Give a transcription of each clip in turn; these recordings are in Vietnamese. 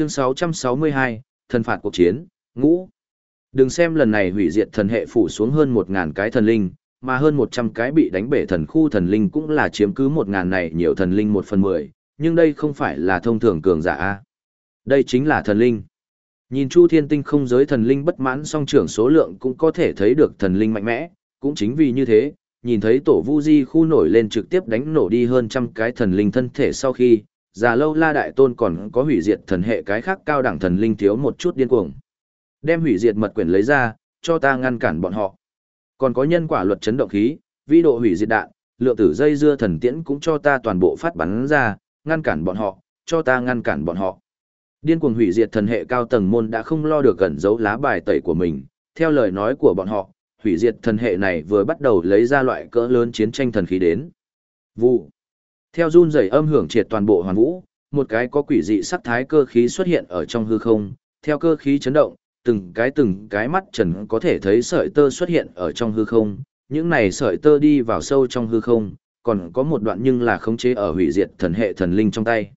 Chương 662, thần phạt cuộc chiến, ngũ. Đừng xem lần này hủy diệt thần hệ phủ xuống hơn 1.000 cái thần linh, mà hơn 100 cái bị đánh bể thần khu thần linh cũng là chiếm cứ 1.000 này nhiều thần linh 1 phần 10, nhưng đây không phải là thông thường cường giả A. Đây chính là thần linh. Nhìn Chu Thiên Tinh không giới thần linh bất mãn song trưởng số lượng cũng có thể thấy được thần linh mạnh mẽ, cũng chính vì như thế, nhìn thấy tổ vu di khu nổi lên trực tiếp đánh nổ đi hơn trăm cái thần linh thân thể sau khi, già lâu la đại tôn còn có hủy diệt thần hệ cái khác cao đẳng thần linh thiếu một chút điên cuồng. Đem hủy diệt mật quyển lấy ra, cho ta ngăn cản bọn họ. Còn có nhân quả luật chấn động khí, vĩ độ hủy diệt đạn, lượng tử dây dưa thần tiễn cũng cho ta toàn bộ phát bắn ra, ngăn cản bọn họ, cho ta ngăn cản bọn họ. Điên cuồng hủy diệt thần hệ cao tầng môn đã không lo được gần giấu lá bài tẩy của mình, theo lời nói của bọn họ, hủy diệt thần hệ này vừa bắt đầu lấy ra loại cỡ lớn chiến tranh thần khí đến. Vụ. Theo run rẩy âm hưởng triệt toàn bộ hoàn vũ, một cái có quỷ dị sắc thái cơ khí xuất hiện ở trong hư không, theo cơ khí chấn động, từng cái từng cái mắt trần có thể thấy sợi tơ xuất hiện ở trong hư không, những này sợi tơ đi vào sâu trong hư không, còn có một đoạn nhưng là khống chế ở hủy diệt thần hệ thần linh trong tay.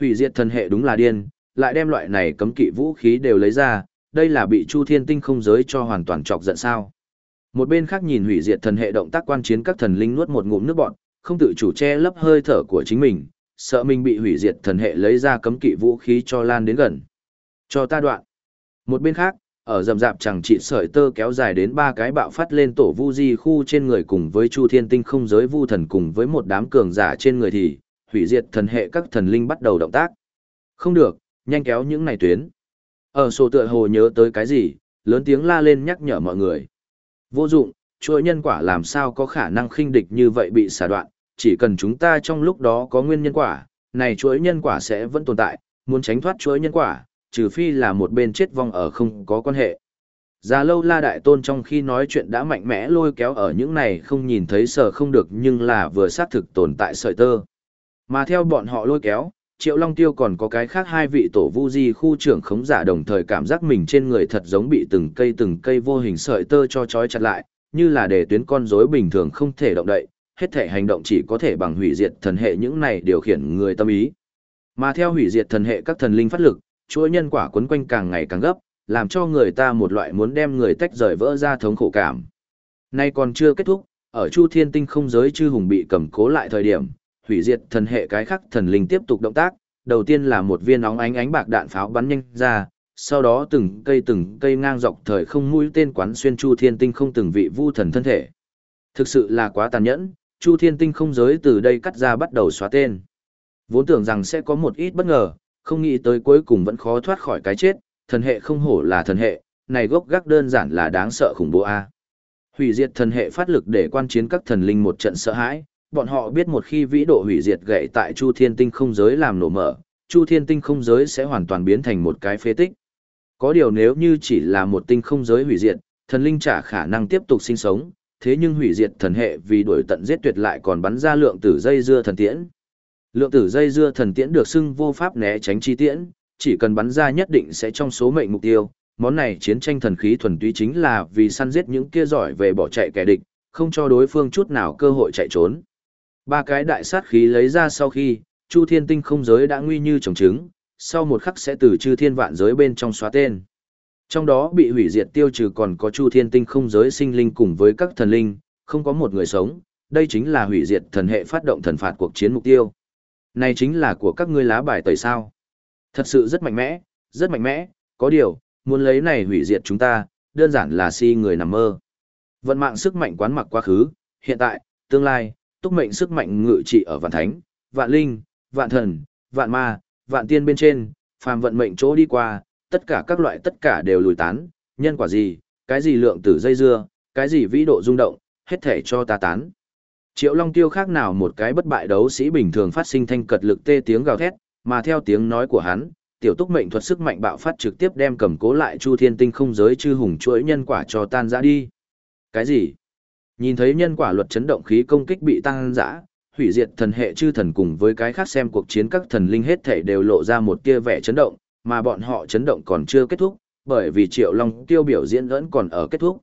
Hủy diệt thần hệ đúng là điên, lại đem loại này cấm kỵ vũ khí đều lấy ra, đây là bị Chu Thiên Tinh không giới cho hoàn toàn chọc giận sao. Một bên khác nhìn hủy diệt thần hệ động tác quan chiến các thần linh nuốt một ngụm nước bọt, không tự chủ che lấp hơi thở của chính mình, sợ mình bị hủy diệt thần hệ lấy ra cấm kỵ vũ khí cho lan đến gần. Cho ta đoạn. Một bên khác, ở rầm rạp chẳng trị sợi tơ kéo dài đến ba cái bạo phát lên tổ vu di khu trên người cùng với chu thiên tinh không giới vu thần cùng với một đám cường giả trên người thì hủy diệt thần hệ các thần linh bắt đầu động tác không được nhanh kéo những này tuyến ở sổ tựa hồ nhớ tới cái gì lớn tiếng la lên nhắc nhở mọi người vô dụng chuỗi nhân quả làm sao có khả năng khinh địch như vậy bị xả đoạn chỉ cần chúng ta trong lúc đó có nguyên nhân quả này chuỗi nhân quả sẽ vẫn tồn tại muốn tránh thoát chuỗi nhân quả trừ phi là một bên chết vong ở không có quan hệ. Già lâu la đại tôn trong khi nói chuyện đã mạnh mẽ lôi kéo ở những này không nhìn thấy sợ không được nhưng là vừa xác thực tồn tại sợi tơ. Mà theo bọn họ lôi kéo, Triệu Long Tiêu còn có cái khác hai vị tổ vu di khu trưởng khống giả đồng thời cảm giác mình trên người thật giống bị từng cây từng cây vô hình sợi tơ cho trói chặt lại, như là để tuyến con rối bình thường không thể động đậy, hết thể hành động chỉ có thể bằng hủy diệt thần hệ những này điều khiển người tâm ý. Mà theo hủy diệt thần hệ các thần linh phát lực, chuỗi nhân quả quấn quanh càng ngày càng gấp, làm cho người ta một loại muốn đem người tách rời vỡ ra thống khổ cảm. Nay còn chưa kết thúc, ở Chu Thiên Tinh không giới chư hùng bị cầm cố lại thời điểm, hủy diệt thần hệ cái khắc thần linh tiếp tục động tác, đầu tiên là một viên óng ánh ánh bạc đạn pháo bắn nhanh ra, sau đó từng cây từng cây ngang dọc thời không mũi tên quán xuyên Chu Thiên Tinh không từng vị vu thần thân thể. Thực sự là quá tàn nhẫn, Chu Thiên Tinh không giới từ đây cắt ra bắt đầu xóa tên. Vốn tưởng rằng sẽ có một ít bất ngờ, không nghĩ tới cuối cùng vẫn khó thoát khỏi cái chết, thần hệ không hổ là thần hệ, này gốc gác đơn giản là đáng sợ khủng bố a. Hủy diệt thần hệ phát lực để quan chiến các thần linh một trận sợ hãi, bọn họ biết một khi vĩ độ hủy diệt gậy tại Chu Thiên Tinh không giới làm nổ mở, Chu Thiên Tinh không giới sẽ hoàn toàn biến thành một cái phế tích. Có điều nếu như chỉ là một tinh không giới hủy diệt, thần linh trả khả năng tiếp tục sinh sống, thế nhưng hủy diệt thần hệ vì đuổi tận giết tuyệt lại còn bắn ra lượng tử dây dưa thần tiễn. Lượng tử dây dưa thần tiễn được xưng vô pháp né tránh chi tiễn, chỉ cần bắn ra nhất định sẽ trong số mệnh mục tiêu. Món này chiến tranh thần khí thuần túy chính là vì săn giết những kia giỏi về bỏ chạy kẻ địch, không cho đối phương chút nào cơ hội chạy trốn. Ba cái đại sát khí lấy ra sau khi, Chu Thiên Tinh không giới đã nguy như trồng trứng, sau một khắc sẽ từ chư thiên vạn giới bên trong xóa tên. Trong đó bị hủy diệt tiêu trừ còn có Chu Thiên Tinh không giới sinh linh cùng với các thần linh, không có một người sống, đây chính là hủy diệt thần hệ phát động thần phạt cuộc chiến mục tiêu. Này chính là của các ngươi lá bài tẩy sao. Thật sự rất mạnh mẽ, rất mạnh mẽ, có điều, muốn lấy này hủy diệt chúng ta, đơn giản là si người nằm mơ. Vận mạng sức mạnh quán mặc quá khứ, hiện tại, tương lai, túc mệnh sức mạnh ngự trị ở vạn thánh, vạn linh, vạn thần, vạn ma, vạn tiên bên trên, phàm vận mệnh chỗ đi qua, tất cả các loại tất cả đều lùi tán, nhân quả gì, cái gì lượng tử dây dưa, cái gì vĩ độ rung động, hết thể cho ta tán. Triệu Long Tiêu khác nào một cái bất bại đấu sĩ bình thường phát sinh thanh cật lực tê tiếng gào thét, mà theo tiếng nói của hắn, tiểu túc mệnh thuật sức mạnh bạo phát trực tiếp đem cầm cố lại Chu Thiên Tinh không giới chư hùng chuỗi nhân quả cho tan rã đi. Cái gì? Nhìn thấy nhân quả luật chấn động khí công kích bị tăng rã, hủy diệt thần hệ chư thần cùng với cái khác xem cuộc chiến các thần linh hết thể đều lộ ra một tia vẻ chấn động, mà bọn họ chấn động còn chưa kết thúc, bởi vì Triệu Long Tiêu biểu diễn vẫn còn ở kết thúc.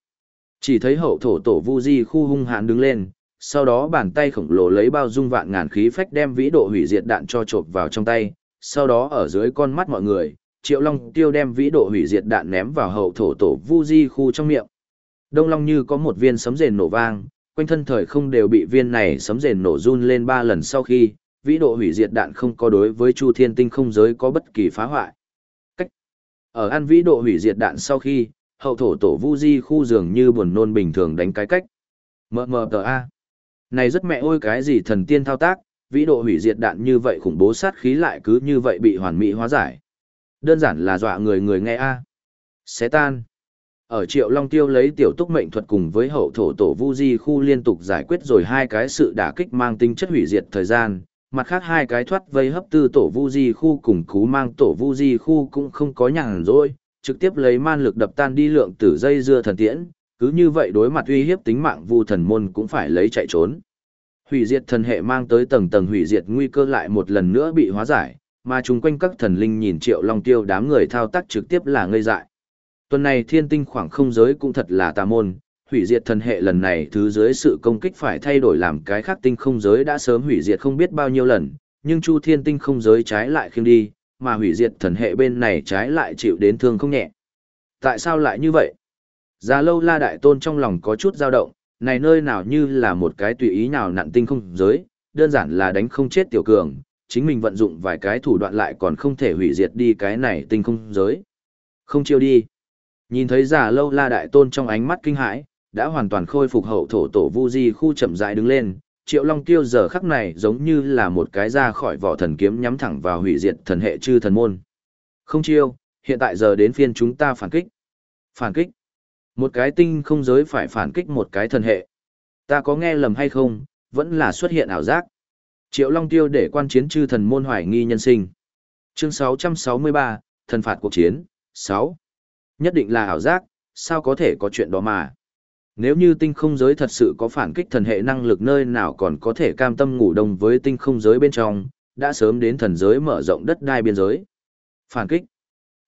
Chỉ thấy hậu thổ tổ Vu Di khu hung hãn đứng lên, sau đó bàn tay khổng lồ lấy bao dung vạn ngàn khí phách đem vĩ độ hủy diệt đạn cho chộp vào trong tay, sau đó ở dưới con mắt mọi người, Triệu Long Tiêu đem vĩ độ hủy diệt đạn ném vào hậu thổ tổ Vu Di khu trong miệng. Đông Long như có một viên sấm rền nổ vang, quanh thân thời không đều bị viên này sấm rền nổ run lên ba lần sau khi, vĩ độ hủy diệt đạn không có đối với Chu Thiên Tinh không giới có bất kỳ phá hoại. Cách ở ăn vĩ độ hủy diệt đạn sau khi, hậu thổ tổ Vu Di khu dường như buồn nôn bình thường đánh cái cách. Mờ mờ tờ A. Này rất mẹ ôi cái gì thần tiên thao tác, vĩ độ hủy diệt đạn như vậy khủng bố sát khí lại cứ như vậy bị hoàn mỹ hóa giải. Đơn giản là dọa người người nghe A. Xé tan. Ở Triệu Long Tiêu lấy tiểu túc mệnh thuật cùng với hậu thổ tổ Vu Di khu liên tục giải quyết rồi hai cái sự đả kích mang tính chất hủy diệt thời gian, mặt khác hai cái thoát vây hấp tư tổ Vu Di khu cùng cú mang tổ Vu Di khu cũng không có nhàn rỗi, trực tiếp lấy man lực đập tan đi lượng tử dây dưa thần tiễn, cứ như vậy đối mặt uy hiếp tính mạng Vu thần môn cũng phải lấy chạy trốn. Hủy diệt thần hệ mang tới tầng tầng hủy diệt nguy cơ lại một lần nữa bị hóa giải, mà chung quanh các thần linh nhìn Triệu Long Tiêu đám người thao tác trực tiếp là ngây dại. Tuần này thiên tinh khoảng không giới cũng thật là tà môn, hủy diệt thần hệ lần này thứ dưới sự công kích phải thay đổi làm cái khác tinh không giới đã sớm hủy diệt không biết bao nhiêu lần, nhưng Chu Thiên tinh không giới trái lại khiêng đi, mà hủy diệt thần hệ bên này trái lại chịu đến thương không nhẹ. Tại sao lại như vậy? Già lâu la đại tôn trong lòng có chút dao động, này nơi nào như là một cái tùy ý nào nặn tinh không giới, đơn giản là đánh không chết tiểu cường, chính mình vận dụng vài cái thủ đoạn lại còn không thể hủy diệt đi cái này tinh không giới. Không chiêu đi. Nhìn thấy giả lâu la đại tôn trong ánh mắt kinh hãi, đã hoàn toàn khôi phục hậu thổ tổ vu di khu chậm rãi đứng lên, triệu long tiêu giờ khắc này giống như là một cái ra khỏi vỏ thần kiếm nhắm thẳng vào hủy diệt thần hệ chư thần môn. Không chiêu, hiện tại giờ đến phiên chúng ta phản kích. Phản kích. Một cái tinh không giới phải phản kích một cái thần hệ. Ta có nghe lầm hay không, vẫn là xuất hiện ảo giác. Triệu Long Tiêu để quan chiến chư thần môn hoài nghi nhân sinh. Chương 663, thần phạt cuộc chiến, 6. Nhất định là ảo giác, sao có thể có chuyện đó mà. Nếu như tinh không giới thật sự có phản kích thần hệ năng lực nơi nào còn có thể cam tâm ngủ đông với tinh không giới bên trong, đã sớm đến thần giới mở rộng đất đai biên giới. Phản kích.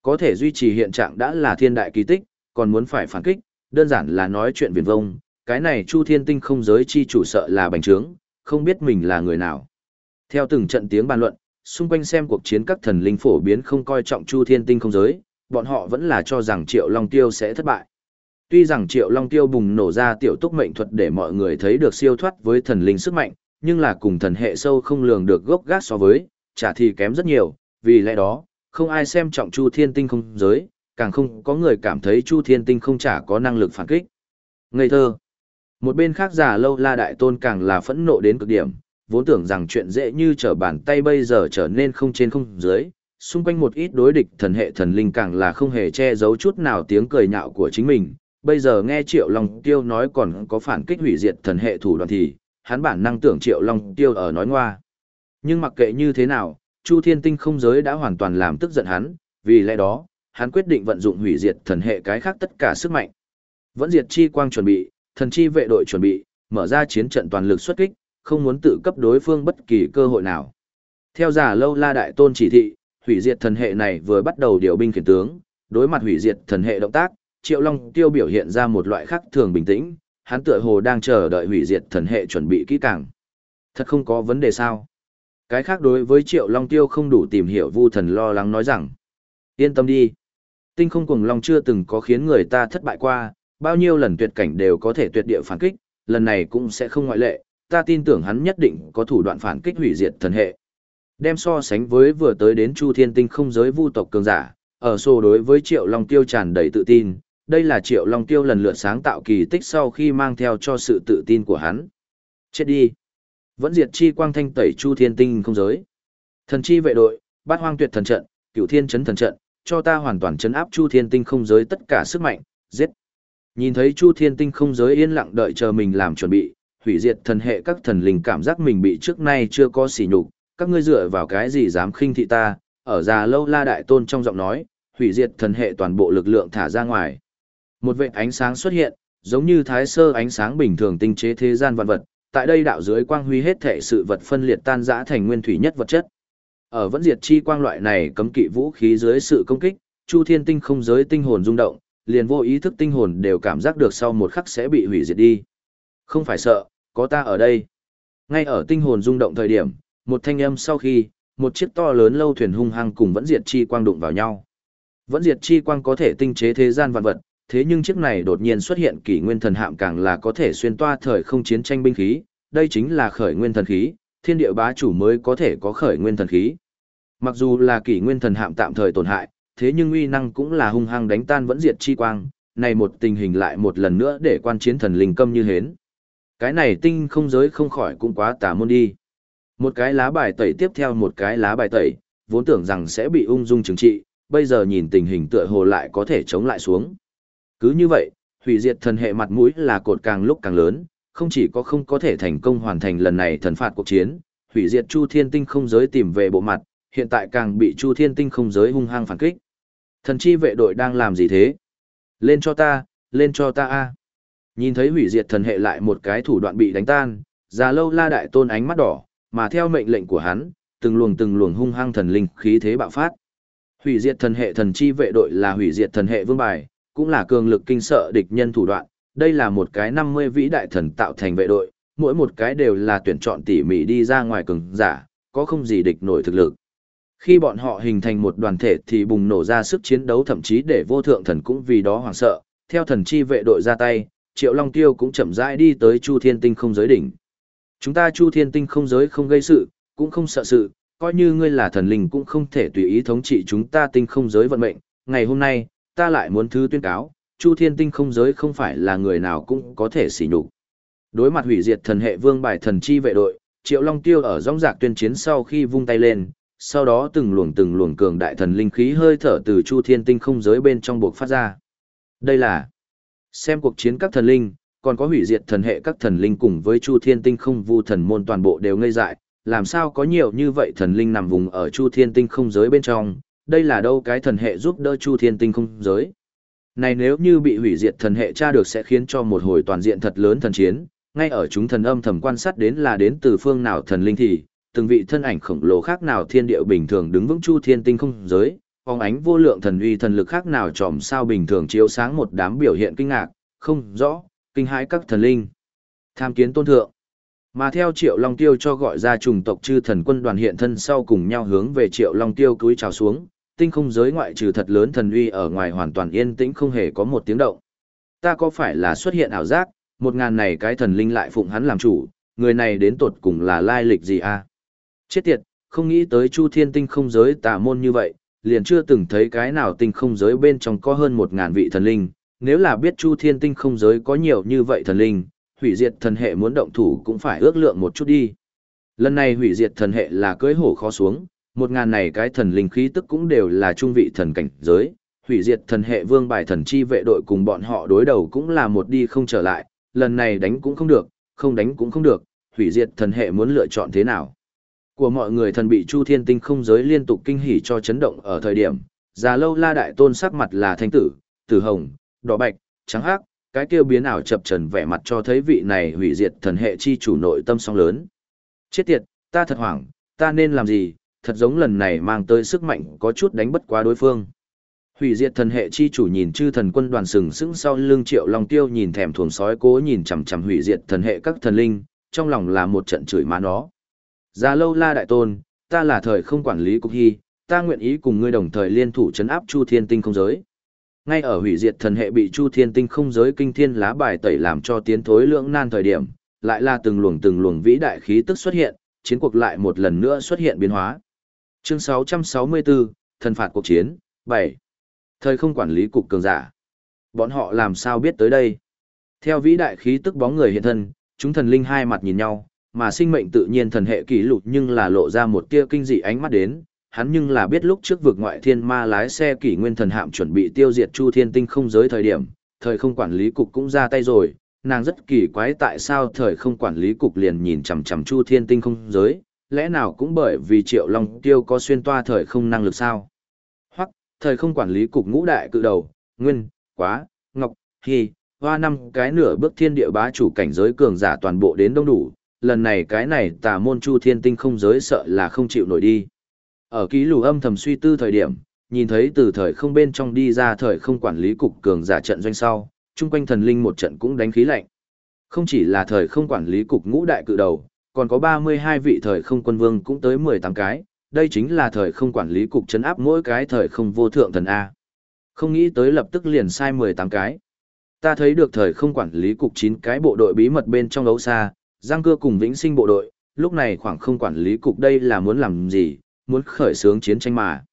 Có thể duy trì hiện trạng đã là thiên đại kỳ tích, còn muốn phải phản kích, đơn giản là nói chuyện viển vông, cái này Chu Thiên Tinh không giới chi chủ sợ là bành trướng, không biết mình là người nào. Theo từng trận tiếng bàn luận, xung quanh xem cuộc chiến các thần linh phổ biến không coi trọng Chu Thiên Tinh không giới, bọn họ vẫn là cho rằng Triệu Long Tiêu sẽ thất bại. Tuy rằng Triệu Long Tiêu bùng nổ ra tiểu túc mệnh thuật để mọi người thấy được siêu thoát với thần linh sức mạnh, nhưng là cùng thần hệ sâu không lường được gốc gác so với, chả thì kém rất nhiều, vì lẽ đó, không ai xem trọng Chu Thiên Tinh không giới, càng không có người cảm thấy Chu Thiên Tinh không chả có năng lực phản kích. Ngây thơ. Một bên khác giả lâu la đại tôn càng là phẫn nộ đến cực điểm, vốn tưởng rằng chuyện dễ như trở bàn tay bây giờ trở nên không trên không dưới, xung quanh một ít đối địch thần hệ thần linh càng là không hề che giấu chút nào tiếng cười nhạo của chính mình. Bây giờ nghe Triệu Long Tiêu nói còn có phản kích hủy diệt thần hệ thủ đoạn thì, hắn bản năng tưởng Triệu Long Tiêu ở nói ngoa. Nhưng mặc kệ như thế nào, Chu Thiên Tinh không giới đã hoàn toàn làm tức giận hắn, vì lẽ đó, hắn quyết định vận dụng hủy diệt thần hệ cái khác tất cả sức mạnh. Vẫn diệt chi quang chuẩn bị, thần chi vệ đội chuẩn bị, mở ra chiến trận toàn lực xuất kích, không muốn tự cấp đối phương bất kỳ cơ hội nào. Theo giả lâu la đại tôn chỉ thị, hủy diệt thần hệ này vừa bắt đầu điều binh khiển tướng, đối mặt hủy diệt thần hệ động tác, Triệu Long Tiêu biểu hiện ra một loại khác thường bình tĩnh, hắn tựa hồ đang chờ đợi hủy diệt thần hệ chuẩn bị kỹ càng. Thật không có vấn đề sao? Cái khác đối với Triệu Long Tiêu không đủ tìm hiểu Vu Thần lo lắng nói rằng: "Yên tâm đi, Tinh không cuồng long chưa từng có khiến người ta thất bại qua, bao nhiêu lần tuyệt cảnh đều có thể tuyệt địa phản kích, lần này cũng sẽ không ngoại lệ, ta tin tưởng hắn nhất định có thủ đoạn phản kích hủy diệt thần hệ. Đem so sánh với vừa tới đến Chu Thiên Tinh không giới vu tộc cường giả, ở sổ đối với Triệu Long Tiêu tràn đầy tự tin, đây là Triệu Long Tiêu lần lượt sáng tạo kỳ tích sau khi mang theo cho sự tự tin của hắn. Chết đi. Vẫn diệt chi quang thanh tẩy Chu Thiên Tinh không giới. Thần chi vệ đội, bát hoang tuyệt thần trận, cửu thiên chấn thần trận, cho ta hoàn toàn chấn áp Chu Thiên Tinh không giới tất cả sức mạnh, giết. Nhìn thấy Chu Thiên Tinh không giới yên lặng đợi chờ mình làm chuẩn bị, hủy diệt thần hệ các thần linh cảm giác mình bị trước nay chưa có sỉ nhục, các ngươi dựa vào cái gì dám khinh thị ta, ở già lâu la đại tôn trong giọng nói, hủy diệt thần hệ toàn bộ lực lượng thả ra ngoài. Một vệt ánh sáng xuất hiện, giống như thái sơ ánh sáng bình thường tinh chế thế gian vạn vật, tại đây đạo dưới quang huy hết thể sự vật phân liệt tan rã thành nguyên thủy nhất vật chất. Ở vẫn diệt chi quang loại này cấm kỵ vũ khí dưới sự công kích, Chu Thiên Tinh không giới tinh hồn rung động, liền vô ý thức tinh hồn đều cảm giác được sau một khắc sẽ bị hủy diệt đi. Không phải sợ, có ta ở đây. Ngay ở tinh hồn rung động thời điểm, một thanh âm sau khi, một chiếc to lớn lâu thuyền hung hăng cùng vẫn diệt chi quang đụng vào nhau. Vẫn diệt chi quang có thể tinh chế thế gian vạn vật, thế nhưng chiếc này đột nhiên xuất hiện kỷ nguyên thần hạm càng là có thể xuyên toa thời không chiến tranh binh khí, đây chính là khởi nguyên thần khí, thiên địa bá chủ mới có thể có khởi nguyên thần khí. Mặc dù là kỷ nguyên thần hạm tạm thời tổn hại, thế nhưng uy năng cũng là hung hăng đánh tan vẫn diệt chi quang, này một tình hình lại một lần nữa để quan chiến thần linh câm như hến. Cái này tinh không giới không khỏi cũng quá tà môn đi. Một cái lá bài tẩy tiếp theo một cái lá bài tẩy, vốn tưởng rằng sẽ bị ung dung trừng trị, bây giờ nhìn tình hình tựa hồ lại có thể chống lại xuống. Cứ như vậy, hủy diệt thần hệ mặt mũi là cột càng lúc càng lớn, không chỉ có không có thể thành công hoàn thành lần này thần phạt cuộc chiến, hủy diệt Chu Thiên Tinh không giới tìm về bộ mặt, hiện tại càng bị Chu Thiên Tinh không giới hung hăng phản kích. Thần chi vệ đội đang làm gì thế? Lên cho ta, lên cho ta a. Nhìn thấy hủy diệt thần hệ lại một cái thủ đoạn bị đánh tan, già lâu la đại tôn ánh mắt đỏ, mà theo mệnh lệnh của hắn, từng luồng từng luồng hung hăng thần linh khí thế bạo phát. Hủy diệt thần hệ thần chi vệ đội là hủy diệt thần hệ vương bài, cũng là cường lực kinh sợ địch nhân thủ đoạn. Đây là một cái 50 vĩ đại thần tạo thành vệ đội, mỗi một cái đều là tuyển chọn tỉ mỉ đi ra ngoài cường giả, có không gì địch nổi thực lực. Khi bọn họ hình thành một đoàn thể thì bùng nổ ra sức chiến đấu thậm chí để vô thượng thần cũng vì đó hoảng sợ, theo thần chi vệ đội ra tay, Triệu Long Tiêu cũng chậm rãi đi tới Chu Thiên Tinh không giới đỉnh. Chúng ta Chu Thiên Tinh không giới không gây sự, cũng không sợ sự, coi như ngươi là thần linh cũng không thể tùy ý thống trị chúng ta tinh không giới vận mệnh. Ngày hôm nay, ta lại muốn thứ tuyên cáo, Chu Thiên Tinh không giới không phải là người nào cũng có thể xỉ nhục. Đối mặt hủy diệt thần hệ vương bài thần chi vệ đội, Triệu Long Tiêu ở rong rạc tuyên chiến sau khi vung tay lên, sau đó từng luồng từng luồng cường đại thần linh khí hơi thở từ Chu Thiên Tinh không giới bên trong buộc phát ra. Đây là xem cuộc chiến các thần linh, còn có hủy diệt thần hệ các thần linh cùng với Chu Thiên Tinh không vu thần môn toàn bộ đều ngây dại, làm sao có nhiều như vậy thần linh nằm vùng ở Chu Thiên Tinh không giới bên trong, đây là đâu cái thần hệ giúp đỡ Chu Thiên Tinh không giới. Này nếu như bị hủy diệt thần hệ tra được sẽ khiến cho một hồi toàn diện thật lớn thần chiến, ngay ở chúng thần âm thầm quan sát đến là đến từ phương nào thần linh thì, từng vị thân ảnh khổng lồ khác nào thiên địa bình thường đứng vững Chu Thiên Tinh không giới, phóng ánh vô lượng thần uy thần lực khác nào tròm sao bình thường chiếu sáng một đám biểu hiện kinh ngạc, không rõ, kinh hãi các thần linh. Tham kiến tôn thượng. Mà theo Triệu Long Tiêu cho gọi ra trùng tộc chư thần quân đoàn hiện thân sau cùng nhau hướng về Triệu Long Tiêu cúi chào xuống, tinh không giới ngoại trừ thật lớn thần uy ở ngoài hoàn toàn yên tĩnh không hề có một tiếng động. Ta có phải là xuất hiện ảo giác, một ngàn này cái thần linh lại phụng hắn làm chủ, người này đến tột cùng là lai lịch gì a? À? Chết tiệt, không nghĩ tới Chu Thiên tinh không giới tà môn như vậy, liền chưa từng thấy cái nào tinh không giới bên trong có hơn một ngàn vị thần linh, nếu là biết Chu Thiên tinh không giới có nhiều như vậy thần linh, hủy diệt thần hệ muốn động thủ cũng phải ước lượng một chút đi. Lần này hủy diệt thần hệ là cưới hổ khó xuống, một ngàn này cái thần linh khí tức cũng đều là trung vị thần cảnh giới, hủy diệt thần hệ vương bài thần chi vệ đội cùng bọn họ đối đầu cũng là một đi không trở lại, lần này đánh cũng không được, không đánh cũng không được, hủy diệt thần hệ muốn lựa chọn thế nào. Của mọi người thần bị Chu Thiên Tinh không giới liên tục kinh hỉ cho chấn động ở thời điểm, già lâu la đại tôn sắc mặt là thanh tử, tử hồng, đỏ bạch, trắng hắc, cái kia biến ảo chập trần vẻ mặt cho thấy vị này hủy diệt thần hệ chi chủ nội tâm song lớn. Chết tiệt, ta thật hoảng, ta nên làm gì, thật giống lần này mang tới sức mạnh có chút đánh bất quá đối phương. Hủy diệt thần hệ chi chủ nhìn chư thần quân đoàn sừng sững sau lưng triệu long tiêu nhìn thèm thuồng sói cố nhìn chằm chằm hủy diệt thần hệ các thần linh, trong lòng là một trận chửi má nó. Già lâu la đại tôn, ta là thời không quản lý cục hy, ta nguyện ý cùng ngươi đồng thời liên thủ chấn áp chu thiên tinh không giới. Ngay ở hủy diệt thần hệ bị chu thiên tinh không giới kinh thiên lá bài tẩy làm cho tiến thối lưỡng nan thời điểm, lại là từng luồng từng luồng vĩ đại khí tức xuất hiện, chiến cuộc lại một lần nữa xuất hiện biến hóa. Chương 664, thần phạt cuộc chiến, 7. Thời không quản lý cục cường giả. Bọn họ làm sao biết tới đây? Theo vĩ đại khí tức bóng người hiện thân, chúng thần linh hai mặt nhìn nhau, mà sinh mệnh tự nhiên thần hệ kỷ lục nhưng là lộ ra một tia kinh dị ánh mắt đến, hắn nhưng là biết lúc trước vực ngoại thiên ma lái xe kỷ nguyên thần hạm chuẩn bị tiêu diệt chu thiên tinh không giới thời điểm, thời không quản lý cục cũng ra tay rồi, nàng rất kỳ quái tại sao thời không quản lý cục liền nhìn chằm chằm chu thiên tinh không giới, lẽ nào cũng bởi vì triệu long tiêu có xuyên toa thời không năng lực sao? Hoặc, thời không quản lý cục ngũ đại cự đầu, nguyên, quá, ngọc, hy, hoa năm cái nửa bước thiên địa bá chủ cảnh giới cường giả toàn bộ đến đông đủ, lần này cái này tà môn chu thiên tinh không giới sợ là không chịu nổi đi. Ở ký lù âm thầm suy tư thời điểm, nhìn thấy từ thời không bên trong đi ra thời không quản lý cục cường giả trận doanh sau, chung quanh thần linh một trận cũng đánh khí lạnh. Không chỉ là thời không quản lý cục ngũ đại cự đầu, còn có 32 vị thời không quân vương cũng tới 18 cái, đây chính là thời không quản lý cục chấn áp mỗi cái thời không vô thượng thần A. Không nghĩ tới lập tức liền sai 18 cái. Ta thấy được thời không quản lý cục 9 cái bộ đội bí mật bên trong đấu xa, giang cưa cùng vĩnh sinh bộ đội, lúc này khoảng không quản lý cục đây là muốn làm gì, muốn khởi xướng chiến tranh mà.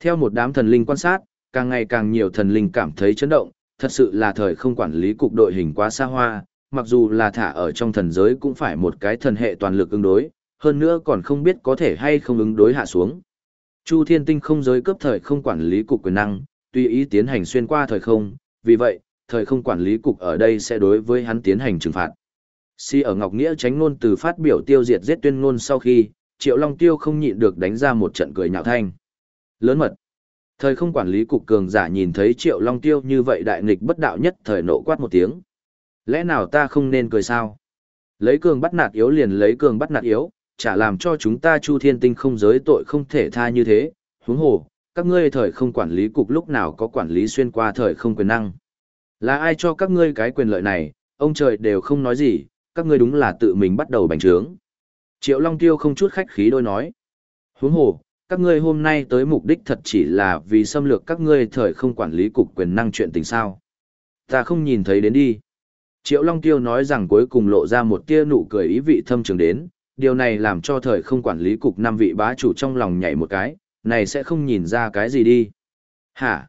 Theo một đám thần linh quan sát, càng ngày càng nhiều thần linh cảm thấy chấn động, thật sự là thời không quản lý cục đội hình quá xa hoa, mặc dù là thả ở trong thần giới cũng phải một cái thần hệ toàn lực ứng đối, hơn nữa còn không biết có thể hay không ứng đối hạ xuống. Chu Thiên Tinh không giới cấp thời không quản lý cục quyền năng, tùy ý tiến hành xuyên qua thời không, vì vậy, thời không quản lý cục ở đây sẽ đối với hắn tiến hành trừng phạt. Si ở Ngọc Nghĩa tránh ngôn từ phát biểu tiêu diệt giết tuyên ngôn sau khi, Triệu Long Tiêu không nhịn được đánh ra một trận cười nhạo thanh. Lớn mật. Thời không quản lý cục cường giả nhìn thấy Triệu Long Tiêu như vậy đại nghịch bất đạo nhất thời nộ quát một tiếng. Lẽ nào ta không nên cười sao? Lấy cường bắt nạt yếu liền lấy cường bắt nạt yếu, chả làm cho chúng ta Chu Thiên Tinh không giới tội không thể tha như thế, huống hồ, các ngươi thời không quản lý cục lúc nào có quản lý xuyên qua thời không quyền năng. Là ai cho các ngươi cái quyền lợi này, ông trời đều không nói gì, các ngươi đúng là tự mình bắt đầu bành trướng. Triệu Long Tiêu không chút khách khí đôi nói. Huống hồ, các ngươi hôm nay tới mục đích thật chỉ là vì xâm lược các ngươi thời không quản lý cục quyền năng chuyện tình sao. Ta không nhìn thấy đến đi. Triệu Long Tiêu nói rằng cuối cùng lộ ra một tia nụ cười ý vị thâm trường đến, điều này làm cho thời không quản lý cục năm vị bá chủ trong lòng nhảy một cái, này sẽ không nhìn ra cái gì đi. Hả?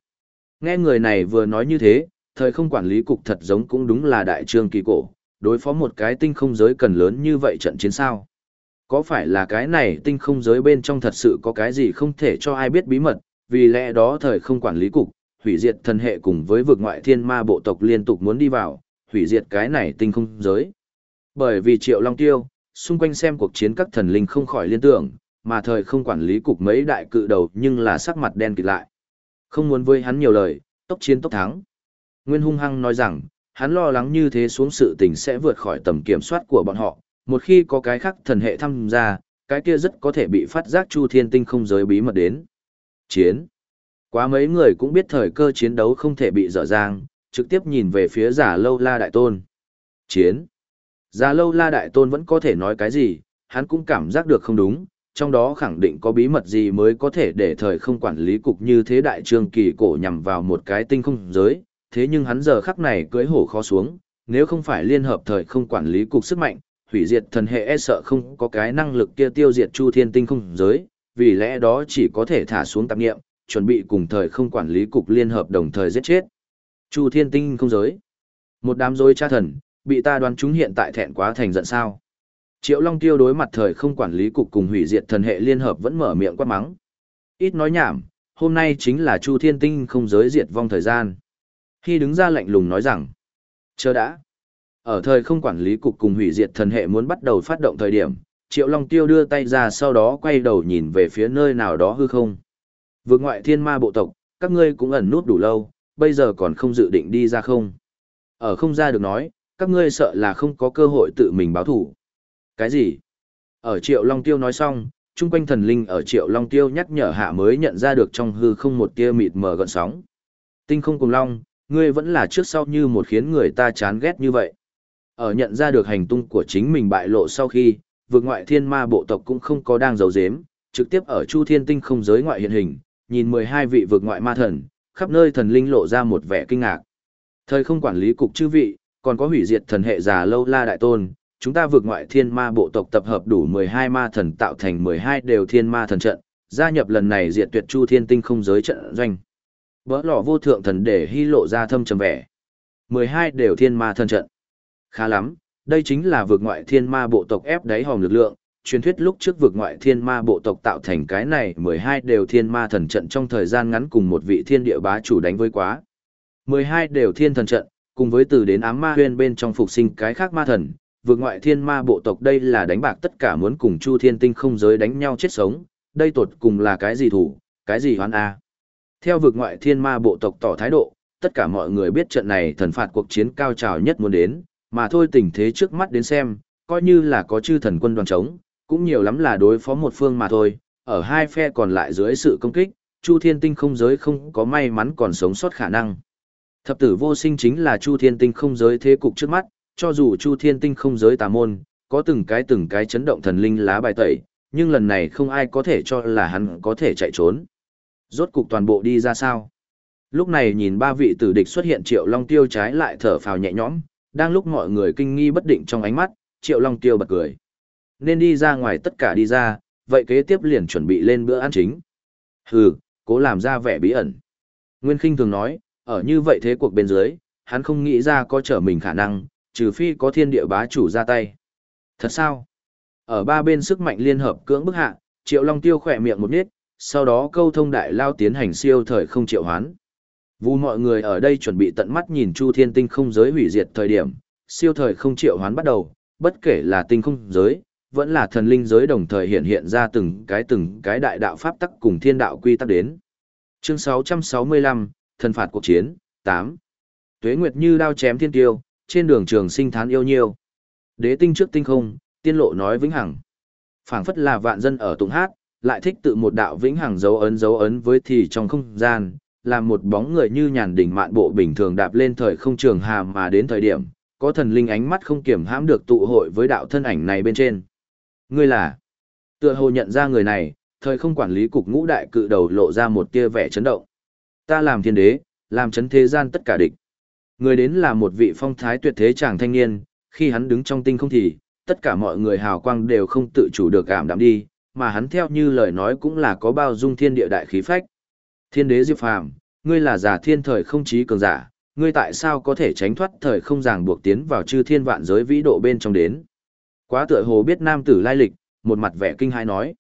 Nghe người này vừa nói như thế, thời không quản lý cục thật giống cũng đúng là đại trương kỳ cổ, đối phó một cái tinh không giới cần lớn như vậy trận chiến sao. Có phải là cái này tinh không giới bên trong thật sự có cái gì không thể cho ai biết bí mật, vì lẽ đó thời không quản lý cục, hủy diệt thần hệ cùng với vực ngoại thiên ma bộ tộc liên tục muốn đi vào, hủy diệt cái này tinh không giới. Bởi vì triệu long tiêu, xung quanh xem cuộc chiến các thần linh không khỏi liên tưởng, mà thời không quản lý cục mấy đại cự đầu nhưng là sắc mặt đen kịt lại. Không muốn với hắn nhiều lời, tốc chiến tốc thắng. Nguyên hung hăng nói rằng, hắn lo lắng như thế xuống sự tình sẽ vượt khỏi tầm kiểm soát của bọn họ, một khi có cái khác thần hệ tham gia, cái kia rất có thể bị phát giác Chu Thiên Tinh không giới bí mật đến. Chiến. Quá mấy người cũng biết thời cơ chiến đấu không thể bị dở dang, trực tiếp nhìn về phía giả lâu la đại tôn. Chiến. Giả lâu la đại tôn vẫn có thể nói cái gì, hắn cũng cảm giác được không đúng, trong đó khẳng định có bí mật gì mới có thể để thời không quản lý cục như thế đại trương kỳ cổ nhằm vào một cái tinh không giới, thế nhưng hắn giờ khắc này cưỡi hổ khó xuống, nếu không phải liên hợp thời không quản lý cục sức mạnh, hủy diệt thần hệ e sợ không có cái năng lực kia tiêu diệt chu thiên tinh không giới, vì lẽ đó chỉ có thể thả xuống tạp nghiệm, chuẩn bị cùng thời không quản lý cục liên hợp đồng thời giết chết. Chu thiên tinh không giới. Một đám dối cha thần, bị ta đoán chúng hiện tại thẹn quá thành giận sao. Triệu Long Tiêu đối mặt thời không quản lý cục cùng hủy diệt thần hệ liên hợp vẫn mở miệng quát mắng. Ít nói nhảm, hôm nay chính là Chu Thiên Tinh không giới diệt vong thời gian. Khi đứng ra lạnh lùng nói rằng, chờ đã. Ở thời không quản lý cục cùng hủy diệt thần hệ muốn bắt đầu phát động thời điểm, Triệu Long Tiêu đưa tay ra sau đó quay đầu nhìn về phía nơi nào đó hư không. Vượt ngoại thiên ma bộ tộc, các ngươi cũng ẩn nút đủ lâu, bây giờ còn không dự định đi ra không. Ở không ra được nói, các ngươi sợ là không có cơ hội tự mình báo thủ. Cái gì? Ở Triệu Long Tiêu nói xong, chung quanh thần linh ở Triệu Long Tiêu nhắc nhở hạ mới nhận ra được trong hư không một tia mịt mờ gợn sóng. Tinh không cùng long, ngươi vẫn là trước sau như một khiến người ta chán ghét như vậy. Ở nhận ra được hành tung của chính mình bại lộ sau khi, vượt ngoại thiên ma bộ tộc cũng không có đang giấu giếm, trực tiếp ở Chu Thiên Tinh không giới ngoại hiện hình, nhìn 12 vị vượt ngoại ma thần, khắp nơi thần linh lộ ra một vẻ kinh ngạc. Thời không quản lý cục chư vị, còn có hủy diệt thần hệ già lâu la đại tôn, chúng ta vượt ngoại thiên ma bộ tộc tập hợp đủ 12 ma thần tạo thành 12 đều thiên ma thần trận, gia nhập lần này diệt tuyệt chu thiên tinh không giới trận doanh. Bỡ lò vô thượng thần để hy lộ ra thâm trầm vẻ. 12 đều thiên ma thần trận. Khá lắm, đây chính là vượt ngoại thiên ma bộ tộc ép đáy hòm lực lượng. Truyền thuyết lúc trước vượt ngoại thiên ma bộ tộc tạo thành cái này 12 đều thiên ma thần trận trong thời gian ngắn cùng một vị thiên địa bá chủ đánh với quá. 12 đều thiên thần trận, cùng với từ đến ám ma huyên bên trong phục sinh cái khác ma thần, vượt ngoại thiên ma bộ tộc đây là đánh bạc tất cả muốn cùng chu thiên tinh không giới đánh nhau chết sống, đây tột cùng là cái gì thủ, cái gì hoán a Theo vượt ngoại thiên ma bộ tộc tỏ thái độ, tất cả mọi người biết trận này thần phạt cuộc chiến cao trào nhất muốn đến, mà thôi tình thế trước mắt đến xem, coi như là có chư thần quân đoàn chống, cũng nhiều lắm là đối phó một phương mà thôi, ở hai phe còn lại dưới sự công kích, Chu Thiên Tinh không giới không có may mắn còn sống sót khả năng. Thập tử vô sinh chính là Chu Thiên Tinh không giới thế cục trước mắt, cho dù Chu Thiên Tinh không giới tà môn, có từng cái từng cái chấn động thần linh lá bài tẩy, nhưng lần này không ai có thể cho là hắn có thể chạy trốn. Rốt cục toàn bộ đi ra sao? Lúc này nhìn ba vị tử địch xuất hiện Triệu Long Tiêu trái lại thở phào nhẹ nhõm, đang lúc mọi người kinh nghi bất định trong ánh mắt, Triệu Long Tiêu bật cười. Nên đi ra ngoài tất cả đi ra, vậy kế tiếp liền chuẩn bị lên bữa ăn chính. Hừ, cố làm ra vẻ bí ẩn. Nguyên Kinh thường nói, ở như vậy thế cuộc bên dưới, hắn không nghĩ ra có trở mình khả năng, trừ phi có thiên địa bá chủ ra tay. Thật sao? Ở ba bên sức mạnh liên hợp cưỡng bức hạ, Triệu Long Tiêu khỏe miệng một nít, sau đó câu thông đại lao tiến hành siêu thời không triệu hoán. Vu mọi người ở đây chuẩn bị tận mắt nhìn Chu Thiên Tinh không giới hủy diệt thời điểm, siêu thời không triệu hoán bắt đầu, bất kể là tinh không giới, vẫn là thần linh giới đồng thời hiện hiện ra từng cái từng cái đại đạo pháp tắc cùng thiên đạo quy tắc đến. Chương 665, thần phạt cuộc chiến, 8. Tuế Nguyệt như đao chém thiên tiêu, trên đường trường sinh thán yêu nhiêu. Đế tinh trước tinh không, tiên lộ nói vĩnh hằng. Phảng phất là vạn dân ở tụng hát, lại thích tự một đạo vĩnh hằng dấu ấn dấu ấn với thì trong không gian, làm một bóng người như nhàn đỉnh mạn bộ bình thường đạp lên thời không trường hà mà đến thời điểm, có thần linh ánh mắt không kiểm hãm được tụ hội với đạo thân ảnh này bên trên. Ngươi là? Tựa hồ nhận ra người này, thời không quản lý cục ngũ đại cự đầu lộ ra một tia vẻ chấn động. Ta làm thiên đế, làm chấn thế gian tất cả địch. Người đến là một vị phong thái tuyệt thế chàng thanh niên, khi hắn đứng trong tinh không thì, tất cả mọi người hào quang đều không tự chủ được cảm đạm đi, mà hắn theo như lời nói cũng là có bao dung thiên địa đại khí phách. Thiên đế Diệp Phàm, ngươi là giả thiên thời không chí cường giả, ngươi tại sao có thể tránh thoát thời không ràng buộc tiến vào chư thiên vạn giới vĩ độ bên trong đến? Quá tựa hồ biết nam tử lai lịch, một mặt vẻ kinh hãi nói.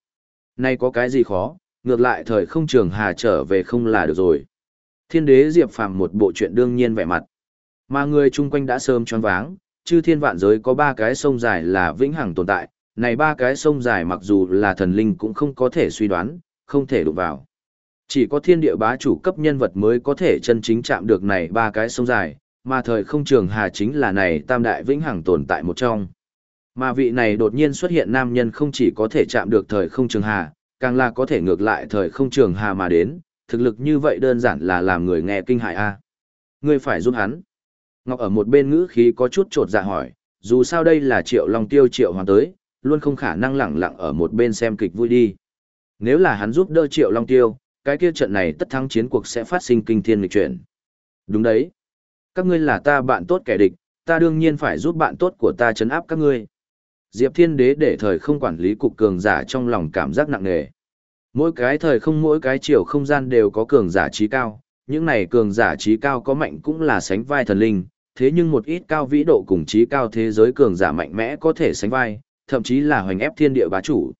Nay có cái gì khó, ngược lại thời không trường hà trở về không là được rồi. Thiên đế Diệp Phàm một bộ chuyện đương nhiên vẻ mặt. Mà người chung quanh đã sớm choáng váng, chư thiên vạn giới có ba cái sông dài là vĩnh hằng tồn tại, này ba cái sông dài mặc dù là thần linh cũng không có thể suy đoán, không thể đụng vào. Chỉ có thiên địa bá chủ cấp nhân vật mới có thể chân chính chạm được này ba cái sông dài, mà thời không trường hà chính là này tam đại vĩnh hằng tồn tại một trong. Mà vị này đột nhiên xuất hiện nam nhân không chỉ có thể chạm được thời không trường hà, càng là có thể ngược lại thời không trường hà mà đến, thực lực như vậy đơn giản là làm người nghe kinh hại a. À. Ngươi phải giúp hắn. Ngọc ở một bên ngữ khí có chút trột dạ hỏi, dù sao đây là triệu long tiêu triệu hoàng tới, luôn không khả năng lẳng lặng ở một bên xem kịch vui đi. Nếu là hắn giúp đỡ triệu long tiêu, cái kia trận này tất thắng chiến cuộc sẽ phát sinh kinh thiên nghịch chuyển. Đúng đấy. Các ngươi là ta bạn tốt kẻ địch, ta đương nhiên phải giúp bạn tốt của ta chấn áp các ngươi. Diệp Thiên Đế để thời không quản lý cục cường giả trong lòng cảm giác nặng nề. Mỗi cái thời không mỗi cái chiều không gian đều có cường giả trí cao, những này cường giả trí cao có mạnh cũng là sánh vai thần linh, thế nhưng một ít cao vĩ độ cùng trí cao thế giới cường giả mạnh mẽ có thể sánh vai, thậm chí là hoành ép thiên địa bá chủ.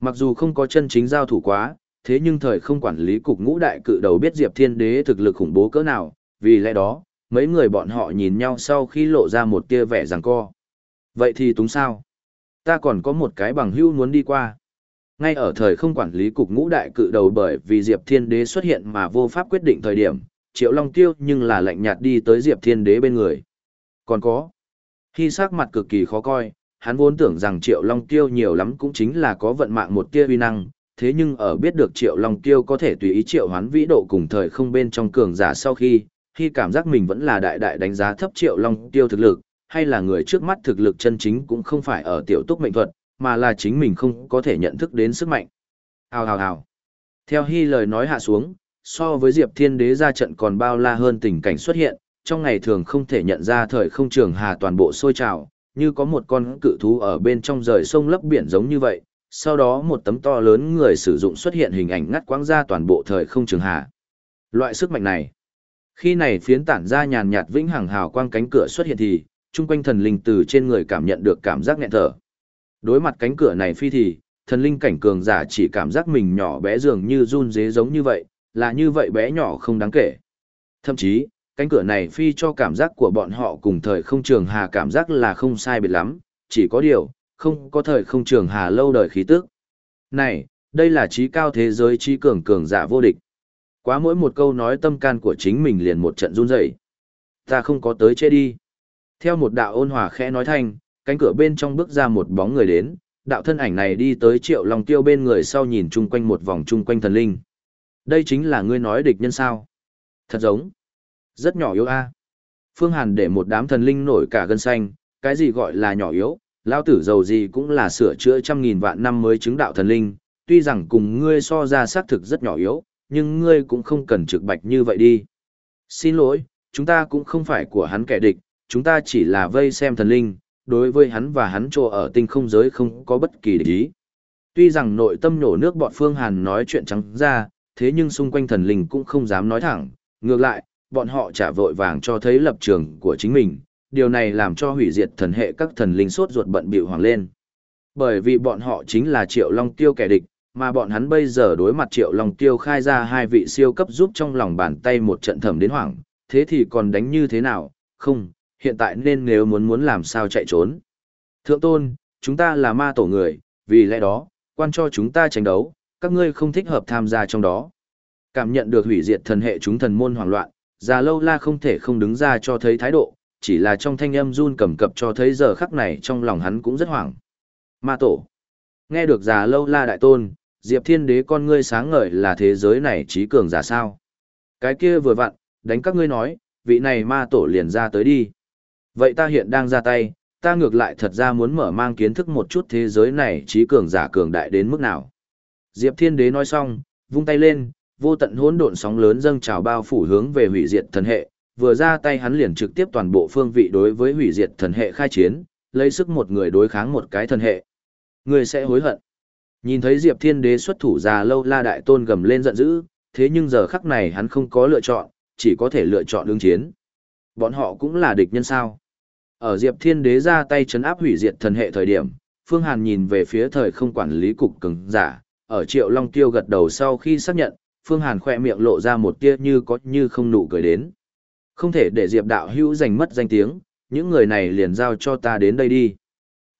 Mặc dù không có chân chính giao thủ quá, thế nhưng thời không quản lý cục ngũ đại cự đầu biết Diệp Thiên Đế thực lực khủng bố cỡ nào, vì lẽ đó, mấy người bọn họ nhìn nhau sau khi lộ ra một tia vẻ giằng co. Vậy thì túng sao? Ta còn có một cái bằng hữu muốn đi qua. Ngay ở thời không quản lý cục ngũ đại cự đầu bởi vì Diệp Thiên Đế xuất hiện mà vô pháp quyết định thời điểm, Triệu Long Tiêu nhưng là lạnh nhạt đi tới Diệp Thiên Đế bên người. Còn có, khi sắc mặt cực kỳ khó coi, hắn vốn tưởng rằng Triệu Long Tiêu nhiều lắm cũng chính là có vận mạng một tia uy năng, thế nhưng ở biết được Triệu Long Tiêu có thể tùy ý Triệu Hoán vĩ độ cùng thời không bên trong cường giả sau khi, khi cảm giác mình vẫn là đại đại đánh giá thấp Triệu Long Tiêu thực lực, hay là người trước mắt thực lực chân chính cũng không phải ở tiểu túc mệnh thuật, mà là chính mình không có thể nhận thức đến sức mạnh. Hào hào hào. Theo Hy lời nói hạ xuống, so với Diệp Thiên Đế ra trận còn bao la hơn tình cảnh xuất hiện, trong ngày thường không thể nhận ra thời không trường hà toàn bộ sôi trào, như có một con cự thú ở bên trong rời sông lấp biển giống như vậy, sau đó một tấm to lớn người sử dụng xuất hiện hình ảnh ngắt quãng ra toàn bộ thời không trường hạ Loại sức mạnh này, khi này phiến tản ra nhàn nhạt vĩnh hằng hào quang cánh cửa xuất hiện thì, chung quanh thần linh từ trên người cảm nhận được cảm giác nghẹn thở. Đối mặt cánh cửa này phi thì, thần linh cảnh cường giả chỉ cảm giác mình nhỏ bé dường như run dế giống như vậy, là như vậy bé nhỏ không đáng kể. Thậm chí, cánh cửa này phi cho cảm giác của bọn họ cùng thời không trường hà cảm giác là không sai biệt lắm, chỉ có điều, không có thời không trường hà lâu đời khí tức. Này, đây là trí cao thế giới trí cường cường giả vô địch. Quá mỗi một câu nói tâm can của chính mình liền một trận run rẩy. Ta không có tới chết đi. Theo một đạo ôn hòa khẽ nói thanh, cánh cửa bên trong bước ra một bóng người đến, đạo thân ảnh này đi tới triệu lòng tiêu bên người sau nhìn chung quanh một vòng chung quanh thần linh. Đây chính là ngươi nói địch nhân sao? Thật giống. Rất nhỏ yếu a. Phương Hàn để một đám thần linh nổi cả gân xanh, cái gì gọi là nhỏ yếu, lao tử giàu gì cũng là sửa chữa trăm nghìn vạn năm mới chứng đạo thần linh, tuy rằng cùng ngươi so ra xác thực rất nhỏ yếu, nhưng ngươi cũng không cần trực bạch như vậy đi. Xin lỗi, chúng ta cũng không phải của hắn kẻ địch, chúng ta chỉ là vây xem thần linh, đối với hắn và hắn trô ở tinh không giới không có bất kỳ địch ý. Tuy rằng nội tâm nổ nước bọn Phương Hàn nói chuyện trắng ra, thế nhưng xung quanh thần linh cũng không dám nói thẳng, ngược lại, bọn họ trả vội vàng cho thấy lập trường của chính mình, điều này làm cho hủy diệt thần hệ các thần linh sốt ruột bận bịu hoàng lên. Bởi vì bọn họ chính là Triệu Long Tiêu kẻ địch, mà bọn hắn bây giờ đối mặt Triệu Long Tiêu khai ra hai vị siêu cấp giúp trong lòng bàn tay một trận thẩm đến hoảng, thế thì còn đánh như thế nào, không, hiện tại nên nếu muốn muốn làm sao chạy trốn. Thượng tôn, chúng ta là ma tổ người, vì lẽ đó, quan cho chúng ta tranh đấu, các ngươi không thích hợp tham gia trong đó. Cảm nhận được hủy diệt thần hệ chúng thần môn hoảng loạn, già lâu la không thể không đứng ra cho thấy thái độ, chỉ là trong thanh âm run cầm cập cho thấy giờ khắc này trong lòng hắn cũng rất hoảng. Ma tổ. Nghe được già lâu la đại tôn, Diệp Thiên Đế con ngươi sáng ngời là thế giới này trí cường giả sao. Cái kia vừa vặn, đánh các ngươi nói, vị này ma tổ liền ra tới đi. Vậy ta hiện đang ra tay, ta ngược lại thật ra muốn mở mang kiến thức một chút thế giới này trí cường giả cường đại đến mức nào. Diệp Thiên Đế nói xong, vung tay lên, vô tận hỗn độn sóng lớn dâng trào bao phủ hướng về hủy diệt thần hệ, vừa ra tay hắn liền trực tiếp toàn bộ phương vị đối với hủy diệt thần hệ khai chiến, lấy sức một người đối kháng một cái thần hệ. Người sẽ hối hận. Nhìn thấy Diệp Thiên Đế xuất thủ già lâu la đại tôn gầm lên giận dữ, thế nhưng giờ khắc này hắn không có lựa chọn, chỉ có thể lựa chọn ứng chiến. Bọn họ cũng là địch nhân sao. Ở Diệp Thiên Đế ra tay chấn áp hủy diệt thần hệ thời điểm, Phương Hàn nhìn về phía thời không quản lý cục cứng giả, ở Triệu Long Tiêu gật đầu sau khi xác nhận, Phương Hàn khỏe miệng lộ ra một tia như có như không nụ cười đến. Không thể để Diệp đạo hữu giành mất danh tiếng, những người này liền giao cho ta đến đây đi.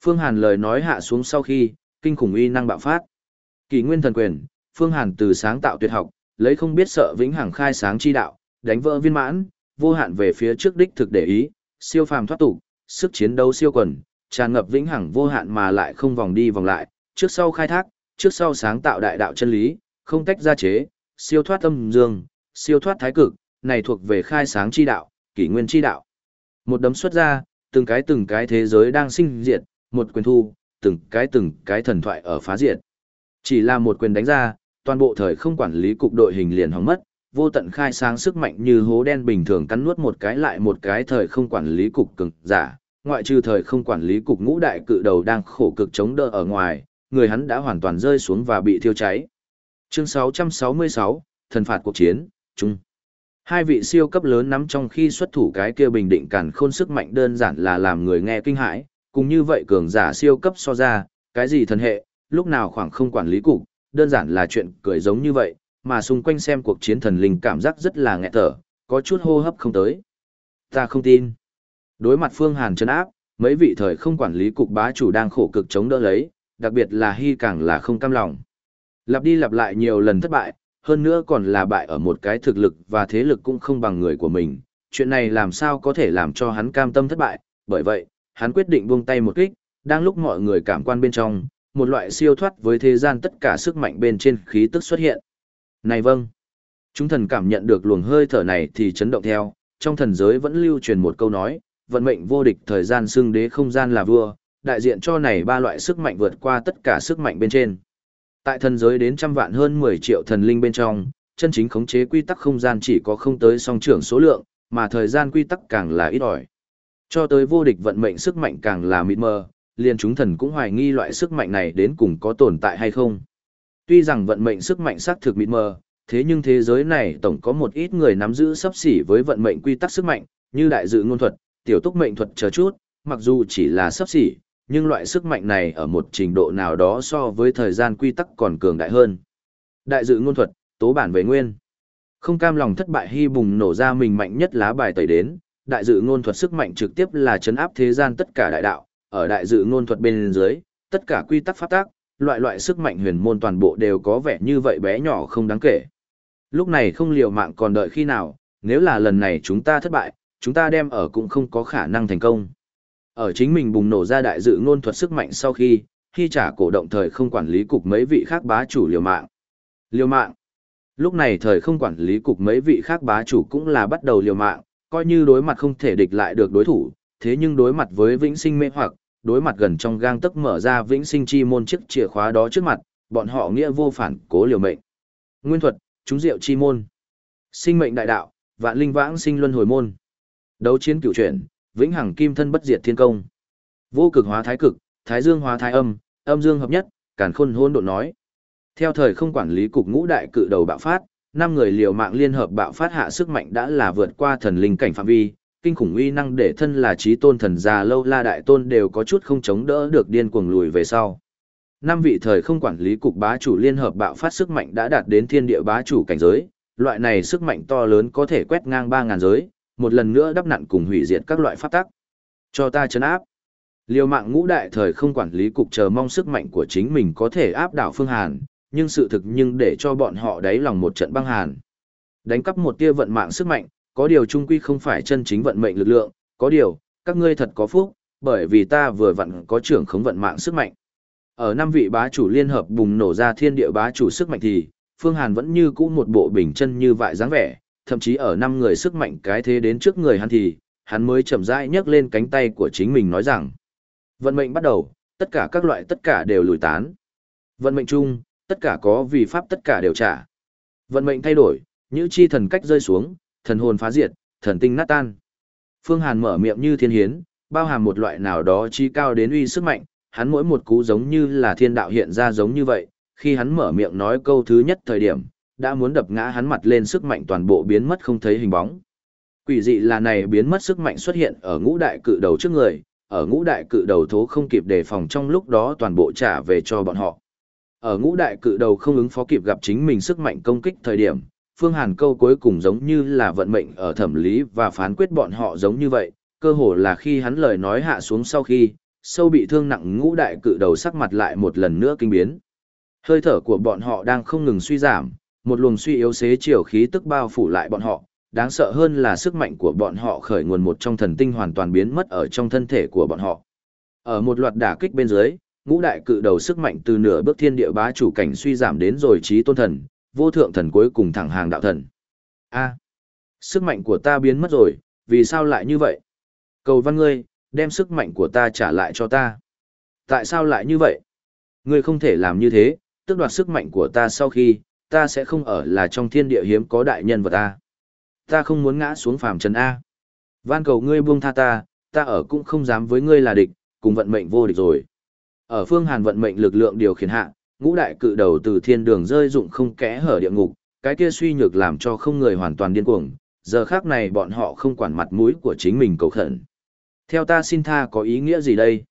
Phương Hàn lời nói hạ xuống sau khi, kinh khủng uy năng bạo phát. Kỳ nguyên thần quyền, Phương Hàn từ sáng tạo tuyệt học, lấy không biết sợ vĩnh hằng khai sáng chi đạo, đánh vỡ viên mãn, vô hạn về phía trước đích thực để ý, siêu phàm thoát tục, sức chiến đấu siêu quần, tràn ngập vĩnh hằng vô hạn mà lại không vòng đi vòng lại, trước sau khai thác, trước sau sáng tạo đại đạo chân lý, không tách ra chế, siêu thoát âm dương, siêu thoát thái cực, này thuộc về khai sáng chi đạo, kỷ nguyên chi đạo. Một đấm xuất ra, từng cái từng cái thế giới đang sinh diệt, một quyền thu, từng cái từng cái thần thoại ở phá diệt. Chỉ là một quyền đánh ra, toàn bộ thời không quản lý cục đội hình liền hỏng mất, vô tận khai sáng sức mạnh như hố đen bình thường cắn nuốt một cái lại một cái thời không quản lý cục cực giả, ngoại trừ thời không quản lý cục ngũ đại cự đầu đang khổ cực chống đỡ ở ngoài, người hắn đã hoàn toàn rơi xuống và bị thiêu cháy. Chương 666, thần phạt cuộc chiến, chung. Hai vị siêu cấp lớn nắm trong khi xuất thủ cái kia bình định cản khôn sức mạnh đơn giản là làm người nghe kinh hãi, cùng như vậy cường giả siêu cấp so ra, cái gì thần hệ, lúc nào khoảng không quản lý cục, đơn giản là chuyện cười giống như vậy, mà xung quanh xem cuộc chiến thần linh cảm giác rất là nghẹt thở, có chút hô hấp không tới. Ta không tin. Đối mặt Phương Hàn chân áp, mấy vị thời không quản lý cục bá chủ đang khổ cực chống đỡ lấy, đặc biệt là hy càng là không cam lòng. Lặp đi lặp lại nhiều lần thất bại, hơn nữa còn là bại ở một cái thực lực và thế lực cũng không bằng người của mình. Chuyện này làm sao có thể làm cho hắn cam tâm thất bại, bởi vậy, hắn quyết định buông tay một kích, đang lúc mọi người cảm quan bên trong, một loại siêu thoát với thế gian tất cả sức mạnh bên trên khí tức xuất hiện. Này vâng, chúng thần cảm nhận được luồng hơi thở này thì chấn động theo, trong thần giới vẫn lưu truyền một câu nói, vận mệnh vô địch thời gian xưng đế không gian là vua, đại diện cho này ba loại sức mạnh vượt qua tất cả sức mạnh bên trên. Tại thần giới đến trăm vạn hơn 10 triệu thần linh bên trong, chân chính khống chế quy tắc không gian chỉ có không tới song trưởng số lượng, mà thời gian quy tắc càng là ít ỏi. Cho tới vô địch vận mệnh sức mạnh càng là mịt mờ, liền chúng thần cũng hoài nghi loại sức mạnh này đến cùng có tồn tại hay không. Tuy rằng vận mệnh sức mạnh xác thực mịt mờ, thế nhưng thế giới này tổng có một ít người nắm giữ sắp xỉ với vận mệnh quy tắc sức mạnh, như đại dự ngôn thuật, tiểu túc mệnh thuật chờ chút, mặc dù chỉ là sắp xỉ, nhưng loại sức mạnh này ở một trình độ nào đó so với thời gian quy tắc còn cường đại hơn. Đại dự ngôn thuật, tố bản về nguyên. Không cam lòng thất bại hy bùng nổ ra mình mạnh nhất lá bài tẩy đến, đại dự ngôn thuật sức mạnh trực tiếp là chấn áp thế gian tất cả đại đạo, ở đại dự ngôn thuật bên dưới, tất cả quy tắc pháp tác, loại loại sức mạnh huyền môn toàn bộ đều có vẻ như vậy bé nhỏ không đáng kể. Lúc này không liều mạng còn đợi khi nào, nếu là lần này chúng ta thất bại, chúng ta đem ở cũng không có khả năng thành công. Ở chính mình bùng nổ ra đại dự ngôn thuật sức mạnh sau khi, khi trả cổ động thời không quản lý cục mấy vị khác bá chủ liều mạng. Liều mạng. Lúc này thời không quản lý cục mấy vị khác bá chủ cũng là bắt đầu liều mạng, coi như đối mặt không thể địch lại được đối thủ, thế nhưng đối mặt với vĩnh sinh mê hoặc, đối mặt gần trong gang tấc mở ra vĩnh sinh chi môn chiếc chìa khóa đó trước mặt, bọn họ nghĩa vô phản cố liều mệnh. Nguyên thuật, chúng diệu chi môn. Sinh mệnh đại đạo, vạn linh vãng sinh luân hồi môn. Đấu chiến cửu chuyển, vĩnh hằng kim thân bất diệt thiên công. Vô cực hóa thái cực, thái dương hóa thái âm, âm dương hợp nhất, càn khôn hôn độ nói. Theo thời không quản lý cục ngũ đại cự đầu bạo phát, năm người liều mạng liên hợp bạo phát hạ sức mạnh đã là vượt qua thần linh cảnh phạm vi, kinh khủng uy năng để thân là trí tôn thần già lâu la đại tôn đều có chút không chống đỡ được điên cuồng lùi về sau. Năm vị thời không quản lý cục bá chủ liên hợp bạo phát sức mạnh đã đạt đến thiên địa bá chủ cảnh giới, loại này sức mạnh to lớn có thể quét ngang 3000 giới, một lần nữa đắp nặn cùng hủy diệt các loại pháp tắc. Cho ta chấn áp. Liều mạng ngũ đại thời không quản lý cục chờ mong sức mạnh của chính mình có thể áp đảo Phương Hàn, nhưng sự thực nhưng để cho bọn họ đáy lòng một trận băng hàn. Đánh cắp một tia vận mạng sức mạnh, có điều trung quy không phải chân chính vận mệnh lực lượng, có điều, các ngươi thật có phúc, bởi vì ta vừa vận có trưởng khống vận mạng sức mạnh. Ở năm vị bá chủ liên hợp bùng nổ ra thiên địa bá chủ sức mạnh thì, Phương Hàn vẫn như cũ một bộ bình chân như vại dáng vẻ, thậm chí ở năm người sức mạnh cái thế đến trước người hắn thì, hắn mới chậm rãi nhấc lên cánh tay của chính mình nói rằng: Vận mệnh bắt đầu, tất cả các loại tất cả đều lùi tán. Vận mệnh chung, tất cả có vì pháp tất cả đều trả. Vận mệnh thay đổi, như chi thần cách rơi xuống, thần hồn phá diệt, thần tinh nát tan. Phương Hàn mở miệng như thiên hiến, bao hàm một loại nào đó chi cao đến uy sức mạnh, hắn mỗi một cú giống như là thiên đạo hiện ra giống như vậy, khi hắn mở miệng nói câu thứ nhất thời điểm, đã muốn đập ngã hắn mặt lên sức mạnh toàn bộ biến mất không thấy hình bóng. Quỷ dị là này biến mất sức mạnh xuất hiện ở ngũ đại cự đầu trước người, ở ngũ đại cự đầu thố không kịp đề phòng trong lúc đó toàn bộ trả về cho bọn họ. Ở ngũ đại cự đầu không ứng phó kịp gặp chính mình sức mạnh công kích thời điểm, Phương Hàn câu cuối cùng giống như là vận mệnh ở thẩm lý và phán quyết bọn họ giống như vậy, cơ hồ là khi hắn lời nói hạ xuống sau khi, sâu bị thương nặng ngũ đại cự đầu sắc mặt lại một lần nữa kinh biến. Hơi thở của bọn họ đang không ngừng suy giảm, một luồng suy yếu xế chiều khí tức bao phủ lại bọn họ, đáng sợ hơn là sức mạnh của bọn họ khởi nguồn một trong thần tinh hoàn toàn biến mất ở trong thân thể của bọn họ. Ở một loạt đả kích bên dưới, ngũ đại cự đầu sức mạnh từ nửa bước thiên địa bá chủ cảnh suy giảm đến rồi trí tôn thần, vô thượng thần cuối cùng thẳng hàng đạo thần. A, sức mạnh của ta biến mất rồi, vì sao lại như vậy? Cầu văn ngươi, đem sức mạnh của ta trả lại cho ta. Tại sao lại như vậy? Ngươi không thể làm như thế, tức đoạt sức mạnh của ta sau khi, ta sẽ không ở là trong thiên địa hiếm có đại nhân vật ta. Ta không muốn ngã xuống phàm trần A. Van cầu ngươi buông tha ta, ta ở cũng không dám với ngươi là địch, cùng vận mệnh vô địch rồi. Ở phương hàn vận mệnh lực lượng điều khiển hạ, ngũ đại cự đầu từ thiên đường rơi dụng không kẽ hở địa ngục, cái kia suy nhược làm cho không người hoàn toàn điên cuồng, giờ khác này bọn họ không quản mặt mũi của chính mình cầu khẩn. Theo ta xin tha có ý nghĩa gì đây?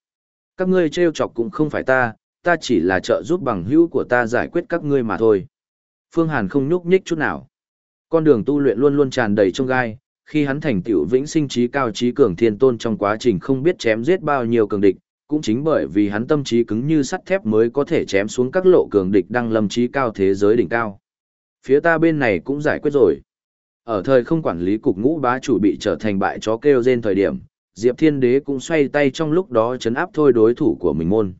Các ngươi trêu chọc cũng không phải ta, ta chỉ là trợ giúp bằng hữu của ta giải quyết các ngươi mà thôi. Phương Hàn không nhúc nhích chút nào. Con đường tu luyện luôn luôn tràn đầy trong gai, khi hắn thành tựu vĩnh sinh trí cao trí cường thiên tôn trong quá trình không biết chém giết bao nhiêu cường địch, cũng chính bởi vì hắn tâm trí cứng như sắt thép mới có thể chém xuống các lộ cường địch đang lâm trí cao thế giới đỉnh cao. Phía ta bên này cũng giải quyết rồi. Ở thời không quản lý cục ngũ bá chủ bị trở thành bại chó kêu trên thời điểm, Diệp Thiên Đế cũng xoay tay trong lúc đó chấn áp thôi đối thủ của mình môn.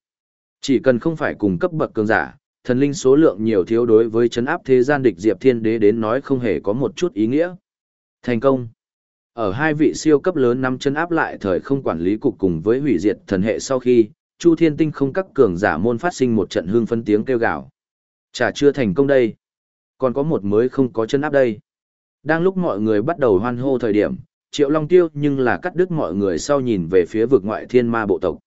Chỉ cần không phải cùng cấp bậc cường giả, thần linh số lượng nhiều thiếu đối với chấn áp thế gian địch Diệp Thiên Đế đến nói không hề có một chút ý nghĩa. Thành công. Ở hai vị siêu cấp lớn năm chấn áp lại thời không quản lý cục cùng với hủy diệt thần hệ sau khi, Chu Thiên Tinh không các cường giả môn phát sinh một trận hương phân tiếng kêu gào. Chả chưa thành công đây. Còn có một mới không có chấn áp đây. Đang lúc mọi người bắt đầu hoan hô thời điểm, Triệu Long Tiêu nhưng là cắt đứt mọi người sau nhìn về phía vực ngoại thiên ma bộ tộc.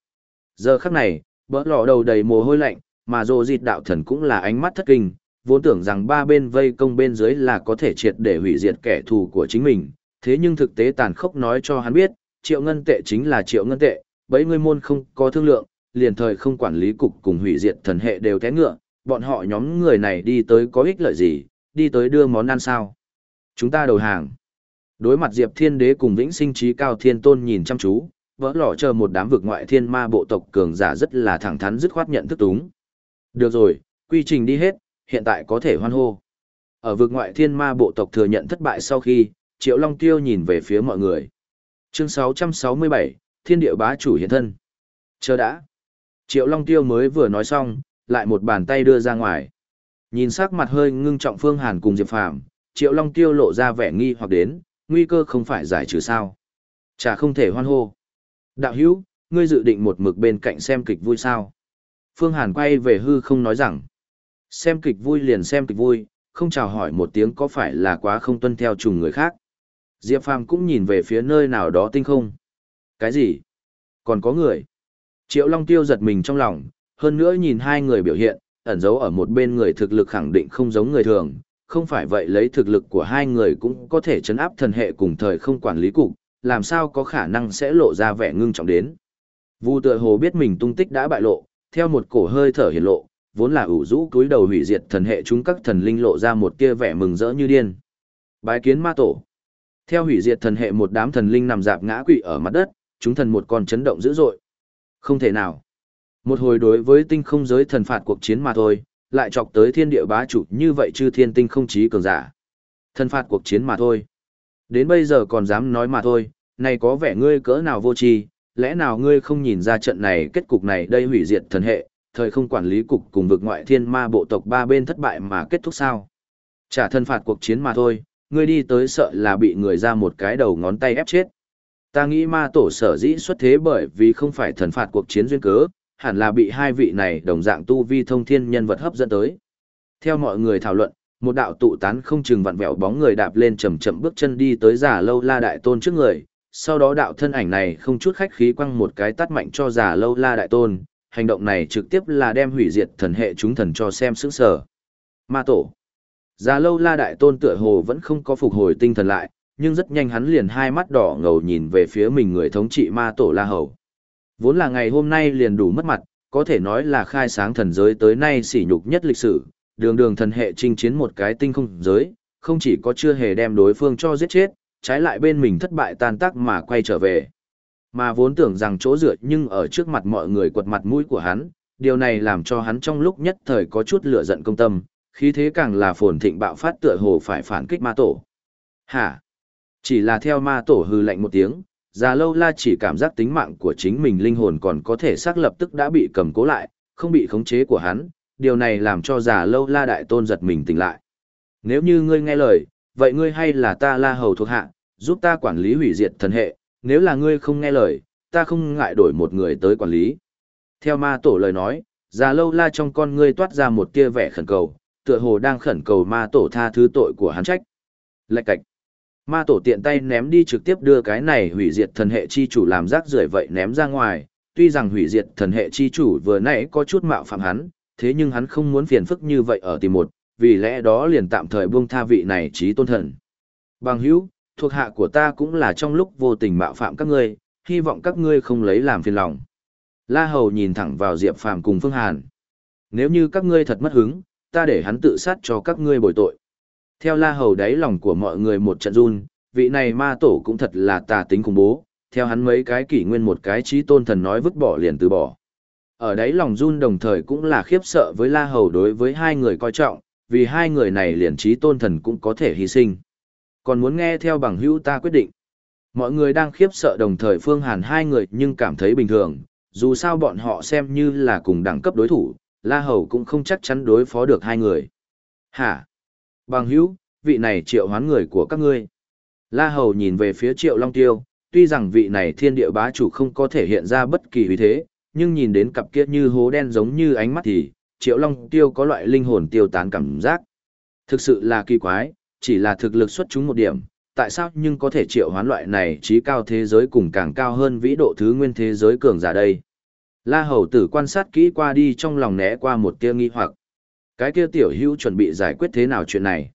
Giờ khắc này, bỡ lỏ đầu đầy mồ hôi lạnh, mà rồ dịt đạo thần cũng là ánh mắt thất kinh, vốn tưởng rằng ba bên vây công bên dưới là có thể triệt để hủy diệt kẻ thù của chính mình, thế nhưng thực tế tàn khốc nói cho hắn biết, triệu ngân tệ chính là triệu ngân tệ, bấy người môn không có thương lượng, liền thời không quản lý cục cùng hủy diệt thần hệ đều té ngựa, bọn họ nhóm người này đi tới có ích lợi gì, đi tới đưa món ăn sao. Chúng ta đầu hàng. Đối mặt Diệp Thiên Đế cùng Vĩnh Sinh Trí Cao Thiên Tôn nhìn chăm chú, vỡ lỏ chờ một đám vực ngoại thiên ma bộ tộc cường giả rất là thẳng thắn dứt khoát nhận thức túng. Được rồi, quy trình đi hết, hiện tại có thể hoan hô. Ở vực ngoại thiên ma bộ tộc thừa nhận thất bại sau khi, Triệu Long Tiêu nhìn về phía mọi người. Chương 667, Thiên địa bá chủ hiện thân. Chờ đã. Triệu Long Tiêu mới vừa nói xong, lại một bàn tay đưa ra ngoài. Nhìn sắc mặt hơi ngưng trọng Phương Hàn cùng Diệp Phàm, Triệu Long Tiêu lộ ra vẻ nghi hoặc đến, nguy cơ không phải giải trừ sao. Chả không thể hoan hô. Đạo hữu, ngươi dự định một mực bên cạnh xem kịch vui sao? Phương Hàn quay về hư không nói rằng, xem kịch vui liền xem kịch vui, không chào hỏi một tiếng có phải là quá không tuân theo trùng người khác. Diệp Phàm cũng nhìn về phía nơi nào đó tinh không. Cái gì? Còn có người. Triệu Long Tiêu giật mình trong lòng, hơn nữa nhìn hai người biểu hiện, ẩn giấu ở một bên người thực lực khẳng định không giống người thường, không phải vậy lấy thực lực của hai người cũng có thể chấn áp thần hệ cùng thời không quản lý cục, làm sao có khả năng sẽ lộ ra vẻ ngưng trọng đến. Vu tựa hồ biết mình tung tích đã bại lộ, theo một cổ hơi thở hiển lộ, vốn là ủ rũ túi đầu hủy diệt thần hệ chúng các thần linh lộ ra một tia vẻ mừng rỡ như điên. Bái kiến ma tổ. Theo hủy diệt thần hệ một đám thần linh nằm dạp ngã quỵ ở mặt đất, chúng thần một con chấn động dữ dội. Không thể nào. Một hồi đối với tinh không giới thần phạt cuộc chiến mà thôi, lại chọc tới thiên địa bá chủ như vậy chư thiên tinh không chí cường giả. Thần phạt cuộc chiến mà thôi. Đến bây giờ còn dám nói mà thôi, này có vẻ ngươi cỡ nào vô tri, lẽ nào ngươi không nhìn ra trận này kết cục này đây hủy diệt thần hệ, thời không quản lý cục cùng vực ngoại thiên ma bộ tộc ba bên thất bại mà kết thúc sao? Trả thân phạt cuộc chiến mà thôi, ngươi đi tới sợ là bị người ra một cái đầu ngón tay ép chết. Ta nghĩ ma tổ sở dĩ xuất thế bởi vì không phải thần phạt cuộc chiến duyên cớ, hẳn là bị hai vị này đồng dạng tu vi thông thiên nhân vật hấp dẫn tới. Theo mọi người thảo luận, một đạo tụ tán không chừng vặn vẹo bóng người đạp lên chậm chậm bước chân đi tới giả lâu la đại tôn trước người, sau đó đạo thân ảnh này không chút khách khí quăng một cái tắt mạnh cho giả lâu la đại tôn, hành động này trực tiếp là đem hủy diệt thần hệ chúng thần cho xem sững sờ. Ma tổ. Giả lâu la đại tôn tựa hồ vẫn không có phục hồi tinh thần lại, nhưng rất nhanh hắn liền hai mắt đỏ ngầu nhìn về phía mình người thống trị ma tổ la hầu. Vốn là ngày hôm nay liền đủ mất mặt, có thể nói là khai sáng thần giới tới nay sỉ nhục nhất lịch sử, đường đường thần hệ chinh chiến một cái tinh không giới, không chỉ có chưa hề đem đối phương cho giết chết, trái lại bên mình thất bại tan tác mà quay trở về. Mà vốn tưởng rằng chỗ dựa nhưng ở trước mặt mọi người quật mặt mũi của hắn, điều này làm cho hắn trong lúc nhất thời có chút lửa giận công tâm, khí thế càng là phồn thịnh bạo phát tựa hồ phải phản kích ma tổ. Hả? Chỉ là theo ma tổ hư lạnh một tiếng, già lâu la chỉ cảm giác tính mạng của chính mình linh hồn còn có thể xác lập tức đã bị cầm cố lại, không bị khống chế của hắn, điều này làm cho già lâu la đại tôn giật mình tỉnh lại. Nếu như ngươi nghe lời, vậy ngươi hay là ta la hầu thuộc hạ, giúp ta quản lý hủy diệt thần hệ, nếu là ngươi không nghe lời, ta không ngại đổi một người tới quản lý. Theo ma tổ lời nói, già lâu la trong con ngươi toát ra một tia vẻ khẩn cầu, tựa hồ đang khẩn cầu ma tổ tha thứ tội của hắn trách. Lạch cạch. Ma tổ tiện tay ném đi trực tiếp đưa cái này hủy diệt thần hệ chi chủ làm rác rưởi vậy ném ra ngoài, tuy rằng hủy diệt thần hệ chi chủ vừa nãy có chút mạo phạm hắn, thế nhưng hắn không muốn phiền phức như vậy ở tìm một, vì lẽ đó liền tạm thời buông tha vị này trí tôn thần. Bằng hữu, thuộc hạ của ta cũng là trong lúc vô tình mạo phạm các ngươi, hy vọng các ngươi không lấy làm phiền lòng. La Hầu nhìn thẳng vào Diệp Phàm cùng Phương Hàn. Nếu như các ngươi thật mất hứng, ta để hắn tự sát cho các ngươi bồi tội. Theo la hầu đáy lòng của mọi người một trận run, vị này ma tổ cũng thật là tà tính khủng bố, theo hắn mấy cái kỷ nguyên một cái trí tôn thần nói vứt bỏ liền từ bỏ. Ở đáy lòng run đồng thời cũng là khiếp sợ với la hầu đối với hai người coi trọng, vì hai người này liền trí tôn thần cũng có thể hy sinh. Còn muốn nghe theo bằng hữu ta quyết định. Mọi người đang khiếp sợ đồng thời phương hàn hai người nhưng cảm thấy bình thường, dù sao bọn họ xem như là cùng đẳng cấp đối thủ, La Hầu cũng không chắc chắn đối phó được hai người. Hả? Bằng hữu, vị này triệu hoán người của các ngươi. La Hầu nhìn về phía triệu Long Tiêu, tuy rằng vị này thiên địa bá chủ không có thể hiện ra bất kỳ uy thế, nhưng nhìn đến cặp kia như hố đen giống như ánh mắt thì, triệu Long Tiêu có loại linh hồn tiêu tán cảm giác. Thực sự là kỳ quái, chỉ là thực lực xuất chúng một điểm, tại sao nhưng có thể triệu hoán loại này trí cao thế giới cùng càng cao hơn vĩ độ thứ nguyên thế giới cường giả đây. La Hầu tử quan sát kỹ qua đi trong lòng né qua một tia nghi hoặc. Cái kia tiểu hữu chuẩn bị giải quyết thế nào chuyện này?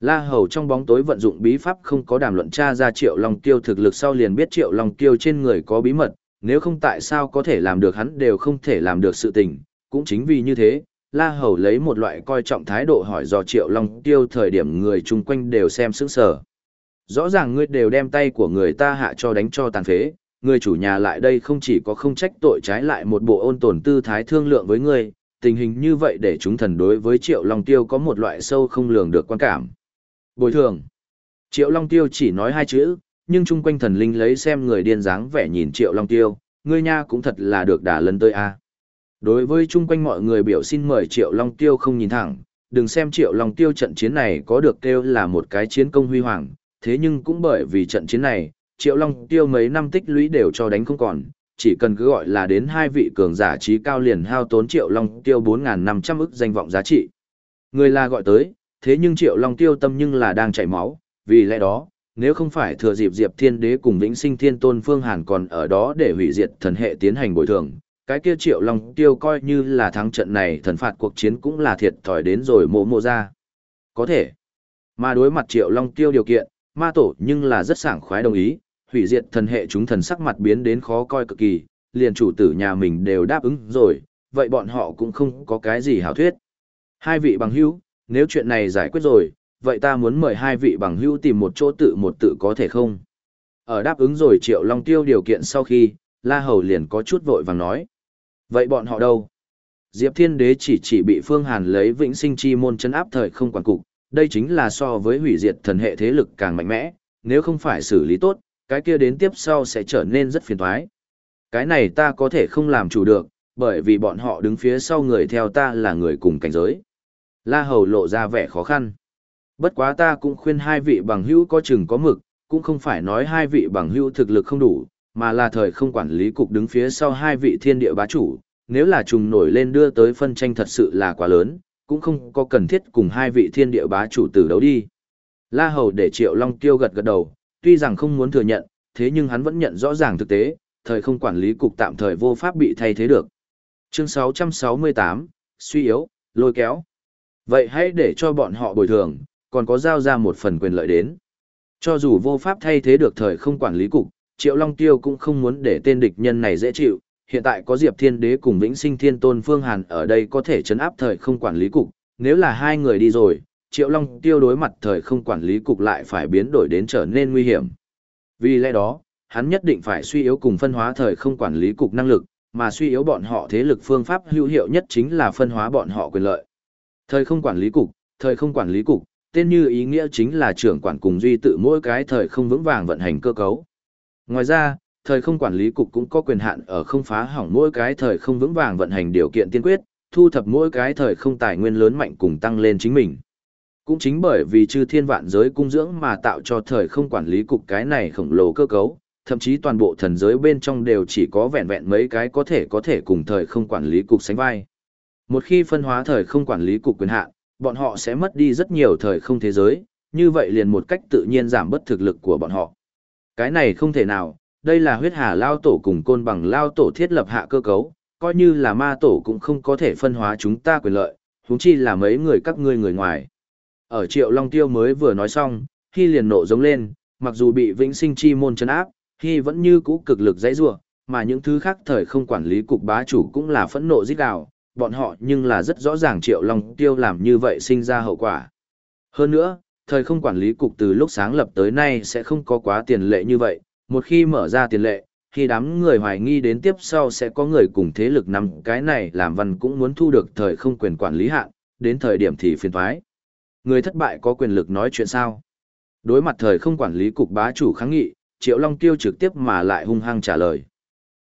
La Hầu trong bóng tối vận dụng bí pháp không có đàm luận tra ra Triệu Long Tiêu thực lực sau liền biết Triệu Long Tiêu trên người có bí mật, nếu không tại sao có thể làm được hắn đều không thể làm được sự tình, cũng chính vì như thế, La Hầu lấy một loại coi trọng thái độ hỏi dò Triệu Long Tiêu thời điểm người chung quanh đều xem sững sờ. Rõ ràng ngươi đều đem tay của người ta hạ cho đánh cho tàn phế, người chủ nhà lại đây không chỉ có không trách tội trái lại một bộ ôn tồn tư thái thương lượng với ngươi, tình hình như vậy để chúng thần đối với Triệu Long Tiêu có một loại sâu không lường được quan cảm. Bồi thường. Triệu Long Tiêu chỉ nói hai chữ, nhưng chung quanh thần linh lấy xem người điên dáng vẻ nhìn Triệu Long Tiêu, ngươi nha cũng thật là được đả lần tới a. Đối với chung quanh mọi người biểu xin mời Triệu Long Tiêu không nhìn thẳng, đừng xem Triệu Long Tiêu trận chiến này có được kêu là một cái chiến công huy hoàng, thế nhưng cũng bởi vì trận chiến này, Triệu Long Tiêu mấy năm tích lũy đều cho đánh không còn, chỉ cần cứ gọi là đến hai vị cường giả trí cao liền hao tốn Triệu Long Tiêu 4.500 ức danh vọng giá trị. Người là gọi tới, thế nhưng Triệu Long Tiêu tâm nhưng là đang chảy máu, vì lẽ đó, nếu không phải thừa dịp Diệp Thiên Đế cùng Vĩnh Sinh Thiên Tôn Phương Hàn còn ở đó để hủy diệt thần hệ tiến hành bồi thường, cái kia Triệu Long Tiêu coi như là thắng trận này thần phạt cuộc chiến cũng là thiệt thòi đến rồi mộ mộ ra. Có thể. Mà đối mặt Triệu Long Tiêu điều kiện, ma tổ nhưng là rất sảng khoái đồng ý, hủy diệt thần hệ chúng thần sắc mặt biến đến khó coi cực kỳ, liền chủ tử nhà mình đều đáp ứng rồi, vậy bọn họ cũng không có cái gì hảo thuyết. Hai vị bằng hữu, nếu chuyện này giải quyết rồi, vậy ta muốn mời hai vị bằng hữu tìm một chỗ tự một tự có thể không? Ở đáp ứng rồi Triệu Long Tiêu điều kiện sau khi, La Hầu liền có chút vội vàng nói. Vậy bọn họ đâu? Diệp Thiên Đế chỉ chỉ bị Phương Hàn lấy vĩnh sinh chi môn chấn áp thời không quản cục, đây chính là so với hủy diệt thần hệ thế lực càng mạnh mẽ, nếu không phải xử lý tốt, cái kia đến tiếp sau sẽ trở nên rất phiền toái. Cái này ta có thể không làm chủ được, bởi vì bọn họ đứng phía sau người theo ta là người cùng cảnh giới. La Hầu lộ ra vẻ khó khăn. Bất quá ta cũng khuyên hai vị bằng hữu có chừng có mực, cũng không phải nói hai vị bằng hữu thực lực không đủ, mà là thời không quản lý cục đứng phía sau hai vị thiên địa bá chủ, nếu là trùng nổi lên đưa tới phân tranh thật sự là quá lớn, cũng không có cần thiết cùng hai vị thiên địa bá chủ tử đấu đi. La Hầu để Triệu Long Tiêu gật gật đầu, tuy rằng không muốn thừa nhận, thế nhưng hắn vẫn nhận rõ ràng thực tế, thời không quản lý cục tạm thời vô pháp bị thay thế được. Chương 668, suy yếu, lôi kéo. Vậy hãy để cho bọn họ bồi thường, còn có giao ra một phần quyền lợi đến. Cho dù vô pháp thay thế được thời không quản lý cục, Triệu Long Tiêu cũng không muốn để tên địch nhân này dễ chịu, hiện tại có Diệp Thiên Đế cùng Vĩnh Sinh Thiên Tôn Phương Hàn ở đây có thể chấn áp thời không quản lý cục, nếu là hai người đi rồi, Triệu Long Tiêu đối mặt thời không quản lý cục lại phải biến đổi đến trở nên nguy hiểm. Vì lẽ đó, hắn nhất định phải suy yếu cùng phân hóa thời không quản lý cục năng lực, mà suy yếu bọn họ thế lực phương pháp hữu hiệu nhất chính là phân hóa bọn họ quyền lợi. Thời không quản lý cục, thời không quản lý cục, tên như ý nghĩa chính là trưởng quản cùng duy tự mỗi cái thời không vững vàng vận hành cơ cấu. Ngoài ra, thời không quản lý cục cũng có quyền hạn ở không phá hỏng mỗi cái thời không vững vàng vận hành điều kiện tiên quyết, thu thập mỗi cái thời không tài nguyên lớn mạnh cùng tăng lên chính mình. Cũng chính bởi vì chư thiên vạn giới cung dưỡng mà tạo cho thời không quản lý cục cái này khổng lồ cơ cấu, thậm chí toàn bộ thần giới bên trong đều chỉ có vẹn vẹn mấy cái có thể có thể cùng thời không quản lý cục sánh vai. Một khi phân hóa thời không quản lý cục quyền hạn, bọn họ sẽ mất đi rất nhiều thời không thế giới, như vậy liền một cách tự nhiên giảm bất thực lực của bọn họ. Cái này không thể nào, đây là huyết hà lao tổ cùng côn bằng lao tổ thiết lập hạ cơ cấu, coi như là ma tổ cũng không có thể phân hóa chúng ta quyền lợi, huống chi là mấy người các ngươi người ngoài. Ở triệu long tiêu mới vừa nói xong, khi liền nộ giống lên, mặc dù bị vĩnh sinh chi môn chấn áp, khi vẫn như cũ cực lực dãy rủa, mà những thứ khác thời không quản lý cục bá chủ cũng là phẫn nộ giết gào, bọn họ nhưng là rất rõ ràng triệu long tiêu làm như vậy sinh ra hậu quả. Hơn nữa, thời không quản lý cục từ lúc sáng lập tới nay sẽ không có quá tiền lệ như vậy, một khi mở ra tiền lệ, khi đám người hoài nghi đến tiếp sau sẽ có người cùng thế lực nằm cái này làm văn cũng muốn thu được thời không quyền quản lý hạn, đến thời điểm thì phiền thoái. Người thất bại có quyền lực nói chuyện sao? Đối mặt thời không quản lý cục bá chủ kháng nghị, Triệu Long Tiêu trực tiếp mà lại hung hăng trả lời.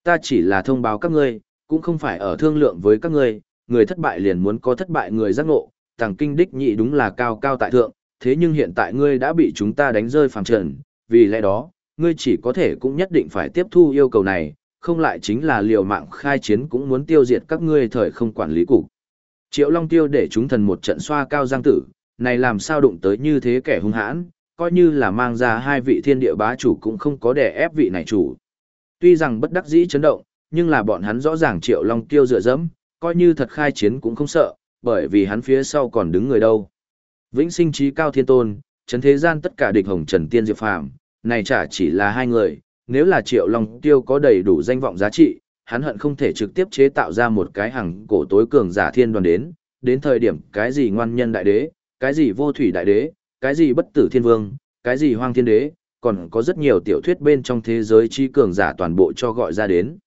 Ta chỉ là thông báo các ngươi, cũng không phải ở thương lượng với các ngươi, người thất bại liền muốn có thất bại người giác ngộ, tàng kinh đích nhị đúng là cao cao tại thượng, thế nhưng hiện tại ngươi đã bị chúng ta đánh rơi phàm trần, vì lẽ đó, ngươi chỉ có thể cũng nhất định phải tiếp thu yêu cầu này, không lại chính là liều mạng khai chiến cũng muốn tiêu diệt các ngươi thời không quản lý cục. Triệu Long Tiêu để chúng thần một trận xoa cao giang tử, này làm sao đụng tới như thế kẻ hung hãn, coi như là mang ra hai vị thiên địa bá chủ cũng không có đè ép vị này chủ. Tuy rằng bất đắc dĩ chấn động, nhưng là bọn hắn rõ ràng Triệu Long Tiêu dựa dẫm, coi như thật khai chiến cũng không sợ, bởi vì hắn phía sau còn đứng người đâu. Vĩnh sinh trí cao thiên tôn, chấn thế gian tất cả địch hồng trần tiên diệp phàm, này chả chỉ là hai người, nếu là Triệu Long Tiêu có đầy đủ danh vọng giá trị, hắn hận không thể trực tiếp chế tạo ra một cái hàng cổ tối cường giả thiên đoàn đến, đến thời điểm cái gì ngoan nhân đại đế, cái gì vô thủy đại đế, cái gì bất tử thiên vương, cái gì hoang thiên đế, còn có rất nhiều tiểu thuyết bên trong thế giới chi cường giả toàn bộ cho gọi ra đến.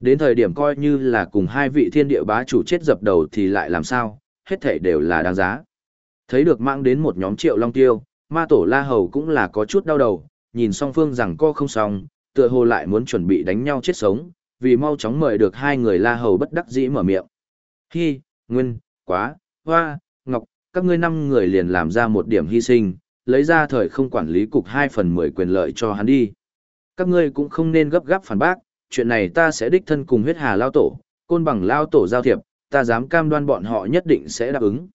Đến thời điểm coi như là cùng hai vị thiên địa bá chủ chết dập đầu thì lại làm sao, hết thể đều là đáng giá. Thấy được mang đến một nhóm triệu long tiêu, ma tổ la hầu cũng là có chút đau đầu, nhìn song phương rằng co không xong, tựa hồ lại muốn chuẩn bị đánh nhau chết sống, vì mau chóng mời được hai người la hầu bất đắc dĩ mở miệng. Hi, Nguyên, Quá, Hoa, Ngọc, các ngươi năm người liền làm ra một điểm hy sinh, lấy ra thời không quản lý cục 2 phần 10 quyền lợi cho hắn đi. Các ngươi cũng không nên gấp gáp phản bác, chuyện này ta sẽ đích thân cùng huyết hà lao tổ, côn bằng lao tổ giao thiệp, ta dám cam đoan bọn họ nhất định sẽ đáp ứng.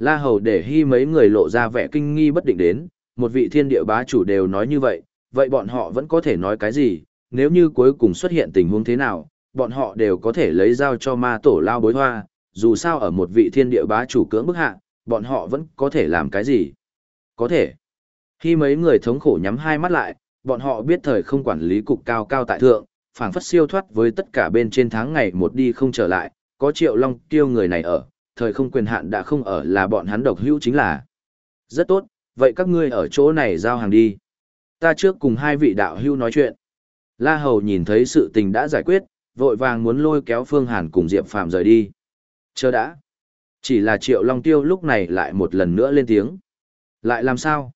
La Hầu để hy mấy người lộ ra vẻ kinh nghi bất định đến, một vị thiên địa bá chủ đều nói như vậy, vậy bọn họ vẫn có thể nói cái gì, nếu như cuối cùng xuất hiện tình huống thế nào, bọn họ đều có thể lấy dao cho ma tổ lao bối hoa, dù sao ở một vị thiên địa bá chủ cưỡng bức hạ, bọn họ vẫn có thể làm cái gì. Có thể. Khi mấy người thống khổ nhắm hai mắt lại, bọn họ biết thời không quản lý cục cao cao tại thượng, phảng phất siêu thoát với tất cả bên trên tháng ngày một đi không trở lại, có triệu long tiêu người này ở, thời không quyền hạn đã không ở là bọn hắn độc hữu chính là. Rất tốt, vậy các ngươi ở chỗ này giao hàng đi. Ta trước cùng hai vị đạo hữu nói chuyện. La Hầu nhìn thấy sự tình đã giải quyết, vội vàng muốn lôi kéo Phương Hàn cùng Diệp Phàm rời đi. Chờ đã. Chỉ là Triệu Long Tiêu lúc này lại một lần nữa lên tiếng. Lại làm sao?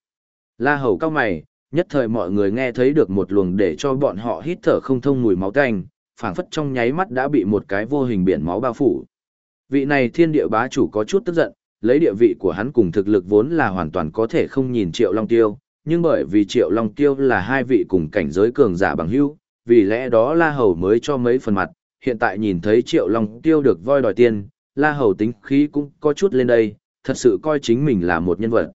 La Hầu cao mày, nhất thời mọi người nghe thấy được một luồng để cho bọn họ hít thở không thông mùi máu tanh, phảng phất trong nháy mắt đã bị một cái vô hình biển máu bao phủ. Vị này thiên địa bá chủ có chút tức giận, lấy địa vị của hắn cùng thực lực vốn là hoàn toàn có thể không nhìn Triệu Long Tiêu, nhưng bởi vì Triệu Long Tiêu là hai vị cùng cảnh giới cường giả bằng hữu, vì lẽ đó La Hầu mới cho mấy phần mặt, hiện tại nhìn thấy Triệu Long Tiêu được voi đòi tiền, La Hầu tính khí cũng có chút lên đây, thật sự coi chính mình là một nhân vật.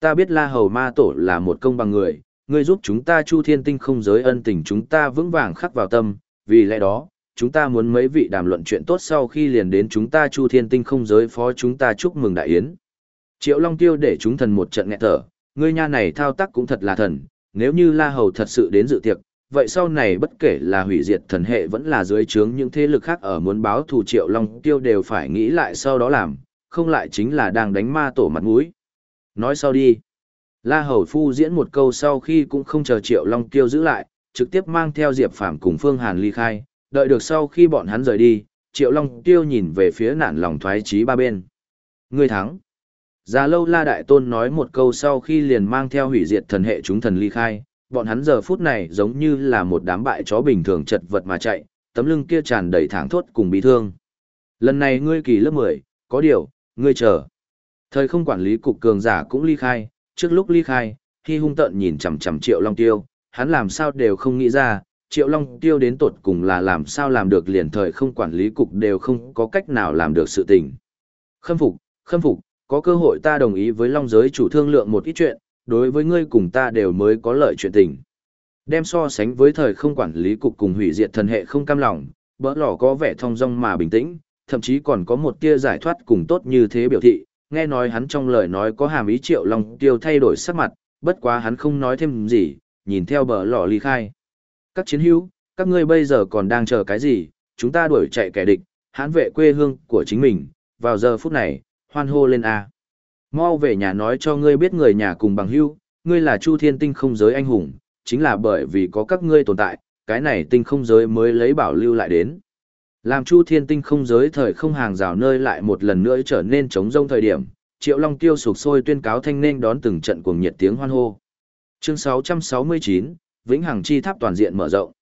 Ta biết La Hầu Ma Tổ là một công bằng người, ngươi giúp chúng ta Chu Thiên Tinh không giới ân tình chúng ta vững vàng khắc vào tâm, vì lẽ đó, chúng ta muốn mấy vị đàm luận chuyện tốt sau khi liền đến chúng ta Chu Thiên Tinh không giới phó chúng ta chúc mừng đại yến. Triệu Long Tiêu để chúng thần một trận nghẹt thở, ngươi nha này thao tác cũng thật là thần, nếu như La Hầu thật sự đến dự tiệc, vậy sau này bất kể là hủy diệt thần hệ vẫn là dưới trướng những thế lực khác ở muốn báo thù Triệu Long Tiêu đều phải nghĩ lại sau đó làm, không lại chính là đang đánh ma tổ mặt mũi. Nói sau đi. La Hầu Phu diễn một câu sau khi cũng không chờ Triệu Long Tiêu giữ lại, trực tiếp mang theo Diệp Phàm cùng Phương Hàn ly khai, đợi được sau khi bọn hắn rời đi, Triệu Long Tiêu nhìn về phía nạn lòng thoái trí ba bên. Người thắng. Già lâu La Đại Tôn nói một câu sau khi liền mang theo hủy diệt thần hệ chúng thần ly khai, bọn hắn giờ phút này giống như là một đám bại chó bình thường chật vật mà chạy, tấm lưng kia tràn đầy thẳng thốt cùng bị thương. Lần này ngươi kỳ lớp 10, có điều, ngươi chờ. Thời không quản lý cục cường giả cũng ly khai, trước lúc ly khai, khi hung tận nhìn chằm chằm Triệu Long Tiêu, hắn làm sao đều không nghĩ ra, Triệu Long Tiêu đến tột cùng là làm sao làm được liền thời không quản lý cục đều không có cách nào làm được sự tình. Khâm phục, khâm phục, có cơ hội ta đồng ý với Long giới chủ thương lượng một ít chuyện, đối với ngươi cùng ta đều mới có lợi chuyện tình. Đem so sánh với thời không quản lý cục cùng hủy diệt thần hệ không cam lòng, bỡ lỏ có vẻ thong dong mà bình tĩnh, thậm chí còn có một tia giải thoát cùng tốt như thế biểu thị, nghe nói hắn trong lời nói có hàm ý triệu long tiêu thay đổi sắc mặt, bất quá hắn không nói thêm gì, nhìn theo bờ lò ly khai. Các chiến hữu, các ngươi bây giờ còn đang chờ cái gì, chúng ta đuổi chạy kẻ địch, hãn vệ quê hương của chính mình, vào giờ phút này, hoan hô lên A. Mau về nhà nói cho ngươi biết người nhà cùng bằng hữu, ngươi là Chu Thiên Tinh không giới anh hùng, chính là bởi vì có các ngươi tồn tại, cái này tinh không giới mới lấy bảo lưu lại đến. Làm Chu Thiên Tinh không giới thời không hàng rào nơi lại một lần nữa trở nên trống rông thời điểm, Triệu Long Tiêu sụp sôi tuyên cáo thanh nên đón từng trận cuồng nhiệt tiếng hoan hô. Chương 669, Vĩnh Hằng Chi Tháp toàn diện mở rộng.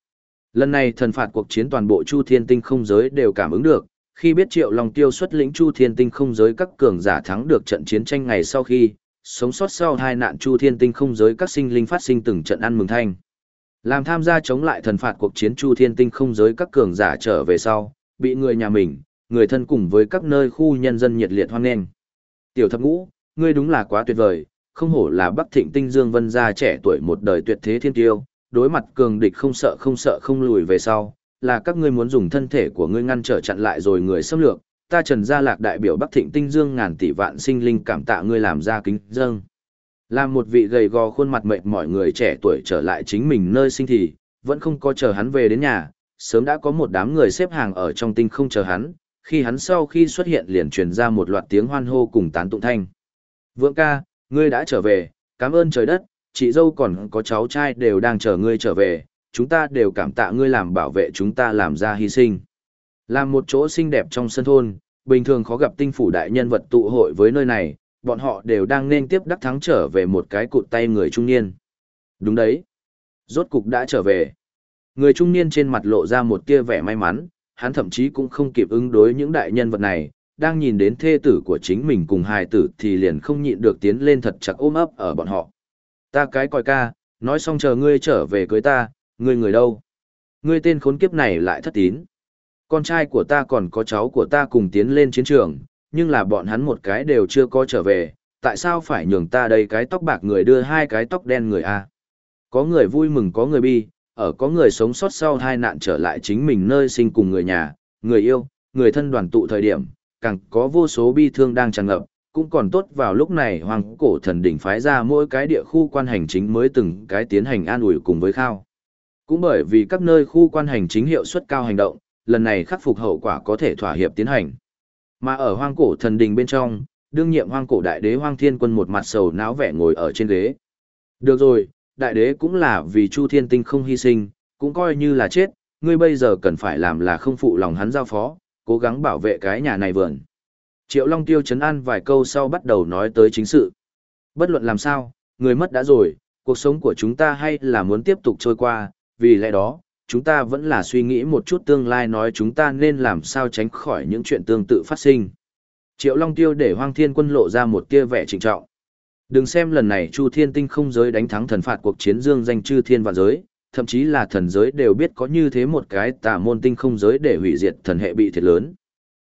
Lần này thần phạt cuộc chiến toàn bộ Chu Thiên Tinh không giới đều cảm ứng được, khi biết Triệu Long Tiêu xuất lĩnh Chu Thiên Tinh không giới các cường giả thắng được trận chiến tranh ngày sau khi, sống sót sau hai nạn Chu Thiên Tinh không giới các sinh linh phát sinh từng trận ăn mừng thanh. Làm tham gia chống lại thần phạt cuộc chiến Chu Thiên Tinh không giới các cường giả trở về sau, bị người nhà mình, người thân cùng với các nơi khu nhân dân nhiệt liệt hoan nghênh. Tiểu thập ngũ, ngươi đúng là quá tuyệt vời, không hổ là Bắc Thịnh Tinh Dương Vân gia trẻ tuổi một đời tuyệt thế thiên tiêu, đối mặt cường địch không sợ không sợ không lùi về sau, là các ngươi muốn dùng thân thể của ngươi ngăn trở chặn lại rồi người xâm lược, ta Trần Gia Lạc đại biểu Bắc Thịnh Tinh Dương ngàn tỷ vạn sinh linh cảm tạ ngươi làm ra kính dâng. Làm một vị gầy gò khuôn mặt mệt mỏi người trẻ tuổi trở lại chính mình nơi sinh thì, vẫn không có chờ hắn về đến nhà, sớm đã có một đám người xếp hàng ở trong tinh không chờ hắn, khi hắn sau khi xuất hiện liền truyền ra một loạt tiếng hoan hô cùng tán tụng thanh. Vượng ca, ngươi đã trở về, cảm ơn trời đất, chị dâu còn có cháu trai đều đang chờ ngươi trở về, chúng ta đều cảm tạ ngươi làm bảo vệ chúng ta làm ra hy sinh. Làm một chỗ xinh đẹp trong sân thôn, bình thường khó gặp tinh phủ đại nhân vật tụ hội với nơi này, bọn họ đều đang nên tiếp đắc thắng trở về một cái cụt tay người trung niên. Đúng đấy. Rốt cục đã trở về. Người trung niên trên mặt lộ ra một tia vẻ may mắn, hắn thậm chí cũng không kịp ứng đối những đại nhân vật này, đang nhìn đến thê tử của chính mình cùng hài tử thì liền không nhịn được tiến lên thật chặt ôm ấp ở bọn họ. Ta cái coi ca, nói xong chờ ngươi trở về cưới ta, ngươi người đâu? Ngươi tên khốn kiếp này lại thất tín. Con trai của ta còn có cháu của ta cùng tiến lên chiến trường, nhưng là bọn hắn một cái đều chưa có trở về, tại sao phải nhường ta đây cái tóc bạc người đưa hai cái tóc đen người a? Có người vui mừng có người bi, ở có người sống sót sau hai nạn trở lại chính mình nơi sinh cùng người nhà, người yêu, người thân đoàn tụ thời điểm, càng có vô số bi thương đang tràn ngập, cũng còn tốt vào lúc này hoàng cổ thần đỉnh phái ra mỗi cái địa khu quan hành chính mới từng cái tiến hành an ủi cùng với khao. Cũng bởi vì các nơi khu quan hành chính hiệu suất cao hành động, lần này khắc phục hậu quả có thể thỏa hiệp tiến hành. Mà ở hoang cổ thần đình bên trong, đương nhiệm hoang cổ đại đế hoang thiên quân một mặt sầu não vẻ ngồi ở trên ghế. Được rồi, đại đế cũng là vì Chu Thiên Tinh không hy sinh, cũng coi như là chết, ngươi bây giờ cần phải làm là không phụ lòng hắn giao phó, cố gắng bảo vệ cái nhà này vườn. Triệu Long Tiêu chấn an vài câu sau bắt đầu nói tới chính sự. Bất luận làm sao, người mất đã rồi, cuộc sống của chúng ta hay là muốn tiếp tục trôi qua, vì lẽ đó, chúng ta vẫn là suy nghĩ một chút tương lai nói chúng ta nên làm sao tránh khỏi những chuyện tương tự phát sinh. Triệu Long Tiêu để Hoang Thiên Quân lộ ra một tia vẻ trịnh trọng. Đừng xem lần này Chu Thiên Tinh không giới đánh thắng thần phạt cuộc chiến dương danh chư thiên và giới, thậm chí là thần giới đều biết có như thế một cái tà môn tinh không giới để hủy diệt thần hệ bị thiệt lớn.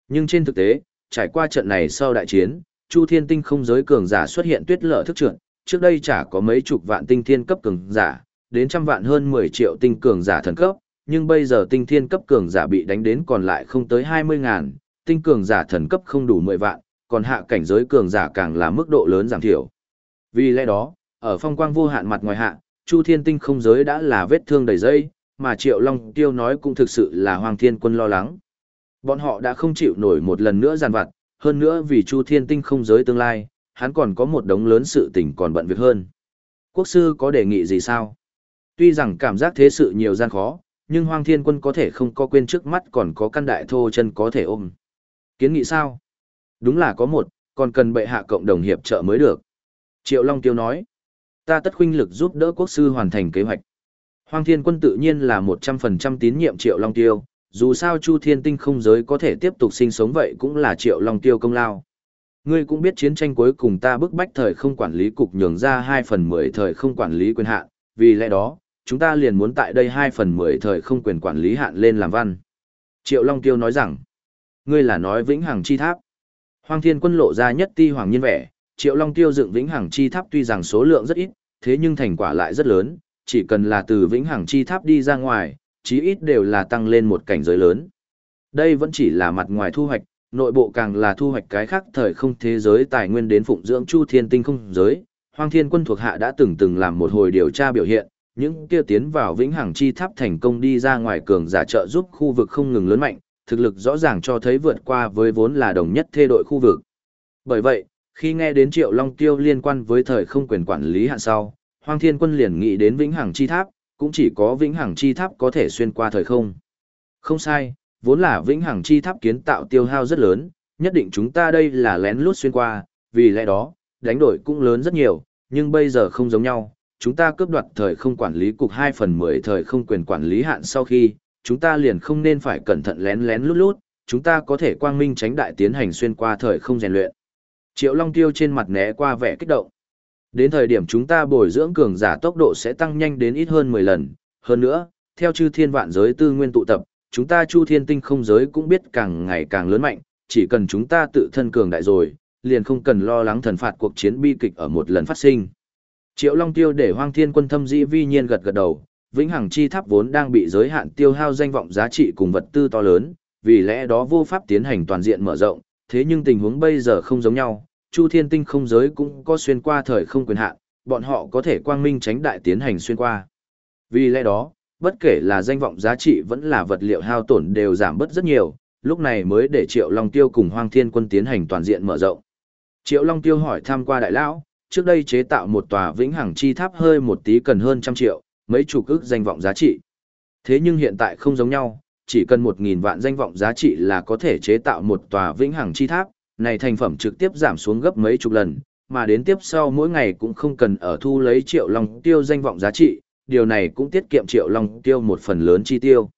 Nhưng trên thực tế, trải qua trận này sau đại chiến, Chu Thiên Tinh không giới cường giả xuất hiện tuyết lở thức trượt, trước đây chả có mấy chục vạn tinh thiên cấp cường giả, đến trăm vạn hơn 10 triệu tinh cường giả thần cấp, nhưng bây giờ tinh thiên cấp cường giả bị đánh đến còn lại không tới 20 ngàn, tinh cường giả thần cấp không đủ 10 vạn, còn hạ cảnh giới cường giả càng là mức độ lớn giảm thiểu. Vì lẽ đó, ở phong quang vô hạn mặt ngoài hạ, Chu Thiên Tinh không giới đã là vết thương đầy dây, mà Triệu Long Tiêu nói cũng thực sự là Hoàng Thiên Quân lo lắng. Bọn họ đã không chịu nổi một lần nữa giàn vặt, hơn nữa vì Chu Thiên Tinh không giới tương lai, hắn còn có một đống lớn sự tình còn bận việc hơn. Quốc sư có đề nghị gì sao? Tuy rằng cảm giác thế sự nhiều gian khó, nhưng Hoàng Thiên Quân có thể không có quên trước mắt còn có căn đại thô chân có thể ôm. Kiến nghị sao? Đúng là có một, còn cần bệ hạ cộng đồng hiệp trợ mới được. Triệu Long Tiêu nói, ta tất khuynh lực giúp đỡ quốc sư hoàn thành kế hoạch. Hoàng Thiên Quân tự nhiên là 100% tín nhiệm Triệu Long Tiêu, dù sao Chu Thiên Tinh không giới có thể tiếp tục sinh sống vậy cũng là Triệu Long Tiêu công lao. Ngươi cũng biết chiến tranh cuối cùng ta bức bách thời không quản lý cục nhường ra 2 phần 10 thời không quản lý quyền hạn, vì lẽ đó, chúng ta liền muốn tại đây 2 phần 10 thời không quyền quản lý hạn lên làm văn. Triệu Long Tiêu nói rằng, ngươi là nói vĩnh hằng chi tháp. Hoàng Thiên Quân lộ ra nhất ti hoàng nhân vẻ, Triệu Long Tiêu dựng vĩnh hằng chi tháp tuy rằng số lượng rất ít, thế nhưng thành quả lại rất lớn, chỉ cần là từ vĩnh hằng chi tháp đi ra ngoài, chí ít đều là tăng lên một cảnh giới lớn. Đây vẫn chỉ là mặt ngoài thu hoạch, nội bộ càng là thu hoạch cái khác thời không thế giới tài nguyên đến phụng dưỡng Chu Thiên Tinh không giới. Hoàng Thiên Quân thuộc hạ đã từng từng làm một hồi điều tra biểu hiện, những kia tiến vào vĩnh hằng chi tháp thành công đi ra ngoài cường giả trợ giúp khu vực không ngừng lớn mạnh, thực lực rõ ràng cho thấy vượt qua với vốn là đồng nhất thê đội khu vực. Bởi vậy, khi nghe đến Triệu Long Tiêu liên quan với thời không quyền quản lý hạn sau, Hoàng Thiên Quân liền nghĩ đến Vĩnh Hằng Chi Tháp, cũng chỉ có Vĩnh Hằng Chi Tháp có thể xuyên qua thời không. Không sai, vốn là Vĩnh Hằng Chi Tháp kiến tạo tiêu hao rất lớn, nhất định chúng ta đây là lén lút xuyên qua, vì lẽ đó, đánh đổi cũng lớn rất nhiều, nhưng bây giờ không giống nhau, chúng ta cướp đoạt thời không quản lý cục 2 phần 10 thời không quyền quản lý hạn sau khi, chúng ta liền không nên phải cẩn thận lén lén lút lút, chúng ta có thể quang minh tránh đại tiến hành xuyên qua thời không rèn luyện. Triệu Long Tiêu trên mặt né qua vẻ kích động. Đến thời điểm chúng ta bồi dưỡng cường giả tốc độ sẽ tăng nhanh đến ít hơn 10 lần. Hơn nữa, theo chư thiên vạn giới tư nguyên tụ tập, chúng ta chu thiên tinh không giới cũng biết càng ngày càng lớn mạnh, chỉ cần chúng ta tự thân cường đại rồi, liền không cần lo lắng thần phạt cuộc chiến bi kịch ở một lần phát sinh. Triệu Long Tiêu để Hoang Thiên Quân thâm dĩ vi nhiên gật gật đầu, vĩnh hằng chi tháp vốn đang bị giới hạn tiêu hao danh vọng giá trị cùng vật tư to lớn, vì lẽ đó vô pháp tiến hành toàn diện mở rộng, thế nhưng tình huống bây giờ không giống nhau, Chu Thiên Tinh không giới cũng có xuyên qua thời không quyền hạn, bọn họ có thể quang minh tránh đại tiến hành xuyên qua. Vì lẽ đó, bất kể là danh vọng giá trị vẫn là vật liệu hao tổn đều giảm bớt rất nhiều, lúc này mới để Triệu Long Tiêu cùng Hoang Thiên Quân tiến hành toàn diện mở rộng. Triệu Long Tiêu hỏi tham qua đại lão, trước đây chế tạo một tòa vĩnh hằng chi tháp hơi một tí cần hơn trăm triệu, mấy chục ức danh vọng giá trị. Thế nhưng hiện tại không giống nhau, chỉ cần một nghìn vạn danh vọng giá trị là có thể chế tạo một tòa vĩnh hằng chi tháp, này thành phẩm trực tiếp giảm xuống gấp mấy chục lần, mà đến tiếp sau mỗi ngày cũng không cần ở thu lấy triệu long tiêu danh vọng giá trị, điều này cũng tiết kiệm triệu long tiêu một phần lớn chi tiêu.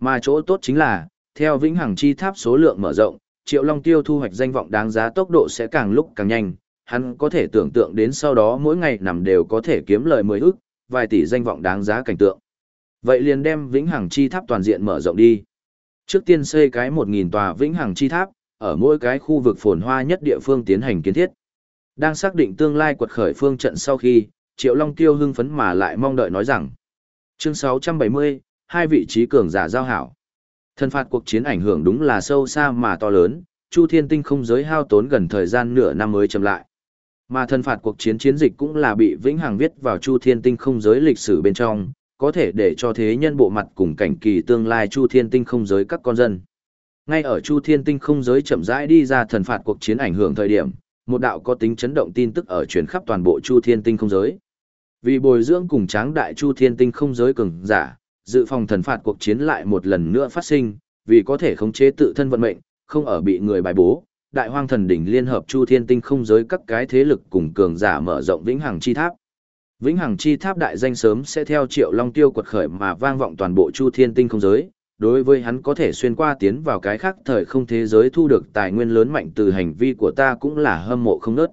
Mà chỗ tốt chính là, theo vĩnh hằng chi tháp số lượng mở rộng, triệu long tiêu thu hoạch danh vọng đáng giá tốc độ sẽ càng lúc càng nhanh, hắn có thể tưởng tượng đến sau đó mỗi ngày nằm đều có thể kiếm lời 10 ức, vài tỷ danh vọng đáng giá cảnh tượng. Vậy liền đem vĩnh hằng chi tháp toàn diện mở rộng đi. Trước tiên xây cái 1.000 tòa vĩnh hằng chi tháp, ở mỗi cái khu vực phồn hoa nhất địa phương tiến hành kiến thiết. Đang xác định tương lai quật khởi phương trận sau khi, Triệu Long Tiêu hưng phấn mà lại mong đợi nói rằng. Chương 670, hai vị trí cường giả giao hảo. Thần phạt cuộc chiến ảnh hưởng đúng là sâu xa mà to lớn, Chu Thiên Tinh không giới hao tốn gần thời gian nửa năm mới chậm lại. Mà thần phạt cuộc chiến chiến dịch cũng là bị vĩnh hằng viết vào Chu Thiên Tinh không giới lịch sử bên trong, có thể để cho thế nhân bộ mặt cùng cảnh kỳ tương lai Chu Thiên Tinh không giới các con dân. Ngay ở Chu Thiên Tinh không giới chậm rãi đi ra thần phạt cuộc chiến ảnh hưởng thời điểm, một đạo có tính chấn động tin tức ở truyền khắp toàn bộ Chu Thiên Tinh không giới. Vì bồi dưỡng cùng tráng đại Chu Thiên Tinh không giới cường giả, dự phòng thần phạt cuộc chiến lại một lần nữa phát sinh, vì có thể khống chế tự thân vận mệnh, không ở bị người bài bố, đại hoang thần đỉnh liên hợp chu thiên tinh không giới các cái thế lực cùng cường giả mở rộng vĩnh hằng chi tháp. Vĩnh hằng chi tháp đại danh sớm sẽ theo triệu long tiêu quật khởi mà vang vọng toàn bộ chu thiên tinh không giới. Đối với hắn có thể xuyên qua tiến vào cái khác thời không thế giới thu được tài nguyên lớn mạnh từ hành vi của ta cũng là hâm mộ không nớt.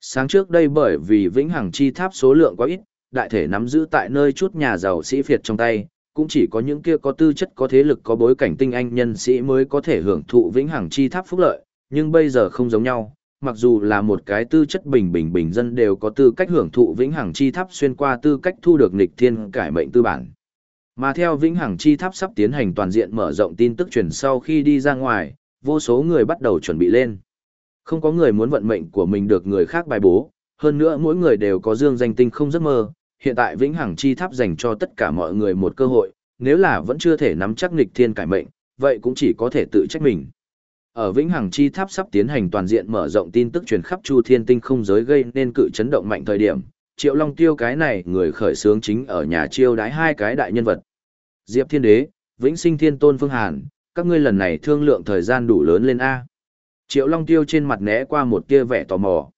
Sáng trước đây bởi vì vĩnh hằng chi tháp số lượng quá ít, đại thể nắm giữ tại nơi chút nhà giàu sĩ phiệt trong tay, cũng chỉ có những kia có tư chất có thế lực có bối cảnh tinh anh nhân sĩ mới có thể hưởng thụ vĩnh hằng chi tháp phúc lợi, nhưng bây giờ không giống nhau, mặc dù là một cái tư chất bình bình bình dân đều có tư cách hưởng thụ vĩnh hằng chi tháp xuyên qua tư cách thu được nghịch thiên cải mệnh tư bản. Mà theo vĩnh hằng chi tháp sắp tiến hành toàn diện mở rộng tin tức truyền sau khi đi ra ngoài, vô số người bắt đầu chuẩn bị lên. Không có người muốn vận mệnh của mình được người khác bài bố, hơn nữa mỗi người đều có dương danh tinh không giấc mơ, hiện tại vĩnh hằng chi tháp dành cho tất cả mọi người một cơ hội, nếu là vẫn chưa thể nắm chắc nghịch thiên cải mệnh, vậy cũng chỉ có thể tự trách mình. Ở Vĩnh Hằng Chi Tháp sắp tiến hành toàn diện mở rộng tin tức truyền khắp Chu Thiên Tinh không giới gây nên cự chấn động mạnh thời điểm, Triệu Long Tiêu cái này người khởi xướng chính ở nhà chiêu đái hai cái đại nhân vật. Diệp Thiên Đế, Vĩnh Sinh Thiên Tôn Phương Hàn, các ngươi lần này thương lượng thời gian đủ lớn lên A. Triệu Long Tiêu trên mặt né qua một kia vẻ tò mò.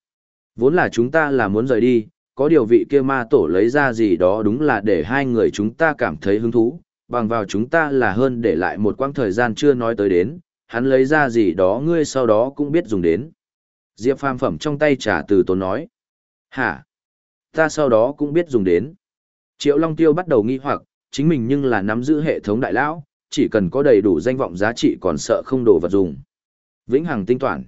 Vốn là chúng ta là muốn rời đi, có điều vị kia ma tổ lấy ra gì đó đúng là để hai người chúng ta cảm thấy hứng thú, bằng vào chúng ta là hơn để lại một quãng thời gian chưa nói tới đến, hắn lấy ra gì đó ngươi sau đó cũng biết dùng đến. Diệp phàm phẩm trong tay trả từ tốn nói. Hả? Ta sau đó cũng biết dùng đến. Triệu Long Tiêu bắt đầu nghi hoặc, chính mình nhưng là nắm giữ hệ thống đại lão, chỉ cần có đầy đủ danh vọng giá trị còn sợ không đồ vật dùng. Vĩnh hằng tinh toàn.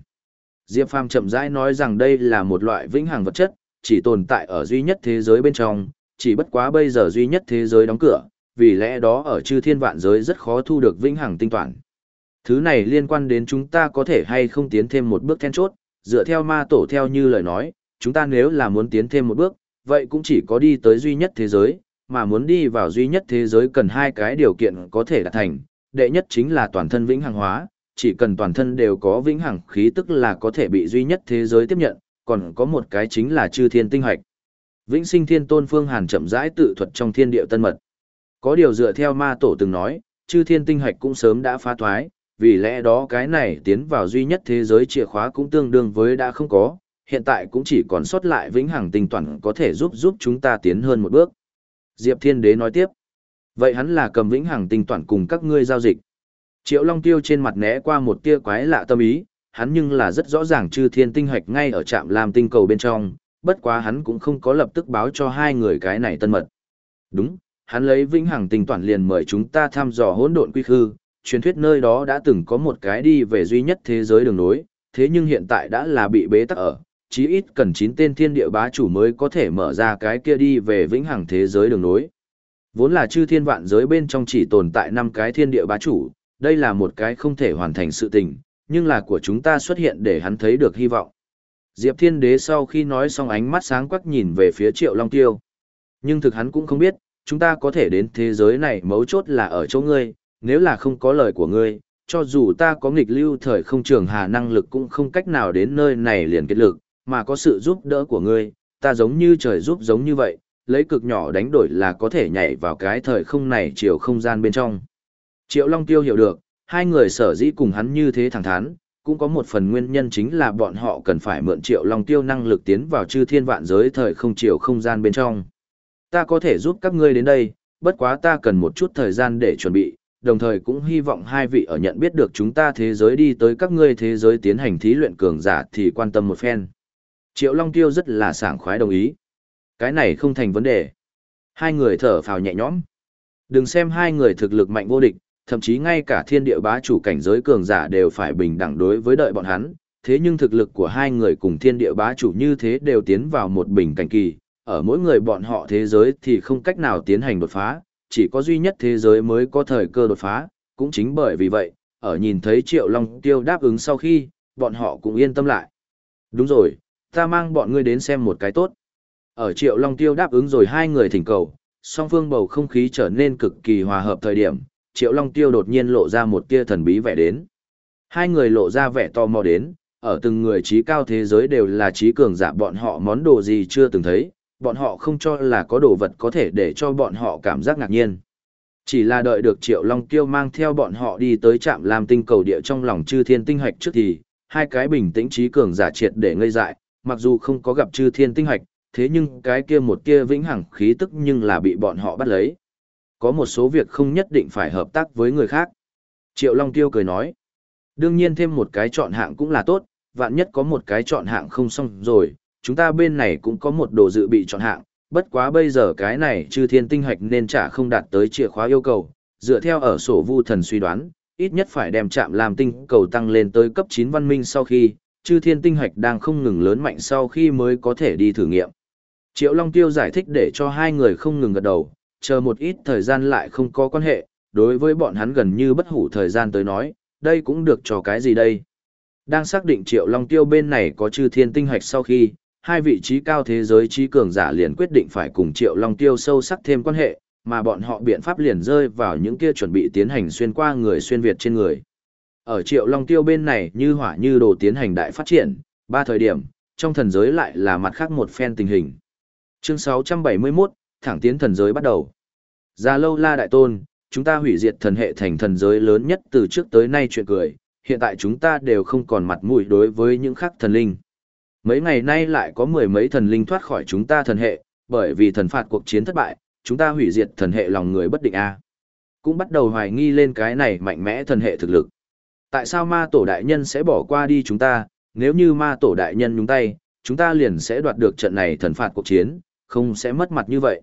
Diệp Phàm chậm rãi nói rằng đây là một loại vĩnh hằng vật chất, chỉ tồn tại ở duy nhất thế giới bên trong, chỉ bất quá bây giờ duy nhất thế giới đóng cửa, vì lẽ đó ở chư thiên vạn giới rất khó thu được vĩnh hằng tinh toàn. Thứ này liên quan đến chúng ta có thể hay không tiến thêm một bước then chốt, dựa theo ma tổ theo như lời nói, chúng ta nếu là muốn tiến thêm một bước, vậy cũng chỉ có đi tới duy nhất thế giới, mà muốn đi vào duy nhất thế giới cần hai cái điều kiện có thể đạt thành. Đệ nhất chính là toàn thân vĩnh hằng hóa, chỉ cần toàn thân đều có vĩnh hằng khí tức là có thể bị duy nhất thế giới tiếp nhận, còn có một cái chính là chư thiên tinh hoạch. Vĩnh sinh thiên tôn phương hàn chậm rãi tự thuật trong thiên địa tân mật. Có điều dựa theo ma tổ từng nói, chư thiên tinh hoạch cũng sớm đã phá thoái, vì lẽ đó cái này tiến vào duy nhất thế giới chìa khóa cũng tương đương với đã không có, hiện tại cũng chỉ còn sót lại vĩnh hằng tinh toàn có thể giúp giúp chúng ta tiến hơn một bước. Diệp Thiên Đế nói tiếp, vậy hắn là cầm vĩnh hằng tinh toàn cùng các ngươi giao dịch. Triệu Long Tiêu trên mặt né qua một tia quái lạ tâm ý, hắn nhưng là rất rõ ràng chư thiên tinh hoạch ngay ở trạm làm tinh cầu bên trong, bất quá hắn cũng không có lập tức báo cho hai người cái này tân mật. Đúng, hắn lấy vĩnh hằng tinh toàn liền mời chúng ta thăm dò hỗn độn quy khư, truyền thuyết nơi đó đã từng có một cái đi về duy nhất thế giới đường nối, thế nhưng hiện tại đã là bị bế tắc ở, chí ít cần 9 tên thiên địa bá chủ mới có thể mở ra cái kia đi về vĩnh hằng thế giới đường nối. Vốn là chư thiên vạn giới bên trong chỉ tồn tại 5 cái thiên địa bá chủ, đây là một cái không thể hoàn thành sự tình, nhưng là của chúng ta xuất hiện để hắn thấy được hy vọng. Diệp Thiên Đế sau khi nói xong ánh mắt sáng quắc nhìn về phía Triệu Long Tiêu. Nhưng thực hắn cũng không biết, chúng ta có thể đến thế giới này mấu chốt là ở chỗ ngươi, nếu là không có lời của ngươi, cho dù ta có nghịch lưu thời không trường hà năng lực cũng không cách nào đến nơi này liền kết lực, mà có sự giúp đỡ của ngươi, ta giống như trời giúp giống như vậy, lấy cực nhỏ đánh đổi là có thể nhảy vào cái thời không này chiều không gian bên trong. Triệu Long Tiêu hiểu được, hai người sở dĩ cùng hắn như thế thẳng thắn, cũng có một phần nguyên nhân chính là bọn họ cần phải mượn Triệu Long Tiêu năng lực tiến vào chư thiên vạn giới thời không chiều không gian bên trong. Ta có thể giúp các ngươi đến đây, bất quá ta cần một chút thời gian để chuẩn bị, đồng thời cũng hy vọng hai vị ở nhận biết được chúng ta thế giới đi tới các ngươi thế giới tiến hành thí luyện cường giả thì quan tâm một phen. Triệu Long Tiêu rất là sảng khoái đồng ý. Cái này không thành vấn đề. Hai người thở phào nhẹ nhõm. Đừng xem hai người thực lực mạnh vô địch, thậm chí ngay cả thiên địa bá chủ cảnh giới cường giả đều phải bình đẳng đối với đợi bọn hắn, thế nhưng thực lực của hai người cùng thiên địa bá chủ như thế đều tiến vào một bình cảnh kỳ, ở mỗi người bọn họ thế giới thì không cách nào tiến hành đột phá, chỉ có duy nhất thế giới mới có thời cơ đột phá, cũng chính bởi vì vậy, ở nhìn thấy Triệu Long Tiêu đáp ứng sau khi, bọn họ cũng yên tâm lại. Đúng rồi, ta mang bọn ngươi đến xem một cái tốt. Ở Triệu Long Tiêu đáp ứng rồi hai người thỉnh cầu, song phương bầu không khí trở nên cực kỳ hòa hợp thời điểm, Triệu Long Tiêu đột nhiên lộ ra một tia thần bí vẻ đến. Hai người lộ ra vẻ tò mò đến, ở từng người trí cao thế giới đều là trí cường giả bọn họ món đồ gì chưa từng thấy, bọn họ không cho là có đồ vật có thể để cho bọn họ cảm giác ngạc nhiên. Chỉ là đợi được Triệu Long Tiêu mang theo bọn họ đi tới trạm làm tinh cầu địa trong lòng chư thiên tinh hạch trước thì, hai cái bình tĩnh trí cường giả triệt để ngây dại, mặc dù không có gặp chư thiên tinh hạch, thế nhưng cái kia một kia vĩnh hằng khí tức nhưng là bị bọn họ bắt lấy. Có một số việc không nhất định phải hợp tác với người khác. Triệu Long Tiêu cười nói, đương nhiên thêm một cái chọn hạng cũng là tốt, vạn nhất có một cái chọn hạng không xong rồi, chúng ta bên này cũng có một đồ dự bị chọn hạng, bất quá bây giờ cái này chư thiên tinh hạch nên trả không đạt tới chìa khóa yêu cầu, dựa theo ở sổ vu thần suy đoán, ít nhất phải đem chạm làm tinh cầu tăng lên tới cấp 9 văn minh sau khi, chư thiên tinh hạch đang không ngừng lớn mạnh sau khi mới có thể đi thử nghiệm. Triệu Long Tiêu giải thích để cho hai người không ngừng gật đầu, chờ một ít thời gian lại không có quan hệ, đối với bọn hắn gần như bất hủ thời gian tới nói, đây cũng được cho cái gì đây. Đang xác định Triệu Long Tiêu bên này có chư thiên tinh hạch sau khi, hai vị trí cao thế giới trí cường giả liền quyết định phải cùng Triệu Long Tiêu sâu sắc thêm quan hệ, mà bọn họ biện pháp liền rơi vào những kia chuẩn bị tiến hành xuyên qua người xuyên Việt trên người. Ở Triệu Long Tiêu bên này như hỏa như đồ tiến hành đại phát triển, ba thời điểm, trong thần giới lại là mặt khác một phen tình hình. Chương 671, thẳng tiến thần giới bắt đầu. Già lâu la đại tôn, chúng ta hủy diệt thần hệ thành thần giới lớn nhất từ trước tới nay chuyện cười, hiện tại chúng ta đều không còn mặt mũi đối với những khắc thần linh. Mấy ngày nay lại có mười mấy thần linh thoát khỏi chúng ta thần hệ, bởi vì thần phạt cuộc chiến thất bại, chúng ta hủy diệt thần hệ lòng người bất định a. Cũng bắt đầu hoài nghi lên cái này mạnh mẽ thần hệ thực lực. Tại sao ma tổ đại nhân sẽ bỏ qua đi chúng ta, nếu như ma tổ đại nhân nhúng tay, chúng ta liền sẽ đoạt được trận này thần phạt cuộc chiến, không sẽ mất mặt như vậy.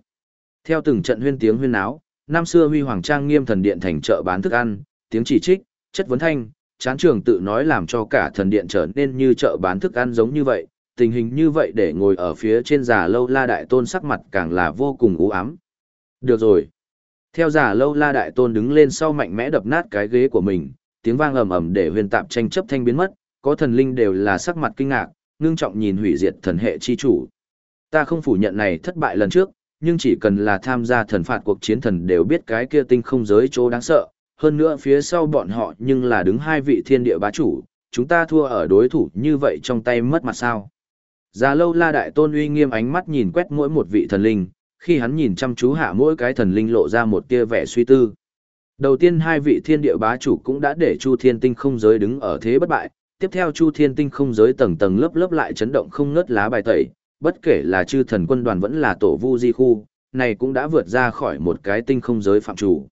Theo từng trận huyên tiếng huyên áo, năm xưa huy hoàng trang nghiêm thần điện thành chợ bán thức ăn, tiếng chỉ trích, chất vấn thanh, chán trường tự nói làm cho cả thần điện trở nên như chợ bán thức ăn giống như vậy, tình hình như vậy để ngồi ở phía trên già lâu la đại tôn sắc mặt càng là vô cùng u ám. Được rồi. Theo già lâu la đại tôn đứng lên sau mạnh mẽ đập nát cái ghế của mình, tiếng vang ầm ầm để huyền tạp tranh chấp thanh biến mất, có thần linh đều là sắc mặt kinh ngạc, ngưng trọng nhìn hủy diệt thần hệ chi chủ. Ta không phủ nhận này thất bại lần trước, nhưng chỉ cần là tham gia thần phạt cuộc chiến thần đều biết cái kia tinh không giới chỗ đáng sợ, hơn nữa phía sau bọn họ nhưng là đứng hai vị thiên địa bá chủ, chúng ta thua ở đối thủ như vậy trong tay mất mặt sao. Già lâu la đại tôn uy nghiêm ánh mắt nhìn quét mỗi một vị thần linh, khi hắn nhìn chăm chú hạ mỗi cái thần linh lộ ra một tia vẻ suy tư. Đầu tiên hai vị thiên địa bá chủ cũng đã để Chu Thiên Tinh không giới đứng ở thế bất bại, tiếp theo Chu Thiên Tinh không giới tầng tầng lớp lớp lại chấn động không ngớt lá bài tẩy, bất kể là chư thần quân đoàn vẫn là tổ vu di khu, này cũng đã vượt ra khỏi một cái tinh không giới phạm chủ.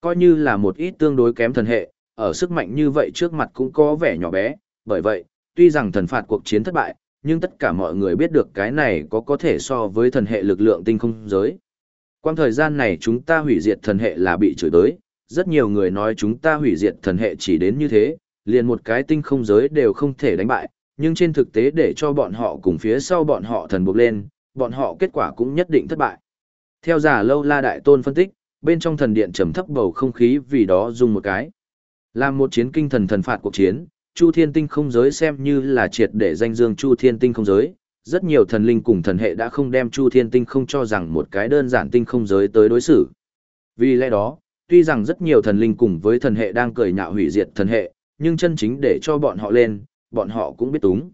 Coi như là một ít tương đối kém thần hệ, ở sức mạnh như vậy trước mặt cũng có vẻ nhỏ bé, bởi vậy, tuy rằng thần phạt cuộc chiến thất bại, nhưng tất cả mọi người biết được cái này có có thể so với thần hệ lực lượng tinh không giới. Quang thời gian này chúng ta hủy diệt thần hệ là bị chửi tới, rất nhiều người nói chúng ta hủy diệt thần hệ chỉ đến như thế, liền một cái tinh không giới đều không thể đánh bại, nhưng trên thực tế để cho bọn họ cùng phía sau bọn họ thần buộc lên, bọn họ kết quả cũng nhất định thất bại. Theo giả lâu la đại tôn phân tích, bên trong thần điện trầm thấp bầu không khí vì đó dùng một cái. Làm một chiến kinh thần thần phạt cuộc chiến, Chu Thiên Tinh không giới xem như là triệt để danh dương Chu Thiên Tinh không giới, rất nhiều thần linh cùng thần hệ đã không đem Chu Thiên Tinh không cho rằng một cái đơn giản tinh không giới tới đối xử. Vì lẽ đó, tuy rằng rất nhiều thần linh cùng với thần hệ đang cười nhạo hủy diệt thần hệ, nhưng chân chính để cho bọn họ lên, bọn họ cũng biết túng.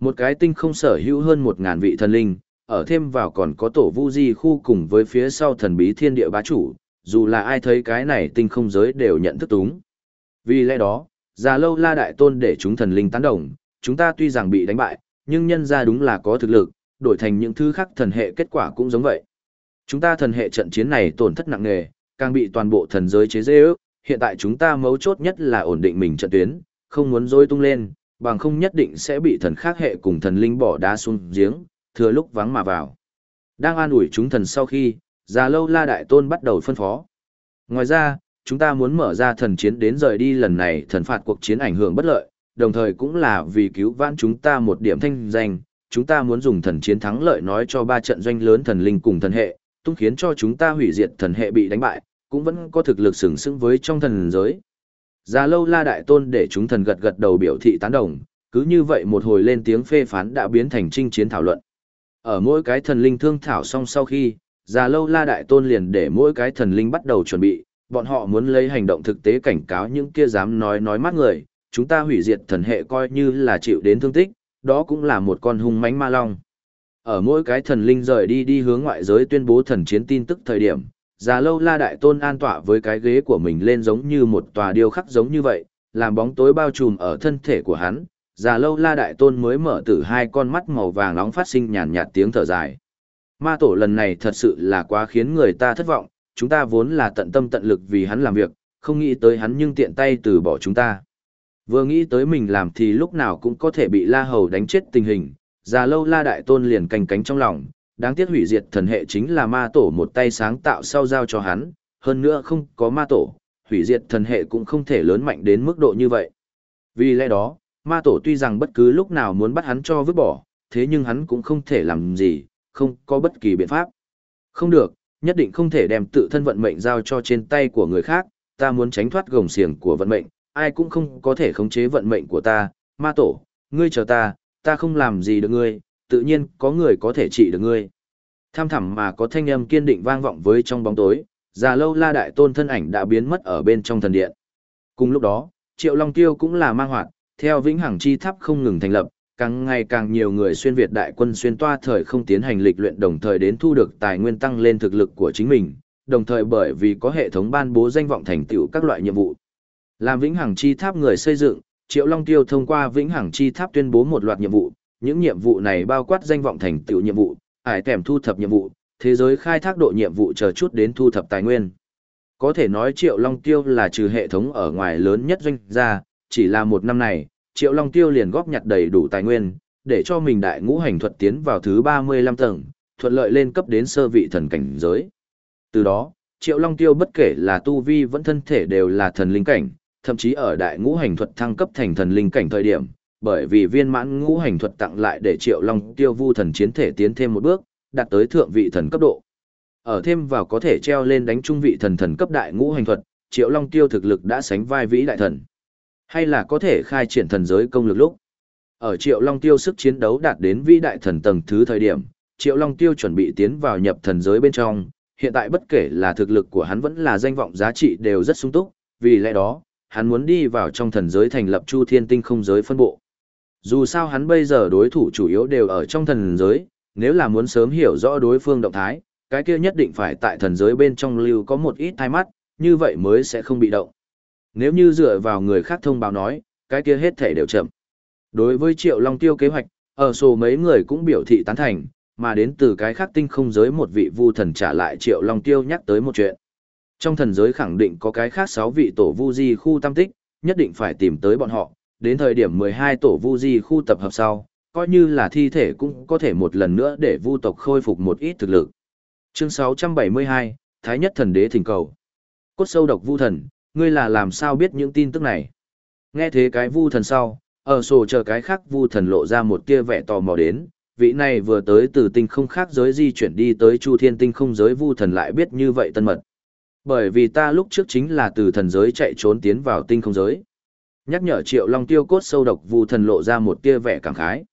Một cái tinh không sở hữu hơn một ngàn vị thần linh, ở thêm vào còn có tổ vu di khu cùng với phía sau thần bí thiên địa bá chủ, dù là ai thấy cái này tinh không giới đều nhận thức túng. Vì lẽ đó, già lâu la đại tôn để chúng thần linh tán đồng, chúng ta tuy rằng bị đánh bại, nhưng nhân ra đúng là có thực lực, đổi thành những thứ khác thần hệ kết quả cũng giống vậy. Chúng ta thần hệ trận chiến này tổn thất nặng nề, càng bị toàn bộ thần giới chế dễ ước, hiện tại chúng ta mấu chốt nhất là ổn định mình trận tuyến, không muốn dối tung lên, bằng không nhất định sẽ bị thần khác hệ cùng thần linh bỏ đá xuống giếng, thừa lúc vắng mà vào. Đang an ủi chúng thần sau khi, già lâu la đại tôn bắt đầu phân phó. Ngoài ra, chúng ta muốn mở ra thần chiến đến rời đi lần này thần phạt cuộc chiến ảnh hưởng bất lợi, đồng thời cũng là vì cứu vãn chúng ta một điểm thanh danh, chúng ta muốn dùng thần chiến thắng lợi nói cho ba trận doanh lớn thần linh cùng thần hệ, tung khiến cho chúng ta hủy diệt thần hệ bị đánh bại, cũng vẫn có thực lực sừng sững với trong thần giới. Già lâu la đại tôn để chúng thần gật gật đầu biểu thị tán đồng, cứ như vậy một hồi lên tiếng phê phán đã biến thành trinh chiến thảo luận. Ở mỗi cái thần linh thương thảo xong sau khi, già lâu la đại tôn liền để mỗi cái thần linh bắt đầu chuẩn bị, bọn họ muốn lấy hành động thực tế cảnh cáo những kia dám nói nói mát người, chúng ta hủy diệt thần hệ coi như là chịu đến thương tích, đó cũng là một con hung mãnh ma long. Ở mỗi cái thần linh rời đi đi hướng ngoại giới tuyên bố thần chiến tin tức thời điểm, già lâu la đại tôn an tọa với cái ghế của mình lên giống như một tòa điêu khắc giống như vậy, làm bóng tối bao trùm ở thân thể của hắn, già lâu la đại tôn mới mở tử hai con mắt màu vàng nóng phát sinh nhàn nhạt tiếng thở dài. Ma tổ lần này thật sự là quá khiến người ta thất vọng, chúng ta vốn là tận tâm tận lực vì hắn làm việc, không nghĩ tới hắn nhưng tiện tay từ bỏ chúng ta. Vừa nghĩ tới mình làm thì lúc nào cũng có thể bị La Hầu đánh chết tình hình, già lâu La Đại Tôn liền cành cánh trong lòng, đáng tiếc hủy diệt thần hệ chính là ma tổ một tay sáng tạo sau giao cho hắn, hơn nữa không có ma tổ, hủy diệt thần hệ cũng không thể lớn mạnh đến mức độ như vậy. Vì lẽ đó, ma tổ tuy rằng bất cứ lúc nào muốn bắt hắn cho vứt bỏ, thế nhưng hắn cũng không thể làm gì, không có bất kỳ biện pháp. Không được, nhất định không thể đem tự thân vận mệnh giao cho trên tay của người khác, ta muốn tránh thoát gồng xiềng của vận mệnh, ai cũng không có thể khống chế vận mệnh của ta, ma tổ, ngươi chờ ta, ta không làm gì được ngươi, tự nhiên có người có thể trị được ngươi. Tham thẳm mà có thanh âm kiên định vang vọng với trong bóng tối, già lâu la đại tôn thân ảnh đã biến mất ở bên trong thần điện. Cùng lúc đó, Triệu Long Tiêu cũng là mang hoạt, theo vĩnh hằng chi tháp không ngừng thành lập, càng ngày càng nhiều người xuyên Việt đại quân xuyên toa thời không tiến hành lịch luyện đồng thời đến thu được tài nguyên tăng lên thực lực của chính mình, đồng thời bởi vì có hệ thống ban bố danh vọng thành tựu các loại nhiệm vụ. Làm vĩnh hằng chi tháp người xây dựng, Triệu Long Tiêu thông qua vĩnh hằng chi tháp tuyên bố một loạt nhiệm vụ, những nhiệm vụ này bao quát danh vọng thành tựu nhiệm vụ, ải tèm thu thập nhiệm vụ, thế giới khai thác độ nhiệm vụ chờ chút đến thu thập tài nguyên. Có thể nói Triệu Long Tiêu là trừ hệ thống ở ngoài lớn nhất doanh gia, chỉ là một năm này, Triệu Long Tiêu liền góp nhặt đầy đủ tài nguyên, để cho mình đại ngũ hành thuật tiến vào thứ 35 tầng, thuận lợi lên cấp đến sơ vị thần cảnh giới. Từ đó, Triệu Long Tiêu bất kể là tu vi vẫn thân thể đều là thần linh cảnh, thậm chí ở đại ngũ hành thuật thăng cấp thành thần linh cảnh thời điểm, bởi vì viên mãn ngũ hành thuật tặng lại để Triệu Long Tiêu vu thần chiến thể tiến thêm một bước, đạt tới thượng vị thần cấp độ. Ở thêm vào có thể treo lên đánh trung vị thần thần cấp đại ngũ hành thuật, Triệu Long Tiêu thực lực đã sánh vai vĩ đại thần. Hay là có thể khai triển thần giới công lực lúc. Ở Triệu Long Tiêu sức chiến đấu đạt đến vĩ đại thần tầng thứ thời điểm, Triệu Long Tiêu chuẩn bị tiến vào nhập thần giới bên trong, hiện tại bất kể là thực lực của hắn vẫn là danh vọng giá trị đều rất sung túc, vì lẽ đó, hắn muốn đi vào trong thần giới thành lập Chu Thiên Tinh không giới phân bộ. Dù sao hắn bây giờ đối thủ chủ yếu đều ở trong thần giới, nếu là muốn sớm hiểu rõ đối phương động thái, cái kia nhất định phải tại thần giới bên trong lưu có một ít thai mắt, như vậy mới sẽ không bị động. Nếu như dựa vào người khác thông báo nói, cái kia hết thể đều chậm. Đối với Triệu Long Tiêu kế hoạch, ở số mấy người cũng biểu thị tán thành, mà đến từ cái khác tinh không giới một vị vu thần trả lại Triệu Long Tiêu nhắc tới một chuyện. Trong thần giới khẳng định có cái khác sáu vị tổ vu di khu tam tích, nhất định phải tìm tới bọn họ, đến thời điểm 12 tổ vu di khu tập hợp sau, coi như là thi thể cũng có thể một lần nữa để vu tộc khôi phục một ít thực lực. Chương 672, Thái nhất thần đế thỉnh cầu. Cốt sâu độc vu thần, ngươi là làm sao biết những tin tức này? Nghe thế cái vu thần sau, ở sổ chờ cái khác vu thần lộ ra một tia vẻ tò mò đến, vị này vừa tới từ tinh không khác giới di chuyển đi tới chu thiên tinh không giới vu thần lại biết như vậy tân mật. Bởi vì ta lúc trước chính là từ thần giới chạy trốn tiến vào tinh không giới. Nhắc nhở triệu long tiêu cốt sâu độc vu thần lộ ra một tia vẻ cảm khái.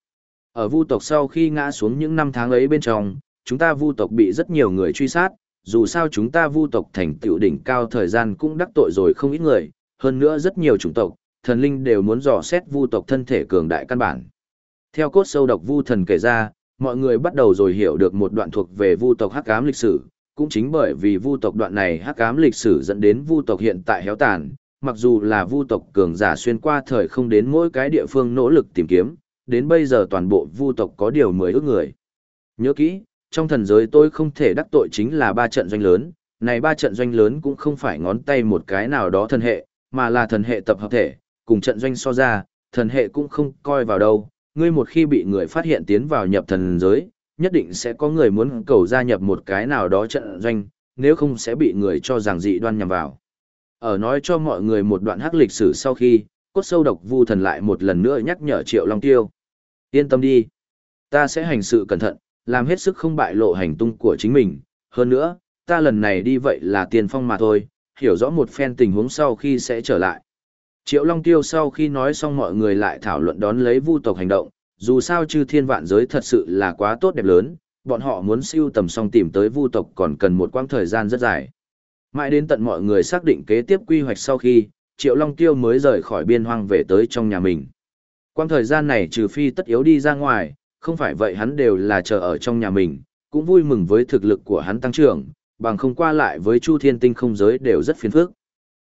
Ở vu tộc sau khi ngã xuống những năm tháng ấy bên trong, chúng ta vu tộc bị rất nhiều người truy sát, dù sao chúng ta vu tộc thành tựu đỉnh cao thời gian cũng đắc tội rồi không ít người, hơn nữa rất nhiều chủng tộc, thần linh đều muốn dò xét vu tộc thân thể cường đại căn bản. Theo cốt sâu độc vu thần kể ra, mọi người bắt đầu rồi hiểu được một đoạn thuộc về vu tộc hắc ám lịch sử, cũng chính bởi vì vu tộc đoạn này hắc ám lịch sử dẫn đến vu tộc hiện tại héo tàn, mặc dù là vu tộc cường giả xuyên qua thời không đến mỗi cái địa phương nỗ lực tìm kiếm, đến bây giờ toàn bộ vu tộc có điều mười ước người. Nhớ kỹ, trong thần giới tôi không thể đắc tội chính là ba trận doanh lớn, này ba trận doanh lớn cũng không phải ngón tay một cái nào đó thần hệ, mà là thần hệ tập hợp thể, cùng trận doanh so ra, thần hệ cũng không coi vào đâu, ngươi một khi bị người phát hiện tiến vào nhập thần giới, nhất định sẽ có người muốn cầu gia nhập một cái nào đó trận doanh, nếu không sẽ bị người cho rằng dị đoan nhằm vào. Ở nói cho mọi người một đoạn hắc lịch sử sau khi, cốt sâu độc vu thần lại một lần nữa nhắc nhở Triệu Long Tiêu. Yên tâm đi. Ta sẽ hành sự cẩn thận, làm hết sức không bại lộ hành tung của chính mình. Hơn nữa, ta lần này đi vậy là tiền phong mà thôi, hiểu rõ một phen tình huống sau khi sẽ trở lại. Triệu Long Tiêu sau khi nói xong mọi người lại thảo luận đón lấy vu tộc hành động, dù sao chư thiên vạn giới thật sự là quá tốt đẹp lớn, bọn họ muốn siêu tầm xong tìm tới vu tộc còn cần một quãng thời gian rất dài. Mãi đến tận mọi người xác định kế tiếp quy hoạch sau khi, Triệu Long Tiêu mới rời khỏi biên hoang về tới trong nhà mình. Quang thời gian này trừ phi tất yếu đi ra ngoài, không phải vậy hắn đều là chờ ở trong nhà mình, cũng vui mừng với thực lực của hắn tăng trưởng, bằng không qua lại với Chu Thiên Tinh không giới đều rất phiền phức.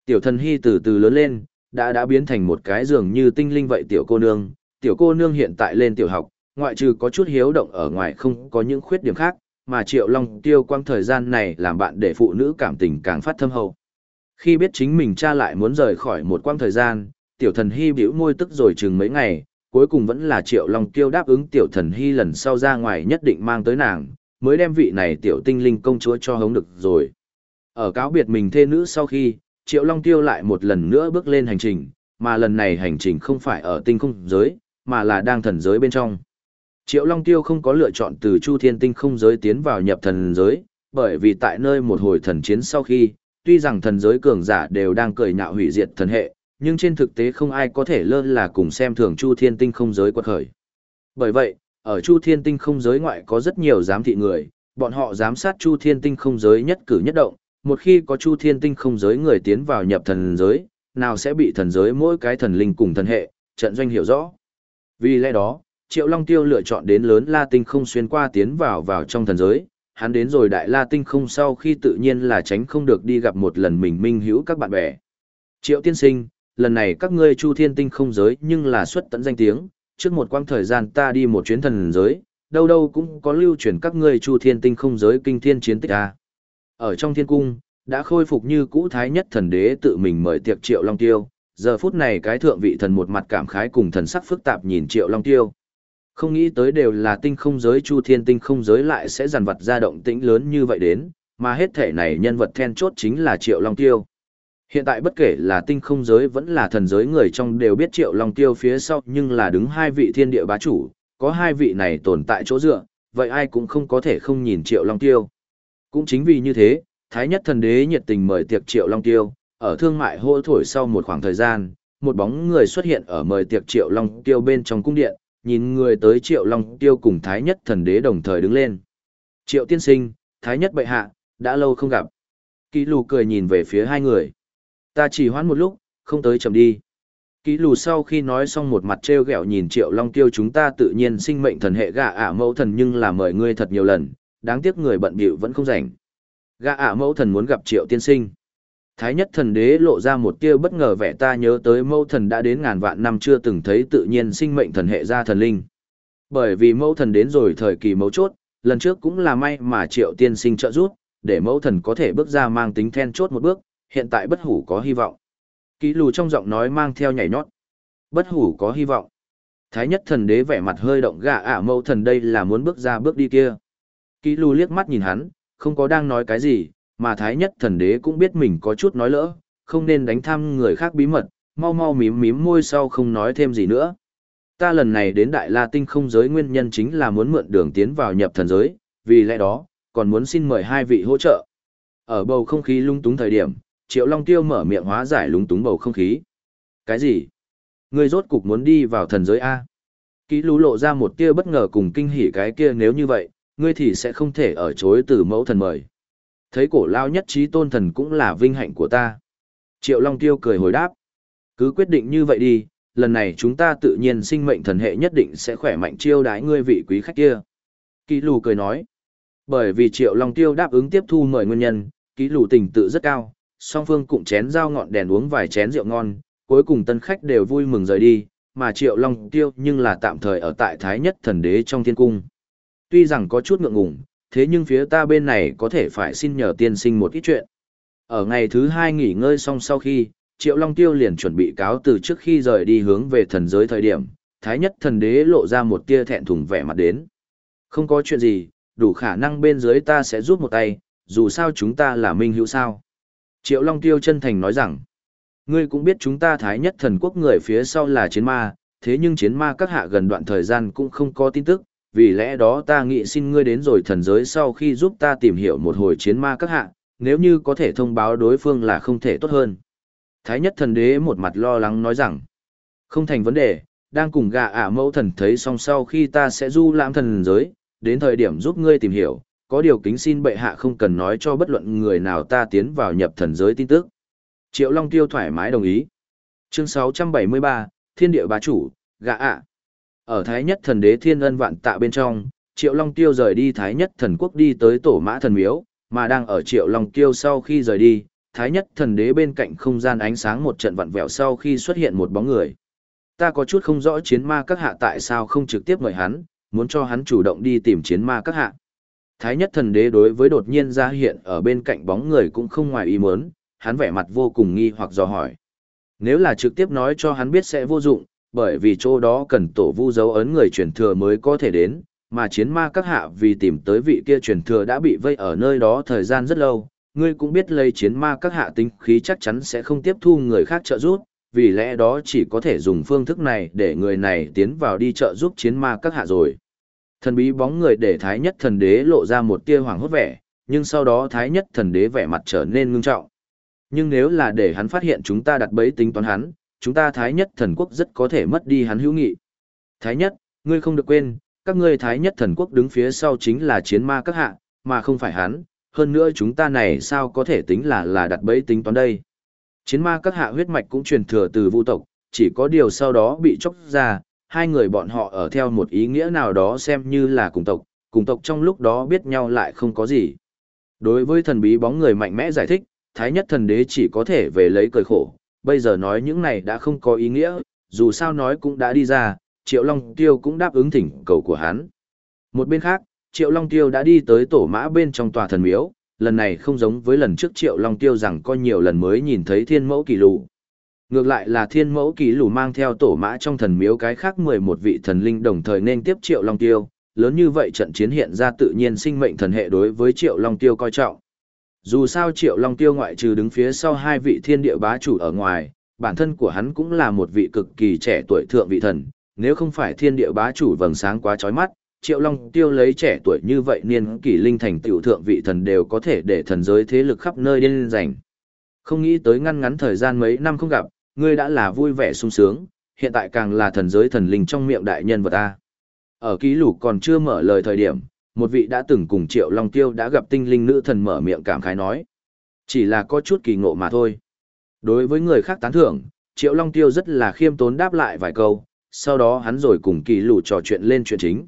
Tiểu thần hy từ từ lớn lên, đã đã biến thành một cái giường như tinh linh vậy tiểu cô nương, tiểu cô nương hiện tại lên tiểu học, ngoại trừ có chút hiếu động ở ngoài không có những khuyết điểm khác, mà Triệu Long tiêu quang thời gian này làm bạn để phụ nữ cảm tình càng phát thâm hậu. Khi biết chính mình cha lại muốn rời khỏi một quang thời gian, tiểu thần hy bĩu môi tức rồi chừng mấy ngày, cuối cùng vẫn là Triệu Long tiêu đáp ứng tiểu thần hy lần sau ra ngoài nhất định mang tới nàng, mới đem vị này tiểu tinh linh công chúa cho hống được rồi. Ở cáo biệt mình thê nữ sau khi, Triệu Long tiêu lại một lần nữa bước lên hành trình, mà lần này hành trình không phải ở tinh không giới, mà là đang thần giới bên trong. Triệu Long Tiêu không có lựa chọn từ Chu Thiên Tinh không giới tiến vào nhập thần giới, bởi vì tại nơi một hồi thần chiến sau khi, tuy rằng thần giới cường giả đều đang cười nhạo hủy diệt thần hệ, nhưng trên thực tế không ai có thể lơ là cùng xem thường Chu Thiên Tinh không giới quật khởi. Bởi vậy, ở Chu Thiên Tinh không giới ngoại có rất nhiều giám thị người, bọn họ giám sát Chu Thiên Tinh không giới nhất cử nhất động, một khi có Chu Thiên Tinh không giới người tiến vào nhập thần giới, nào sẽ bị thần giới mỗi cái thần linh cùng thần hệ, trận doanh hiểu rõ. Vì lẽ đó, Triệu Long Tiêu lựa chọn đến lớn La Tinh không xuyên qua tiến vào vào trong thần giới, hắn đến rồi Đại La Tinh không sau khi tự nhiên là tránh không được đi gặp một lần mình minh hữu các bạn bè. Triệu tiên sinh, lần này các ngươi Chu Thiên Tinh không giới nhưng là xuất tận danh tiếng, trước một quãng thời gian ta đi một chuyến thần giới, đâu đâu cũng có lưu truyền các ngươi Chu Thiên Tinh không giới kinh thiên chiến tích a. Ở trong thiên cung, đã khôi phục như cũ thái nhất thần đế tự mình mời tiệc Triệu Long Tiêu, giờ phút này cái thượng vị thần một mặt cảm khái cùng thần sắc phức tạp nhìn Triệu Long Tiêu. Không nghĩ tới đều là tinh không giới chu thiên tinh không giới lại sẽ dàn vật ra động tĩnh lớn như vậy đến, mà hết thể này nhân vật then chốt chính là Triệu Long Tiêu. Hiện tại bất kể là tinh không giới vẫn là thần giới người trong đều biết Triệu Long Tiêu phía sau nhưng là đứng hai vị thiên địa bá chủ, có hai vị này tồn tại chỗ dựa, vậy ai cũng không có thể không nhìn Triệu Long Tiêu. Cũng chính vì như thế, Thái nhất thần đế nhiệt tình mời tiệc Triệu Long Tiêu, ở thương mại hô thổi sau một khoảng thời gian, một bóng người xuất hiện ở mời tiệc Triệu Long Tiêu bên trong cung điện, nhìn người tới Triệu Long Tiêu cùng Thái Nhất Thần Đế đồng thời đứng lên. Triệu Tiên Sinh, Thái Nhất Bệ Hạ, đã lâu không gặp. Kỷ lù cười nhìn về phía hai người. Ta chỉ hoãn một lúc, không tới chậm đi. Kỷ lù sau khi nói xong một mặt treo gẹo nhìn Triệu Long Tiêu chúng ta tự nhiên sinh mệnh thần hệ gạ ả mẫu thần nhưng là mời ngươi thật nhiều lần, đáng tiếc người bận bịu vẫn không rảnh. Gạ ả mẫu thần muốn gặp Triệu Tiên Sinh. Thái nhất thần đế lộ ra một tia bất ngờ vẻ ta nhớ tới mẫu thần đã đến ngàn vạn năm chưa từng thấy tự nhiên sinh mệnh thần hệ ra thần linh. Bởi vì mẫu thần đến rồi thời kỳ mấu chốt, lần trước cũng là may mà triệu tiên sinh trợ giúp, để mẫu thần có thể bước ra mang tính then chốt một bước, hiện tại bất hủ có hy vọng. Ký lù trong giọng nói mang theo nhảy nhót. Bất hủ có hy vọng. Thái nhất thần đế vẻ mặt hơi động gạ ả mẫu thần đây là muốn bước ra bước đi kia. Ký lù liếc mắt nhìn hắn, không có đang nói cái gì, mà thái nhất thần đế cũng biết mình có chút nói lỡ, không nên đánh thăm người khác bí mật, mau mau mím mím môi sau không nói thêm gì nữa. Ta lần này đến Đại La Tinh không giới nguyên nhân chính là muốn mượn đường tiến vào nhập thần giới, vì lẽ đó, còn muốn xin mời hai vị hỗ trợ. Ở bầu không khí lung túng thời điểm, Triệu Long Tiêu mở miệng hóa giải lung túng bầu không khí. Cái gì? Ngươi rốt cục muốn đi vào thần giới A? Ký lú lộ ra một tia bất ngờ cùng kinh hỉ cái kia nếu như vậy, ngươi thì sẽ không thể ở chối từ mẫu thần mời. Thấy cổ lao nhất trí tôn thần cũng là vinh hạnh của ta. Triệu Long Tiêu cười hồi đáp. Cứ quyết định như vậy đi, lần này chúng ta tự nhiên sinh mệnh thần hệ nhất định sẽ khỏe mạnh chiêu đái ngươi vị quý khách kia. Kỷ lù cười nói. Bởi vì Triệu Long Tiêu đáp ứng tiếp thu mời nguyên nhân, kỷ lù tình tự rất cao, song phương cũng chén dao ngọn đèn uống vài chén rượu ngon, cuối cùng tân khách đều vui mừng rời đi, mà Triệu Long Tiêu nhưng là tạm thời ở tại Thái Nhất Thần Đế trong thiên cung. Tuy rằng có chút ngượng ngùng, thế nhưng phía ta bên này có thể phải xin nhờ tiên sinh một ít chuyện. Ở ngày thứ hai nghỉ ngơi xong sau khi, Triệu Long Tiêu liền chuẩn bị cáo từ trước khi rời đi hướng về thần giới thời điểm, Thái nhất thần đế lộ ra một tia thẹn thùng vẻ mặt đến. Không có chuyện gì, đủ khả năng bên dưới ta sẽ giúp một tay, dù sao chúng ta là minh hữu sao. Triệu Long Tiêu chân thành nói rằng, Ngươi cũng biết chúng ta thái nhất thần quốc người phía sau là chiến ma, thế nhưng chiến ma các hạ gần đoạn thời gian cũng không có tin tức, vì lẽ đó ta nghĩ xin ngươi đến rồi thần giới sau khi giúp ta tìm hiểu một hồi chiến ma các hạ, nếu như có thể thông báo đối phương là không thể tốt hơn. Thái nhất thần đế một mặt lo lắng nói rằng, không thành vấn đề, đang cùng gà ả mẫu thần thấy xong sau khi ta sẽ du lãm thần giới, đến thời điểm giúp ngươi tìm hiểu, có điều kính xin bệ hạ không cần nói cho bất luận người nào ta tiến vào nhập thần giới tin tức. Triệu Long Tiêu thoải mái đồng ý. Chương 673, Thiên địa bá chủ, gã ạ. Ở Thái Nhất thần đế thiên ân vạn tạ bên trong, Triệu Long Tiêu rời đi Thái Nhất thần quốc đi tới tổ mã thần miếu, mà đang ở Triệu Long Tiêu sau khi rời đi, Thái Nhất thần đế bên cạnh không gian ánh sáng một trận vặn vẹo sau khi xuất hiện một bóng người. Ta có chút không rõ chiến ma các hạ tại sao không trực tiếp mời hắn, muốn cho hắn chủ động đi tìm chiến ma các hạ. Thái nhất thần đế đối với đột nhiên ra hiện ở bên cạnh bóng người cũng không ngoài ý muốn, hắn vẻ mặt vô cùng nghi hoặc dò hỏi. Nếu là trực tiếp nói cho hắn biết sẽ vô dụng, bởi vì chỗ đó cần tổ vu dấu ấn người truyền thừa mới có thể đến, mà chiến ma các hạ vì tìm tới vị kia truyền thừa đã bị vây ở nơi đó thời gian rất lâu, ngươi cũng biết lấy chiến ma các hạ tính khí chắc chắn sẽ không tiếp thu người khác trợ giúp, vì lẽ đó chỉ có thể dùng phương thức này để người này tiến vào đi trợ giúp chiến ma các hạ rồi. Thần bí bóng người để Thái Nhất Thần Đế lộ ra một tia hoàng hốt vẻ, nhưng sau đó Thái Nhất Thần Đế vẻ mặt trở nên ngưng trọng. Nhưng nếu là để hắn phát hiện chúng ta đặt bẫy tính toán hắn, chúng ta Thái Nhất Thần Quốc rất có thể mất đi hắn hữu nghị. Thái Nhất, ngươi không được quên, các ngươi Thái Nhất Thần Quốc đứng phía sau chính là chiến ma các hạ, mà không phải hắn, hơn nữa chúng ta này sao có thể tính là là đặt bẫy tính toán đây. Chiến ma các hạ huyết mạch cũng truyền thừa từ vũ tộc, chỉ có điều sau đó bị chóc ra, hai người bọn họ ở theo một ý nghĩa nào đó xem như là cùng tộc, cùng tộc trong lúc đó biết nhau lại không có gì. Đối với thần bí bóng người mạnh mẽ giải thích, Thái nhất thần đế chỉ có thể về lấy cười khổ, bây giờ nói những này đã không có ý nghĩa, dù sao nói cũng đã đi ra, Triệu Long Tiêu cũng đáp ứng thỉnh cầu của hắn. Một bên khác, Triệu Long Tiêu đã đi tới tổ mã bên trong tòa thần miếu, lần này không giống với lần trước Triệu Long Tiêu rằng có nhiều lần mới nhìn thấy thiên mẫu kỳ lù. Ngược lại là thiên mẫu kỳ lù mang theo tổ mã trong thần miếu cái khác 11 vị thần linh đồng thời nên tiếp Triệu Long Tiêu, lớn như vậy trận chiến hiện ra tự nhiên sinh mệnh thần hệ đối với Triệu Long Tiêu coi trọng. Dù sao Triệu Long Tiêu ngoại trừ đứng phía sau hai vị thiên địa bá chủ ở ngoài, bản thân của hắn cũng là một vị cực kỳ trẻ tuổi thượng vị thần, nếu không phải thiên địa bá chủ vầng sáng quá chói mắt, Triệu Long Tiêu lấy trẻ tuổi như vậy niên kỷ linh thành tiểu thượng vị thần đều có thể để thần giới thế lực khắp nơi điên rảnh. Không nghĩ tới ngăn ngắn thời gian mấy năm không gặp, ngươi đã là vui vẻ sung sướng, hiện tại càng là thần giới thần linh trong miệng đại nhân vật ta. Ở ký lục còn chưa mở lời thời điểm, một vị đã từng cùng Triệu Long Tiêu đã gặp tinh linh nữ thần mở miệng cảm khái nói. Chỉ là có chút kỳ ngộ mà thôi. Đối với người khác tán thưởng, Triệu Long Tiêu rất là khiêm tốn đáp lại vài câu, sau đó hắn rồi cùng kỳ lù trò chuyện lên chuyện chính.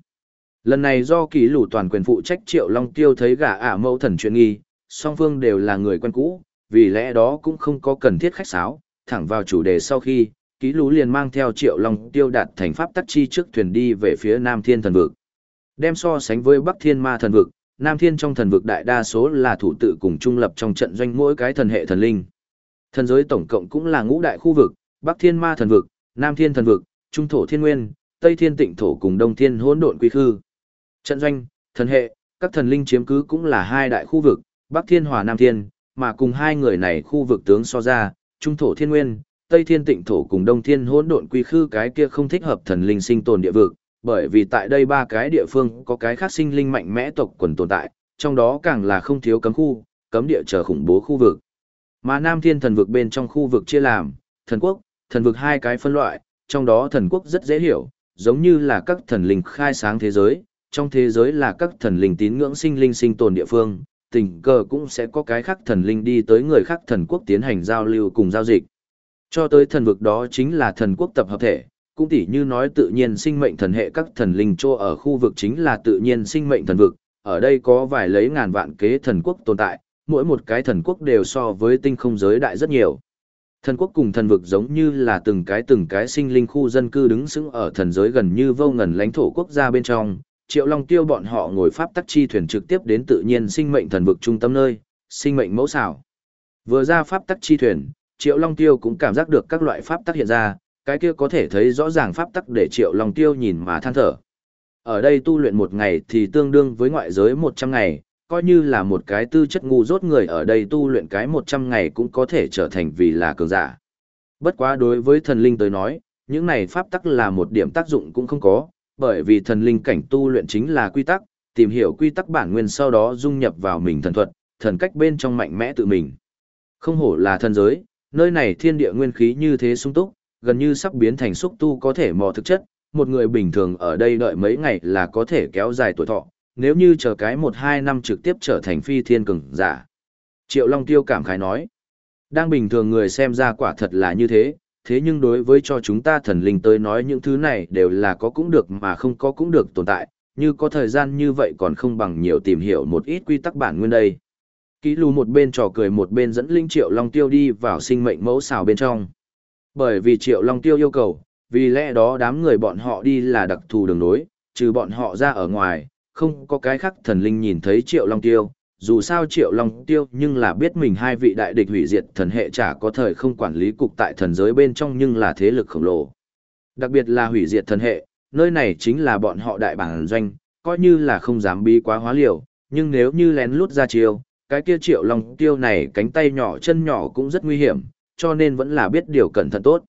Lần này do kỳ lù toàn quyền phụ trách Triệu Long Tiêu thấy gã ả mẫu thần chuyện nghi, song phương đều là người quen cũ, vì lẽ đó cũng không có cần thiết khách sáo, thẳng vào chủ đề sau khi, ký lũ liền mang theo triệu long tiêu đạt thành pháp tắc chi trước thuyền đi về phía Nam Thiên thần vực. Đem so sánh với Bắc Thiên ma thần vực, Nam Thiên trong thần vực đại đa số là thủ tự cùng trung lập trong trận doanh mỗi cái thần hệ thần linh. Thần giới tổng cộng cũng là ngũ đại khu vực, Bắc Thiên ma thần vực, Nam Thiên thần vực, Trung thổ thiên nguyên, Tây Thiên tịnh thổ cùng Đông Thiên hỗn độn quy khư. Trận doanh, thần hệ, các thần linh chiếm cứ cũng là hai đại khu vực, Bắc Thiên hòa Nam Thiên, mà cùng hai người này khu vực tướng so ra, trung thổ thiên nguyên, tây thiên tịnh thổ cùng đông thiên hỗn độn quy khư cái kia không thích hợp thần linh sinh tồn địa vực, bởi vì tại đây ba cái địa phương có cái khác sinh linh mạnh mẽ tộc quần tồn tại, trong đó càng là không thiếu cấm khu, cấm địa chờ khủng bố khu vực. Mà Nam Thiên thần vực bên trong khu vực chia làm, thần quốc, thần vực hai cái phân loại, trong đó thần quốc rất dễ hiểu, giống như là các thần linh khai sáng thế giới, trong thế giới là các thần linh tín ngưỡng sinh linh sinh tồn địa phương, tình cờ cũng sẽ có cái khác thần linh đi tới người khác thần quốc tiến hành giao lưu cùng giao dịch. Cho tới thần vực đó chính là thần quốc tập hợp thể, cũng tỉ như nói tự nhiên sinh mệnh thần hệ các thần linh chô ở khu vực chính là tự nhiên sinh mệnh thần vực, ở đây có vài lấy ngàn vạn kế thần quốc tồn tại, mỗi một cái thần quốc đều so với tinh không giới đại rất nhiều. Thần quốc cùng thần vực giống như là từng cái từng cái sinh linh khu dân cư đứng sững ở thần giới gần như vô ngần lãnh thổ quốc gia bên trong, Triệu Long Tiêu bọn họ ngồi pháp tắc chi thuyền trực tiếp đến tự nhiên sinh mệnh thần vực trung tâm nơi, sinh mệnh mẫu xảo. Vừa ra pháp tắc chi thuyền, Triệu Long Tiêu cũng cảm giác được các loại pháp tắc hiện ra, cái kia có thể thấy rõ ràng pháp tắc để Triệu Long Tiêu nhìn mà than thở. Ở đây tu luyện một ngày thì tương đương với ngoại giới 100 ngày, coi như là một cái tư chất ngu dốt người ở đây tu luyện cái 100 ngày cũng có thể trở thành vì là cường giả. Bất quá đối với thần linh tới nói, những này pháp tắc là một điểm tác dụng cũng không có, bởi vì thần linh cảnh tu luyện chính là quy tắc, tìm hiểu quy tắc bản nguyên sau đó dung nhập vào mình thần thuật, thần cách bên trong mạnh mẽ tự mình. Không hổ là thần giới, nơi này thiên địa nguyên khí như thế sung túc, gần như sắp biến thành xúc tu có thể mò thực chất, một người bình thường ở đây đợi mấy ngày là có thể kéo dài tuổi thọ, nếu như chờ cái một hai năm trực tiếp trở thành phi thiên cường giả. Triệu Long Tiêu cảm khái nói, đang bình thường người xem ra quả thật là như thế, thế nhưng đối với cho chúng ta thần linh tới nói những thứ này đều là có cũng được mà không có cũng được tồn tại, như có thời gian như vậy còn không bằng nhiều tìm hiểu một ít quy tắc bản nguyên đây. Ký lù một bên trò cười một bên dẫn Linh Triệu Long Tiêu đi vào sinh mệnh mẫu xào bên trong. Bởi vì Triệu Long Tiêu yêu cầu, vì lẽ đó đám người bọn họ đi là đặc thù đường nối, trừ bọn họ ra ở ngoài, không có cái khác thần linh nhìn thấy Triệu Long Tiêu. Dù sao Triệu Long Tiêu nhưng là biết mình hai vị đại địch hủy diệt thần hệ chả có thời không quản lý cục tại thần giới bên trong nhưng là thế lực khổng lồ. Đặc biệt là hủy diệt thần hệ, nơi này chính là bọn họ đại bản doanh, coi như là không dám bí quá hóa liều, nhưng nếu như lén lút ra chiêu, cái kia triệu long tiêu này cánh tay nhỏ chân nhỏ cũng rất nguy hiểm, cho nên vẫn là biết điều cẩn thận tốt.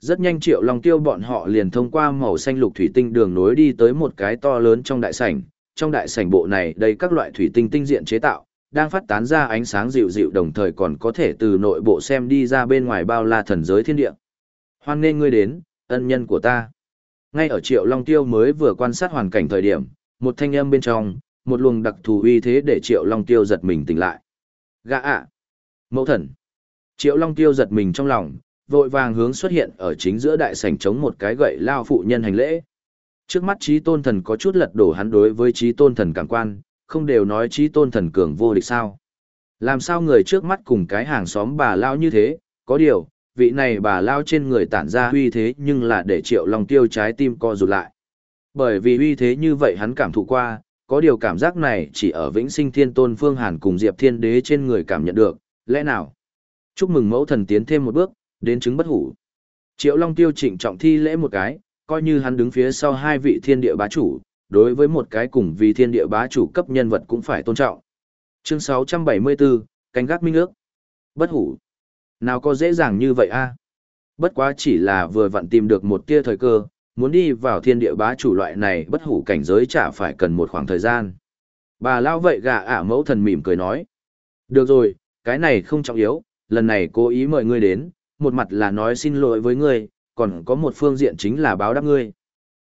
Rất nhanh triệu long tiêu bọn họ liền thông qua màu xanh lục thủy tinh đường nối đi tới một cái to lớn trong đại sảnh, trong đại sảnh bộ này đầy các loại thủy tinh tinh diện chế tạo, đang phát tán ra ánh sáng dịu dịu đồng thời còn có thể từ nội bộ xem đi ra bên ngoài bao la thần giới thiên địa. Hoan nên ngươi đến, ân nhân của ta. Ngay ở Triệu Long Tiêu mới vừa quan sát hoàn cảnh thời điểm, một thanh âm bên trong, một luồng đặc thù uy thế để Triệu Long Tiêu giật mình tỉnh lại. Gã ạ! Mẫu thần! Triệu Long Tiêu giật mình trong lòng, vội vàng hướng xuất hiện ở chính giữa đại sảnh chống một cái gậy lao phụ nhân hành lễ. Trước mắt trí tôn thần có chút lật đổ hắn đối với trí tôn thần cảm quan, không đều nói trí tôn thần cường vô địch sao. Làm sao người trước mắt cùng cái hàng xóm bà lao như thế, có điều, vị này bà lao trên người tản ra uy thế nhưng là để triệu long tiêu trái tim co rụt lại. Bởi vì uy thế như vậy hắn cảm thụ qua, có điều cảm giác này chỉ ở vĩnh sinh thiên tôn phương hàn cùng diệp thiên đế trên người cảm nhận được, lẽ nào? Chúc mừng mẫu thần tiến thêm một bước, đến chứng bất hủ. Triệu Long Tiêu trịnh trọng thi lễ một cái, coi như hắn đứng phía sau hai vị thiên địa bá chủ, đối với một cái cùng vì thiên địa bá chủ cấp nhân vật cũng phải tôn trọng. Chương 674, canh gác minh ước. Bất hủ. Nào có dễ dàng như vậy a? Bất quá chỉ là vừa vặn tìm được một tia thời cơ, muốn đi vào thiên địa bá chủ loại này bất hủ cảnh giới chả phải cần một khoảng thời gian. Bà lao vậy gà ả mẫu thần mỉm cười nói. Được rồi, cái này không trọng yếu, lần này cố ý mời ngươi đến, một mặt là nói xin lỗi với ngươi, còn có một phương diện chính là báo đáp ngươi.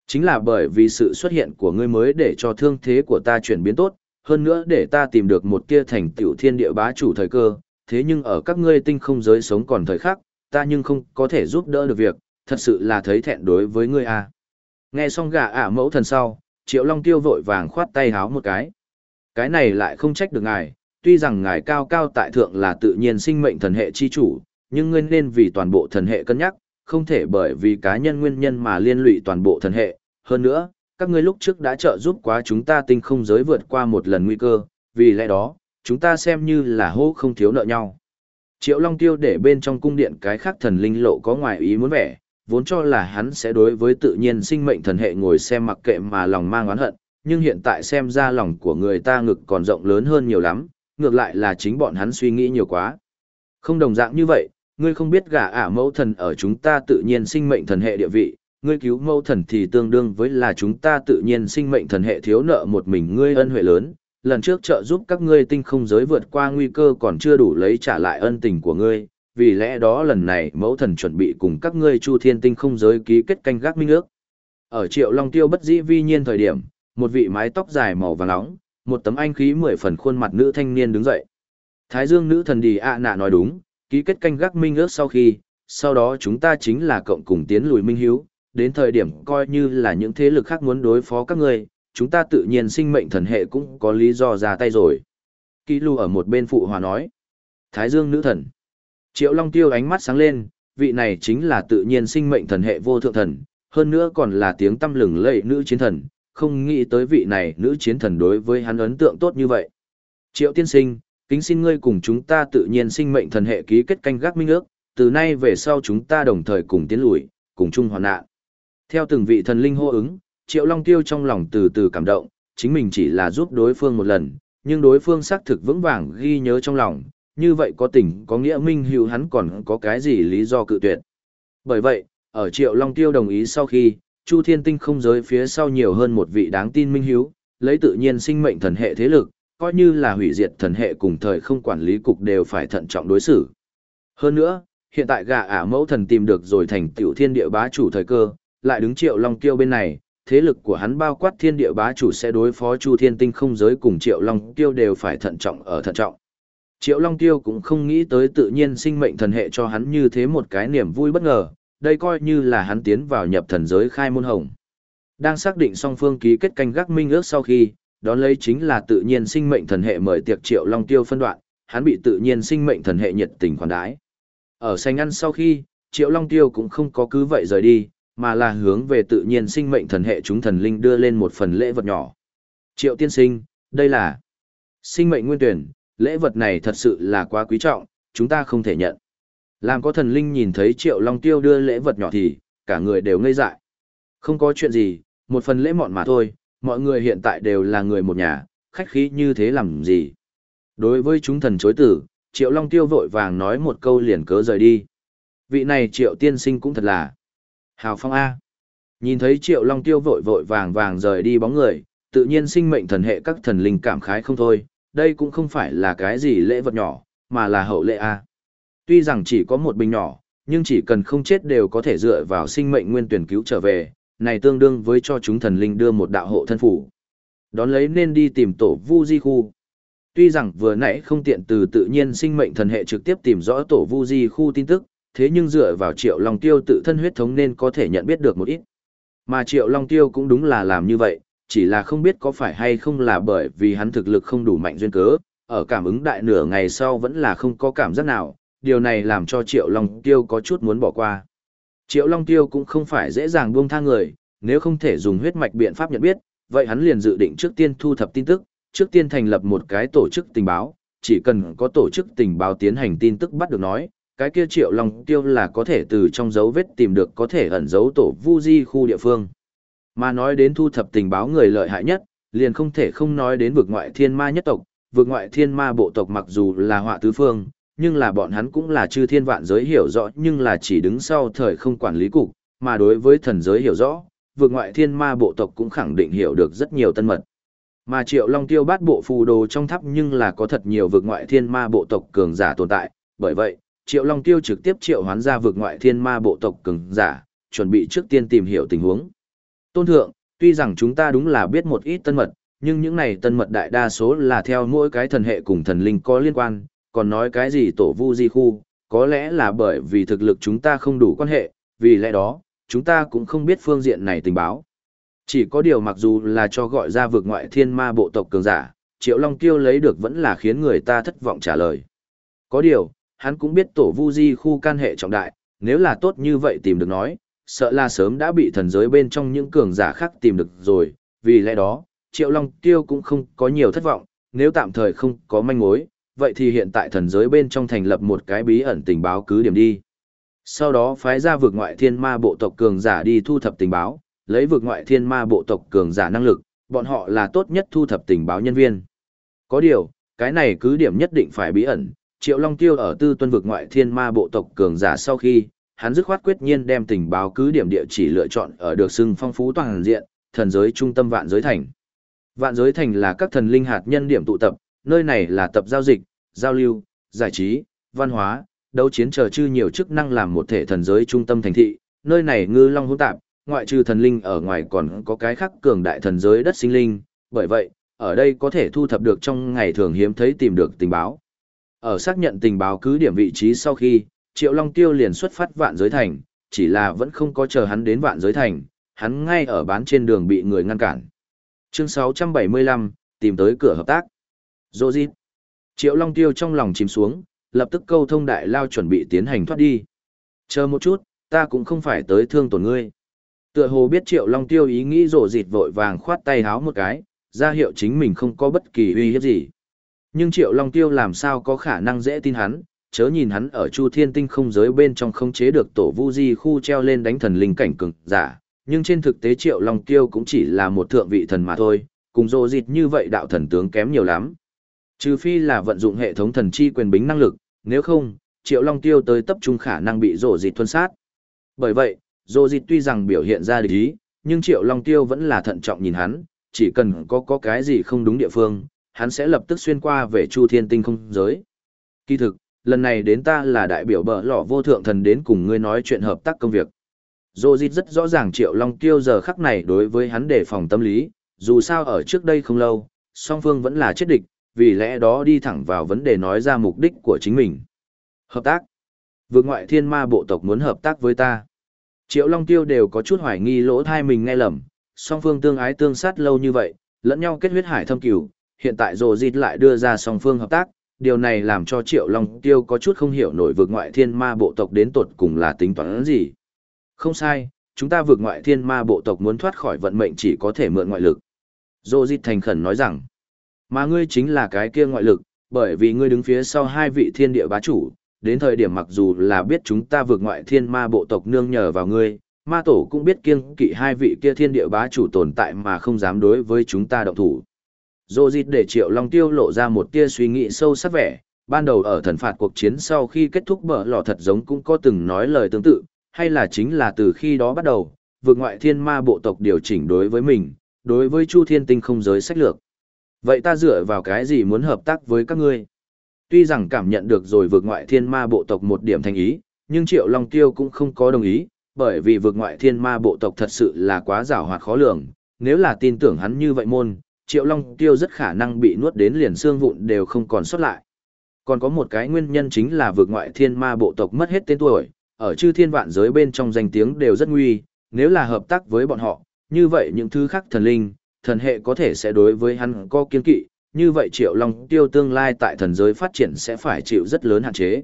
Chính là bởi vì sự xuất hiện của ngươi mới để cho thương thế của ta chuyển biến tốt, hơn nữa để ta tìm được một tia thành tiểu thiên địa bá chủ thời cơ, thế nhưng ở các ngươi tinh không giới sống còn thời khắc, ta nhưng không có thể giúp đỡ được việc, thật sự là thấy thẹn đối với ngươi à. Nghe xong gà ả mẫu thần sau, Triệu Long Tiêu vội vàng khoát tay háo một cái. Cái này lại không trách được ngài, tuy rằng ngài cao cao tại thượng là tự nhiên sinh mệnh thần hệ chi chủ, nhưng ngươi nên vì toàn bộ thần hệ cân nhắc, không thể bởi vì cá nhân nguyên nhân mà liên lụy toàn bộ thần hệ. Hơn nữa, các ngươi lúc trước đã trợ giúp quá chúng ta tinh không giới vượt qua một lần nguy cơ, vì lẽ đó, chúng ta xem như là hô không thiếu nợ nhau. Triệu Long Tiêu để bên trong cung điện cái khác thần linh lộ có ngoài ý muốn vẻ, vốn cho là hắn sẽ đối với tự nhiên sinh mệnh thần hệ ngồi xem mặc kệ mà lòng mang oán hận, nhưng hiện tại xem ra lòng của người ta ngực còn rộng lớn hơn nhiều lắm, ngược lại là chính bọn hắn suy nghĩ nhiều quá. Không đồng dạng như vậy, ngươi không biết gả ả mẫu thần ở chúng ta tự nhiên sinh mệnh thần hệ địa vị, ngươi cứu mẫu thần thì tương đương với là chúng ta tự nhiên sinh mệnh thần hệ thiếu nợ một mình ngươi ân huệ lớn, lần trước trợ giúp các ngươi tinh không giới vượt qua nguy cơ còn chưa đủ lấy trả lại ân tình của ngươi, vì lẽ đó lần này mẫu thần chuẩn bị cùng các ngươi chu thiên tinh không giới ký kết canh gác minh ước. Ở triệu long tiêu bất dĩ vi nhiên thời điểm, một vị mái tóc dài màu vàng nóng, một tấm anh khí mười phần khuôn mặt nữ thanh niên đứng dậy. Thái dương nữ thần đi ạ nạ nói đúng, ký kết canh gác minh ước sau khi, sau đó chúng ta chính là cộng cùng tiến lùi minh hiếu, đến thời điểm coi như là những thế lực khác muốn đối phó các ngươi, chúng ta tự nhiên sinh mệnh thần hệ cũng có lý do ra tay rồi. Kỷ lù ở một bên phụ hòa nói. Thái dương nữ thần. Triệu Long Tiêu ánh mắt sáng lên, vị này chính là tự nhiên sinh mệnh thần hệ vô thượng thần, hơn nữa còn là tiếng tâm lừng lẫy nữ chiến thần, không nghĩ tới vị này nữ chiến thần đối với hắn ấn tượng tốt như vậy. Triệu tiên sinh, kính xin ngươi cùng chúng ta tự nhiên sinh mệnh thần hệ ký kết canh gác minh ước, từ nay về sau chúng ta đồng thời cùng tiến lùi, cùng chung hoàn nạn. Theo từng vị thần linh hô ứng, Triệu Long Tiêu trong lòng từ từ cảm động, chính mình chỉ là giúp đối phương một lần, nhưng đối phương xác thực vững vàng ghi nhớ trong lòng, như vậy có tình có nghĩa minh hữu hắn còn có cái gì lý do cự tuyệt. Bởi vậy, ở Triệu Long Tiêu đồng ý sau khi, Chu Thiên Tinh không giới phía sau nhiều hơn một vị đáng tin minh Hiếu lấy tự nhiên sinh mệnh thần hệ thế lực, coi như là hủy diệt thần hệ cùng thời không quản lý cục đều phải thận trọng đối xử. Hơn nữa, hiện tại gà ả mẫu thần tìm được rồi thành tiểu thiên địa bá chủ thời cơ, lại đứng Triệu Long Tiêu bên này, thế lực của hắn bao quát thiên địa bá chủ sẽ đối phó Chu Thiên Tinh không giới cùng Triệu Long Tiêu đều phải thận trọng ở thận trọng. Triệu Long Tiêu cũng không nghĩ tới tự nhiên sinh mệnh thần hệ cho hắn như thế một cái niềm vui bất ngờ, đây coi như là hắn tiến vào nhập thần giới khai môn hồng. Đang xác định song phương ký kết canh gác minh ước sau khi, đón lấy chính là tự nhiên sinh mệnh thần hệ mời tiệc Triệu Long Tiêu phân đoạn, hắn bị tự nhiên sinh mệnh thần hệ nhiệt tình khoản đái. Ở xanh ăn sau khi, Triệu Long Tiêu cũng không có cứ vậy rời đi, mà là hướng về tự nhiên sinh mệnh thần hệ chúng thần linh đưa lên một phần lễ vật nhỏ. Triệu tiên sinh, đây là sinh mệnh nguyên tuyển, lễ vật này thật sự là quá quý trọng, chúng ta không thể nhận. Làm có thần linh nhìn thấy Triệu Long Tiêu đưa lễ vật nhỏ thì, cả người đều ngây dại. Không có chuyện gì, một phần lễ mọn mà thôi, mọi người hiện tại đều là người một nhà, khách khí như thế làm gì. Đối với chúng thần chối tử, Triệu Long Tiêu vội vàng nói một câu liền cớ rời đi. Vị này Triệu tiên sinh cũng thật là hào phong A. Nhìn thấy Triệu Long Tiêu vội vội vàng vàng rời đi bóng người, tự nhiên sinh mệnh thần hệ các thần linh cảm khái không thôi, đây cũng không phải là cái gì lễ vật nhỏ, mà là hậu lễ A. Tuy rằng chỉ có một bình nhỏ, nhưng chỉ cần không chết đều có thể dựa vào sinh mệnh nguyên tuyển cứu trở về, này tương đương với cho chúng thần linh đưa một đạo hộ thân phủ. Đón lấy nên đi tìm tổ Vu Di khu. Tuy rằng vừa nãy không tiện từ tự nhiên sinh mệnh thần hệ trực tiếp tìm rõ tổ Vu Di khu tin tức, thế nhưng dựa vào Triệu Long Tiêu tự thân huyết thống nên có thể nhận biết được một ít. Mà Triệu Long Tiêu cũng đúng là làm như vậy, chỉ là không biết có phải hay không là bởi vì hắn thực lực không đủ mạnh duyên cớ, ở cảm ứng đại nửa ngày sau vẫn là không có cảm giác nào, điều này làm cho Triệu Long Tiêu có chút muốn bỏ qua. Triệu Long Tiêu cũng không phải dễ dàng buông tha người, nếu không thể dùng huyết mạch biện pháp nhận biết, vậy hắn liền dự định trước tiên thu thập tin tức, trước tiên thành lập một cái tổ chức tình báo, chỉ cần có tổ chức tình báo tiến hành tin tức bắt được nói, cái kia Triệu Long Tiêu là có thể từ trong dấu vết tìm được có thể ẩn dấu tổ Vu Di khu địa phương. Mà nói đến thu thập tình báo người lợi hại nhất, liền không thể không nói đến vực ngoại thiên ma nhất tộc, vực ngoại thiên ma bộ tộc mặc dù là họa tứ phương, nhưng là bọn hắn cũng là chư thiên vạn giới hiểu rõ nhưng là chỉ đứng sau thời không quản lý cục, mà đối với thần giới hiểu rõ, vượt ngoại thiên ma bộ tộc cũng khẳng định hiểu được rất nhiều tân mật. Mà triệu long tiêu bát bộ phù đồ trong tháp nhưng là có thật nhiều vượt ngoại thiên ma bộ tộc cường giả tồn tại, bởi vậy, triệu long tiêu trực tiếp triệu hoán ra vượt ngoại thiên ma bộ tộc cường giả, chuẩn bị trước tiên tìm hiểu tình huống. Tôn thượng, tuy rằng chúng ta đúng là biết một ít tân mật, nhưng những này tân mật đại đa số là theo mỗi cái thần hệ cùng thần linh có liên quan, còn nói cái gì tổ vu di khu, có lẽ là bởi vì thực lực chúng ta không đủ quan hệ, vì lẽ đó, chúng ta cũng không biết phương diện này tình báo. Chỉ có điều mặc dù là cho gọi ra vực ngoại thiên ma bộ tộc cường giả, Triệu Long Tiêu lấy được vẫn là khiến người ta thất vọng trả lời. Có điều, hắn cũng biết tổ vu di khu can hệ trọng đại, nếu là tốt như vậy tìm được nói, sợ là sớm đã bị thần giới bên trong những cường giả khác tìm được rồi, vì lẽ đó, Triệu Long Tiêu cũng không có nhiều thất vọng, nếu tạm thời không có manh mối, vậy thì hiện tại thần giới bên trong thành lập một cái bí ẩn tình báo cứ điểm đi. Sau đó phái ra vực ngoại thiên ma bộ tộc cường giả đi thu thập tình báo, lấy vực ngoại thiên ma bộ tộc cường giả năng lực, bọn họ là tốt nhất thu thập tình báo nhân viên. Có điều, cái này cứ điểm nhất định phải bí ẩn, Triệu Long Tiêu ở tư tuân vực ngoại thiên ma bộ tộc cường giả sau khi, hắn dứt khoát quyết nhiên đem tình báo cứ điểm địa chỉ lựa chọn ở được xưng phong phú toàn diện, thần giới trung tâm vạn giới thành. Vạn giới thành là các thần linh hạt nhân điểm tụ tập, nơi này là tập giao dịch, giao lưu, giải trí, văn hóa, đấu chiến chờ chư nhiều chức năng làm một thể thần giới trung tâm thành thị, nơi này ngư long hỗn tạp, ngoại trừ thần linh ở ngoài còn có cái khác cường đại thần giới đất sinh linh, bởi vậy, ở đây có thể thu thập được trong ngày thường hiếm thấy tìm được tình báo. Ở xác nhận tình báo cứ điểm vị trí sau khi, Triệu Long Tiêu liền xuất phát vạn giới thành, chỉ là vẫn không có chờ hắn đến vạn giới thành, hắn ngay ở bán trên đường bị người ngăn cản. Chương 675, tìm tới cửa hợp tác. Dô dít. Triệu Long Tiêu trong lòng chìm xuống, lập tức câu thông đại lao chuẩn bị tiến hành thoát đi. Chờ một chút, ta cũng không phải tới thương tổn ngươi. Tựa hồ biết Triệu Long Tiêu ý nghĩ rổ dịt vội vàng khoát tay háo một cái, ra hiệu chính mình không có bất kỳ uy hiếp gì. Nhưng Triệu Long Tiêu làm sao có khả năng dễ tin hắn, chớ nhìn hắn ở Chu Thiên Tinh không giới bên trong không chế được tổ Vu Di khu treo lên đánh thần linh cảnh cường giả, nhưng trên thực tế Triệu Long Tiêu cũng chỉ là một thượng vị thần mà thôi, cùng rồ dịt như vậy đạo thần tướng kém nhiều lắm. Trừ phi là vận dụng hệ thống thần chi quyền bính năng lực, nếu không, Triệu Long Tiêu tới tập trung khả năng bị rổ dịch thuân sát. Bởi vậy, rổ dịch tuy rằng biểu hiện ra địch ý, nhưng Triệu Long Tiêu vẫn là thận trọng nhìn hắn, chỉ cần có có cái gì không đúng địa phương, hắn sẽ lập tức xuyên qua về Chu Thiên Tinh không giới. Kỳ thực, lần này đến ta là đại biểu bờ lọ vô thượng thần đến cùng ngươi nói chuyện hợp tác công việc. Dô dít rất rõ ràng Triệu Long Tiêu giờ khắc này đối với hắn đề phòng tâm lý, dù sao ở trước đây không lâu, song phương vẫn là chết địch, vì lẽ đó đi thẳng vào vấn đề nói ra mục đích của chính mình. Hợp tác. Vượt ngoại thiên ma bộ tộc muốn hợp tác với ta. Triệu Long Tiêu đều có chút hoài nghi lỗ thai mình nghe lầm, song phương tương ái tương sát lâu như vậy, lẫn nhau kết huyết hải thâm cửu, hiện tại rồ dịt lại đưa ra song phương hợp tác, điều này làm cho Triệu Long Tiêu có chút không hiểu nổi vượt ngoại thiên ma bộ tộc đến tột cùng là tính toán gì. Không sai, chúng ta vượt ngoại thiên ma bộ tộc muốn thoát khỏi vận mệnh chỉ có thể mượn ngoại lực. Rồ dịt thành khẩn nói rằng, mà ngươi chính là cái kia ngoại lực, bởi vì ngươi đứng phía sau hai vị thiên địa bá chủ, đến thời điểm mặc dù là biết chúng ta vượt ngoại thiên ma bộ tộc nương nhờ vào ngươi, ma tổ cũng biết kiêng kỵ hai vị kia thiên địa bá chủ tồn tại mà không dám đối với chúng ta động thủ. Dô dịt để triệu long tiêu lộ ra một tia suy nghĩ sâu sắc vẻ, ban đầu ở thần phạt cuộc chiến sau khi kết thúc bờ lò thật giống cũng có từng nói lời tương tự, hay là chính là từ khi đó bắt đầu, vượt ngoại thiên ma bộ tộc điều chỉnh đối với mình, đối với chu thiên tinh không giới sách lược. Vậy ta dựa vào cái gì muốn hợp tác với các ngươi? Tuy rằng cảm nhận được rồi vượt ngoại thiên ma bộ tộc một điểm thành ý, nhưng Triệu Long Tiêu cũng không có đồng ý, bởi vì vượt ngoại thiên ma bộ tộc thật sự là quá giảo hoạt khó lường, nếu là tin tưởng hắn như vậy môn, Triệu Long Tiêu rất khả năng bị nuốt đến liền xương vụn đều không còn sót lại. Còn có một cái nguyên nhân chính là vượt ngoại thiên ma bộ tộc mất hết tên tuổi, ở chư thiên vạn giới bên trong danh tiếng đều rất nguy, nếu là hợp tác với bọn họ, như vậy những thứ khác thần linh, thần hệ có thể sẽ đối với hắn có kiên kỵ, như vậy Triệu Long Tiêu tương lai tại thần giới phát triển sẽ phải chịu rất lớn hạn chế.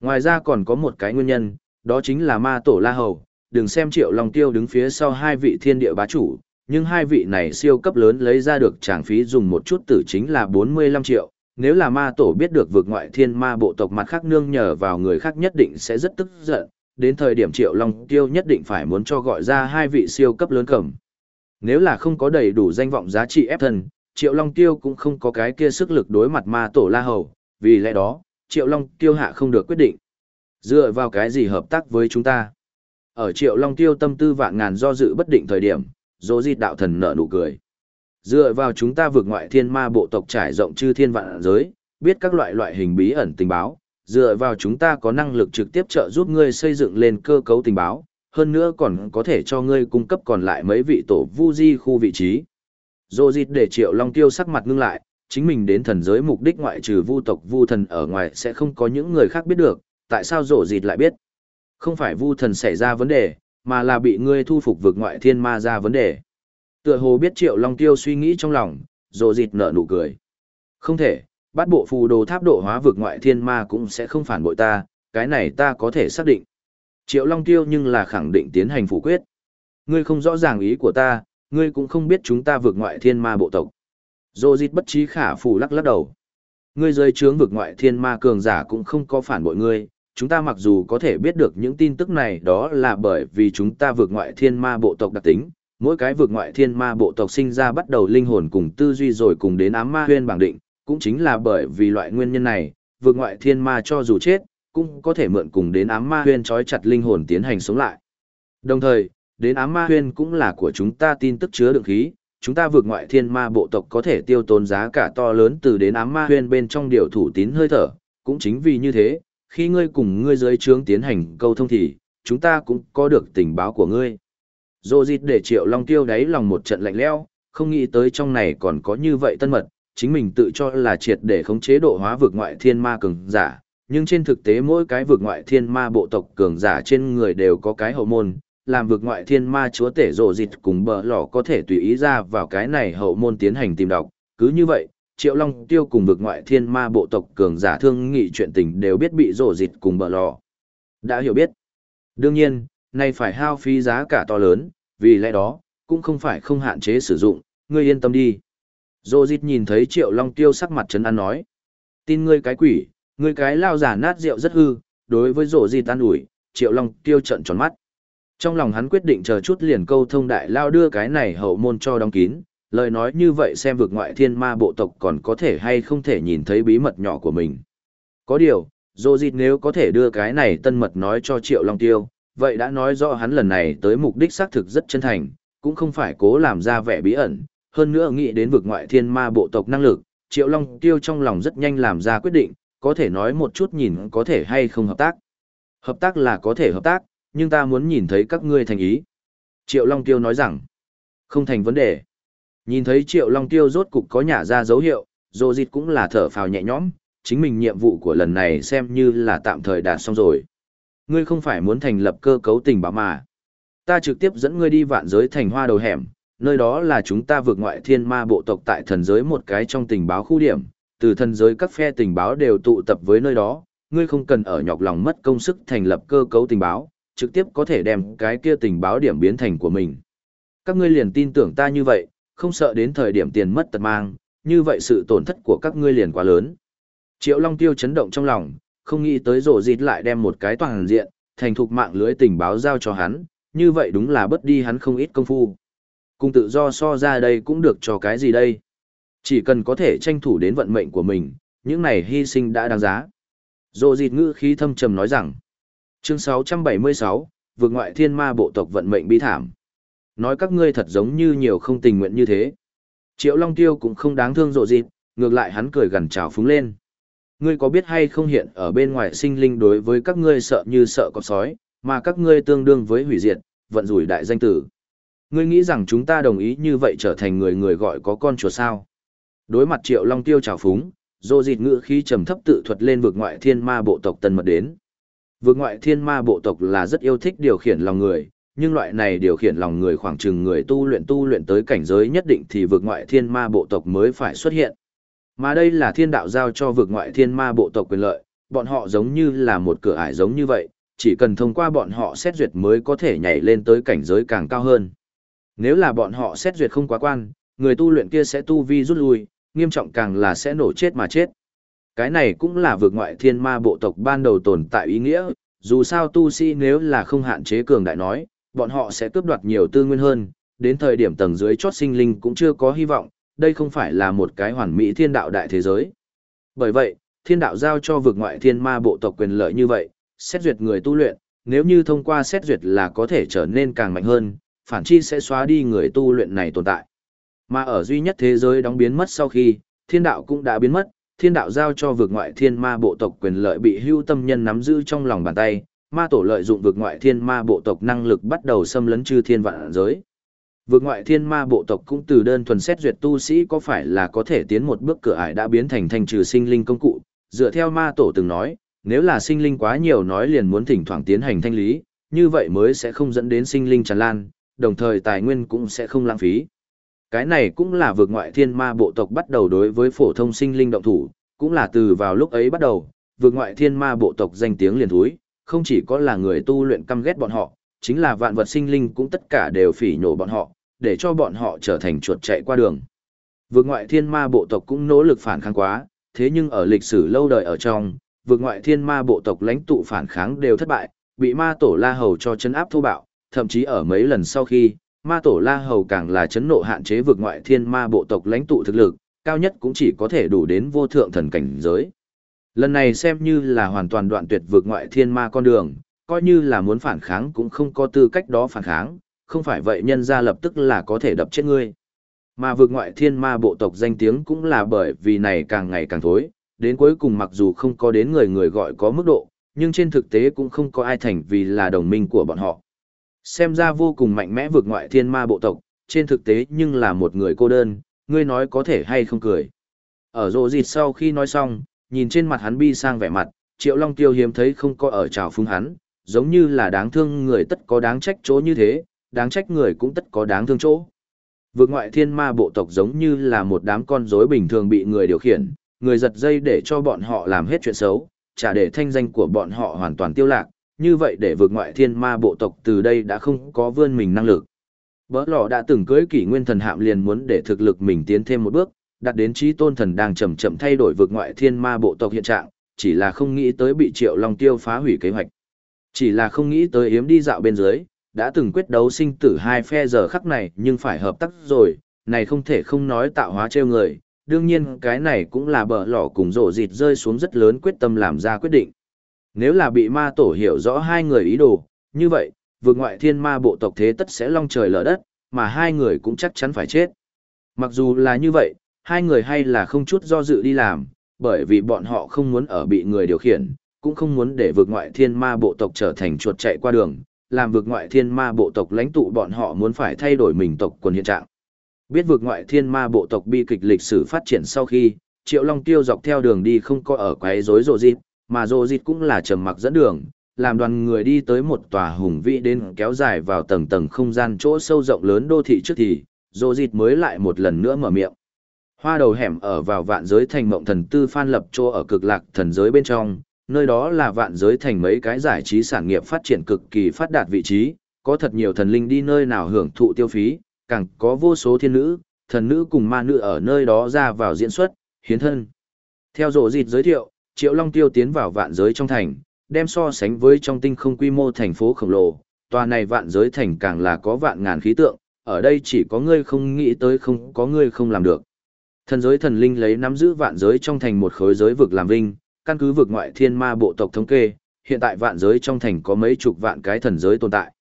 Ngoài ra còn có một cái nguyên nhân, đó chính là ma tổ La Hầu, đừng xem Triệu Long Tiêu đứng phía sau hai vị thiên địa bá chủ, nhưng hai vị này siêu cấp lớn lấy ra được tràng phí dùng một chút tử chính là 45 triệu, nếu là ma tổ biết được vượt ngoại thiên ma bộ tộc mặt khác nương nhờ vào người khác nhất định sẽ rất tức giận, đến thời điểm Triệu Long Tiêu nhất định phải muốn cho gọi ra hai vị siêu cấp lớn cầm. Nếu là không có đầy đủ danh vọng giá trị ép thần Triệu Long Tiêu cũng không có cái kia sức lực đối mặt ma tổ La Hầu, vì lẽ đó, Triệu Long Tiêu hạ không được quyết định. Dựa vào cái gì hợp tác với chúng ta? Ở Triệu Long Tiêu tâm tư vạn ngàn do dự bất định thời điểm, dỗ dịt đạo thần nở nụ cười. Dựa vào chúng ta vượt ngoại thiên ma bộ tộc trải rộng chư thiên vạn giới, biết các loại loại hình bí ẩn tình báo, dựa vào chúng ta có năng lực trực tiếp trợ giúp ngươi xây dựng lên cơ cấu tình báo, hơn nữa còn có thể cho ngươi cung cấp còn lại mấy vị tổ vu di khu vị trí. Dô dịt để triệu long tiêu sắc mặt ngưng lại, chính mình đến thần giới mục đích ngoại trừ vu tộc vu thần ở ngoài sẽ không có những người khác biết được, tại sao dô dịt lại biết. Không phải vu thần xảy ra vấn đề, mà là bị ngươi thu phục vực ngoại thiên ma ra vấn đề. Tựa hồ biết triệu long tiêu suy nghĩ trong lòng, dô dịt nở nụ cười. Không thể, bát bộ phù đồ tháp độ hóa vực ngoại thiên ma cũng sẽ không phản bội ta, cái này ta có thể xác định. Triệu Long Tiêu nhưng là khẳng định tiến hành phủ quyết. Ngươi không rõ ràng ý của ta, ngươi cũng không biết chúng ta vượt ngoại thiên ma bộ tộc. Dô dít bất trí khả phủ lắc lắc đầu. Ngươi rơi trướng vượt ngoại thiên ma cường giả cũng không có phản bội ngươi. Chúng ta mặc dù có thể biết được những tin tức này đó là bởi vì chúng ta vượt ngoại thiên ma bộ tộc đặc tính. Mỗi cái vượt ngoại thiên ma bộ tộc sinh ra bắt đầu linh hồn cùng tư duy rồi cùng đến ám ma huyên bảng định. Cũng chính là bởi vì loại nguyên nhân này, vượt ngoại thiên ma cho dù chết, cũng có thể mượn cùng đến ám ma huyên trói chặt linh hồn tiến hành sống lại. Đồng thời, đến ám ma huyên cũng là của chúng ta tin tức chứa đựng khí, chúng ta vượt ngoại thiên ma bộ tộc có thể tiêu tốn giá cả to lớn từ đến ám ma huyên bên trong điều thủ tín hơi thở, cũng chính vì như thế, khi ngươi cùng ngươi dưới trướng tiến hành câu thông thì, chúng ta cũng có được tình báo của ngươi. Dô dịt để triệu long tiêu đáy lòng một trận lạnh leo, không nghĩ tới trong này còn có như vậy tân mật, chính mình tự cho là triệt để khống chế độ hóa vượt ngoại thiên ma cường giả, nhưng trên thực tế mỗi cái vượt ngoại thiên ma bộ tộc cường giả trên người đều có cái hậu môn, làm vượt ngoại thiên ma chúa tể rộ dịt cùng bờ lỏ có thể tùy ý ra vào cái này hậu môn tiến hành tìm đọc. Cứ như vậy, Triệu Long Tiêu cùng vượt ngoại thiên ma bộ tộc cường giả thương nghị chuyện tình đều biết bị rộ dịt cùng bờ lỏ. Đã hiểu biết. Đương nhiên, này phải hao phí giá cả to lớn, vì lẽ đó, cũng không phải không hạn chế sử dụng, ngươi yên tâm đi. Rộ dịt nhìn thấy Triệu Long Tiêu sắc mặt chấn an nói. Tin ngươi cái quỷ, Người cái lao giả nát rượu rất hư, đối với rổ gì tan ủi, triệu long tiêu trận tròn mắt. Trong lòng hắn quyết định chờ chút liền câu thông đại lao đưa cái này hậu môn cho đóng kín, lời nói như vậy xem vực ngoại thiên ma bộ tộc còn có thể hay không thể nhìn thấy bí mật nhỏ của mình. Có điều, dô dịt nếu có thể đưa cái này tân mật nói cho Triệu Long Tiêu, vậy đã nói rõ hắn lần này tới mục đích xác thực rất chân thành, cũng không phải cố làm ra vẻ bí ẩn, hơn nữa nghĩ đến vực ngoại thiên ma bộ tộc năng lực, Triệu Long Tiêu trong lòng rất nhanh làm ra quyết định, có thể nói một chút nhìn có thể hay không hợp tác. Hợp tác là có thể hợp tác, nhưng ta muốn nhìn thấy các ngươi thành ý. Triệu Long Tiêu nói rằng, không thành vấn đề. Nhìn thấy Triệu Long Tiêu rốt cục có nhả ra dấu hiệu, Dô Dịt cũng là thở phào nhẹ nhõm, chính mình nhiệm vụ của lần này xem như là tạm thời đạt xong rồi. Ngươi không phải muốn thành lập cơ cấu tình báo mà. Ta trực tiếp dẫn ngươi đi vạn giới thành hoa đầu hẻm, nơi đó là chúng ta vượt ngoại thiên ma bộ tộc tại thần giới một cái trong tình báo khu điểm, từ thần giới các phe tình báo đều tụ tập với nơi đó, ngươi không cần ở nhọc lòng mất công sức thành lập cơ cấu tình báo, trực tiếp có thể đem cái kia tình báo điểm biến thành của mình. Các ngươi liền tin tưởng ta như vậy, không sợ đến thời điểm tiền mất tật mang, như vậy sự tổn thất của các ngươi liền quá lớn. Triệu Long Tiêu chấn động trong lòng, không nghĩ tới rổ dịt lại đem một cái toàn diện, thành thục mạng lưới tình báo giao cho hắn, như vậy đúng là bất đi hắn không ít công phu. Cùng tự do so ra đây cũng được cho cái gì đây. Chỉ cần có thể tranh thủ đến vận mệnh của mình, những này hy sinh đã đáng giá. Rổ dịt ngữ khí thâm trầm nói rằng, chương 676, vượt ngoại thiên ma bộ tộc vận mệnh bi thảm. Nói các ngươi thật giống như nhiều không tình nguyện như thế. Triệu Long Tiêu cũng không đáng thương rộ dịt, ngược lại hắn cười gần trào phúng lên ngươi có biết hay không hiện ở bên ngoài sinh linh đối với các ngươi sợ như sợ con sói, mà các ngươi tương đương với hủy diệt, vận rủi đại danh tử. Ngươi nghĩ rằng chúng ta đồng ý như vậy trở thành người người gọi có con chùa sao? Đối mặt Triệu Long Tiêu trào phúng, dô dịt ngữ khí trầm thấp tự thuật lên vực ngoại thiên ma bộ tộc tần mật đến. Vực ngoại thiên ma bộ tộc là rất yêu thích điều khiển lòng người, nhưng loại này điều khiển lòng người khoảng chừng người tu luyện tu luyện tới cảnh giới nhất định thì vực ngoại thiên ma bộ tộc mới phải xuất hiện. Mà đây là thiên đạo giao cho vực ngoại thiên ma bộ tộc quyền lợi, bọn họ giống như là một cửa ải giống như vậy, chỉ cần thông qua bọn họ xét duyệt mới có thể nhảy lên tới cảnh giới càng cao hơn. Nếu là bọn họ xét duyệt không quá quan, người tu luyện kia sẽ tu vi rút lui, nghiêm trọng càng là sẽ nổ chết mà chết. Cái này cũng là vượt ngoại thiên ma bộ tộc ban đầu tồn tại ý nghĩa, dù sao tu sĩ nếu là không hạn chế cường đại nói, bọn họ sẽ cướp đoạt nhiều tư nguyên hơn, đến thời điểm tầng dưới chót sinh linh cũng chưa có hy vọng, đây không phải là một cái hoàn mỹ thiên đạo đại thế giới. Bởi vậy, thiên đạo giao cho vực ngoại thiên ma bộ tộc quyền lợi như vậy, xét duyệt người tu luyện, nếu như thông qua xét duyệt là có thể trở nên càng mạnh hơn, phản chi sẽ xóa đi người tu luyện này tồn tại. Mà ở duy nhất thế giới đóng biến mất sau khi, thiên đạo cũng đã biến mất, thiên đạo giao cho vực ngoại thiên ma bộ tộc quyền lợi bị hưu tâm nhân nắm giữ trong lòng bàn tay, ma tổ lợi dụng vực ngoại thiên ma bộ tộc năng lực bắt đầu xâm lấn chư thiên vạn giới. Vượt ngoại thiên ma bộ tộc cũng từ đơn thuần xét duyệt tu sĩ có phải là có thể tiến một bước cửa ải đã biến thành thành trừ sinh linh công cụ. Dựa theo ma tổ từng nói, nếu là sinh linh quá nhiều nói liền muốn thỉnh thoảng tiến hành thanh lý, như vậy mới sẽ không dẫn đến sinh linh tràn lan, đồng thời tài nguyên cũng sẽ không lãng phí. Cái này cũng là vượt ngoại thiên ma bộ tộc bắt đầu đối với phổ thông sinh linh động thủ, cũng là từ vào lúc ấy bắt đầu, vượt ngoại thiên ma bộ tộc danh tiếng liền thúi, không chỉ có là người tu luyện căm ghét bọn họ, chính là vạn vật sinh linh cũng tất cả đều phỉ nhổ bọn họ, để cho bọn họ trở thành chuột chạy qua đường. Vượt ngoại thiên ma bộ tộc cũng nỗ lực phản kháng quá, thế nhưng ở lịch sử lâu đời ở trong, vượt ngoại thiên ma bộ tộc lãnh tụ phản kháng đều thất bại, bị ma tổ la hầu cho chấn áp thô bạo, thậm chí ở mấy lần sau khi, ma tổ la hầu càng là chấn nộ hạn chế vượt ngoại thiên ma bộ tộc lãnh tụ thực lực, cao nhất cũng chỉ có thể đủ đến vô thượng thần cảnh giới. Lần này xem như là hoàn toàn đoạn tuyệt vượt ngoại thiên ma con đường, coi như là muốn phản kháng cũng không có tư cách đó phản kháng, không phải vậy nhân ra lập tức là có thể đập chết ngươi. Mà vượt ngoại thiên ma bộ tộc danh tiếng cũng là bởi vì này càng ngày càng thối, đến cuối cùng mặc dù không có đến người người gọi có mức độ, nhưng trên thực tế cũng không có ai thành vì là đồng minh của bọn họ. Xem ra vô cùng mạnh mẽ vượt ngoại thiên ma bộ tộc, trên thực tế nhưng là một người cô đơn, ngươi nói có thể hay không cười. Ở rộ dịt sau khi nói xong, nhìn trên mặt hắn bi sang vẻ mặt, triệu long tiêu hiếm thấy không có ở trào phúng hắn, giống như là đáng thương người tất có đáng trách chỗ như thế, đáng trách người cũng tất có đáng thương chỗ. Vượt ngoại thiên ma bộ tộc giống như là một đám con rối bình thường bị người điều khiển, người giật dây để cho bọn họ làm hết chuyện xấu, trả để thanh danh của bọn họ hoàn toàn tiêu lạc, như vậy để vượt ngoại thiên ma bộ tộc từ đây đã không có vươn mình năng lực. Bỡ lò đã từng cưới kỷ nguyên thần hạm liền muốn để thực lực mình tiến thêm một bước, đặt đến trí tôn thần đang chậm chậm thay đổi vượt ngoại thiên ma bộ tộc hiện trạng, chỉ là không nghĩ tới bị triệu long tiêu phá hủy kế hoạch. Chỉ là không nghĩ tới yếm đi dạo bên dưới, đã từng quyết đấu sinh tử hai phe giờ khắc này nhưng phải hợp tác rồi, này không thể không nói tạo hóa trêu người, đương nhiên cái này cũng là bờ lỏ cùng rổ dịt rơi xuống rất lớn quyết tâm làm ra quyết định. Nếu là bị ma tổ hiểu rõ hai người ý đồ, như vậy, vượt ngoại thiên ma bộ tộc thế tất sẽ long trời lở đất, mà hai người cũng chắc chắn phải chết. Mặc dù là như vậy, hai người hay là không chút do dự đi làm, bởi vì bọn họ không muốn ở bị người điều khiển, cũng không muốn để vượt ngoại thiên ma bộ tộc trở thành chuột chạy qua đường, làm vượt ngoại thiên ma bộ tộc lãnh tụ bọn họ muốn phải thay đổi mình tộc quần hiện trạng. Biết vượt ngoại thiên ma bộ tộc bi kịch lịch sử phát triển sau khi, Triệu Long Tiêu dọc theo đường đi không có ở quấy rối rộ dịp, mà rộ dịt cũng là trầm mặc dẫn đường, làm đoàn người đi tới một tòa hùng vĩ đến kéo dài vào tầng tầng không gian chỗ sâu rộng lớn đô thị trước thì, rộ dịt mới lại một lần nữa mở miệng. Hoa đầu hẻm ở vào vạn giới thành mộng thần tư phan lập chỗ ở cực lạc thần giới bên trong, nơi đó là vạn giới thành mấy cái giải trí sản nghiệp phát triển cực kỳ phát đạt vị trí, có thật nhiều thần linh đi nơi nào hưởng thụ tiêu phí, càng có vô số thiên nữ, thần nữ cùng ma nữ ở nơi đó ra vào diễn xuất, hiến thân. Theo rộ dịt giới thiệu, Triệu Long Tiêu tiến vào vạn giới trong thành, đem so sánh với trong tinh không quy mô thành phố khổng lồ, tòa này vạn giới thành càng là có vạn ngàn khí tượng, ở đây chỉ có ngươi không nghĩ tới không có ngươi không làm được. Thần giới thần linh lấy nắm giữ vạn giới trong thành một khối giới vực làm vinh, căn cứ vực ngoại thiên ma bộ tộc thống kê, hiện tại vạn giới trong thành có mấy chục vạn cái thần giới tồn tại.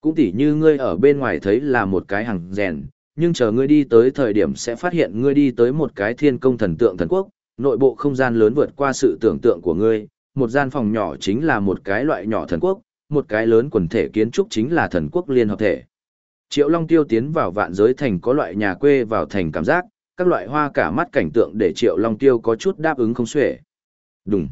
Cũng tỉ như ngươi ở bên ngoài thấy là một cái hàng rèn, nhưng chờ ngươi đi tới thời điểm sẽ phát hiện ngươi đi tới một cái thiên công thần tượng thần quốc, nội bộ không gian lớn vượt qua sự tưởng tượng của ngươi, một gian phòng nhỏ chính là một cái loại nhỏ thần quốc, một cái lớn quần thể kiến trúc chính là thần quốc liên hợp thể. Triệu Long Tiêu tiến vào vạn giới thành có loại nhà quê vào thành cảm giác, các loại hoa cả mắt cảnh tượng để Triệu Long Tiêu có chút đáp ứng không xuể. Đúng.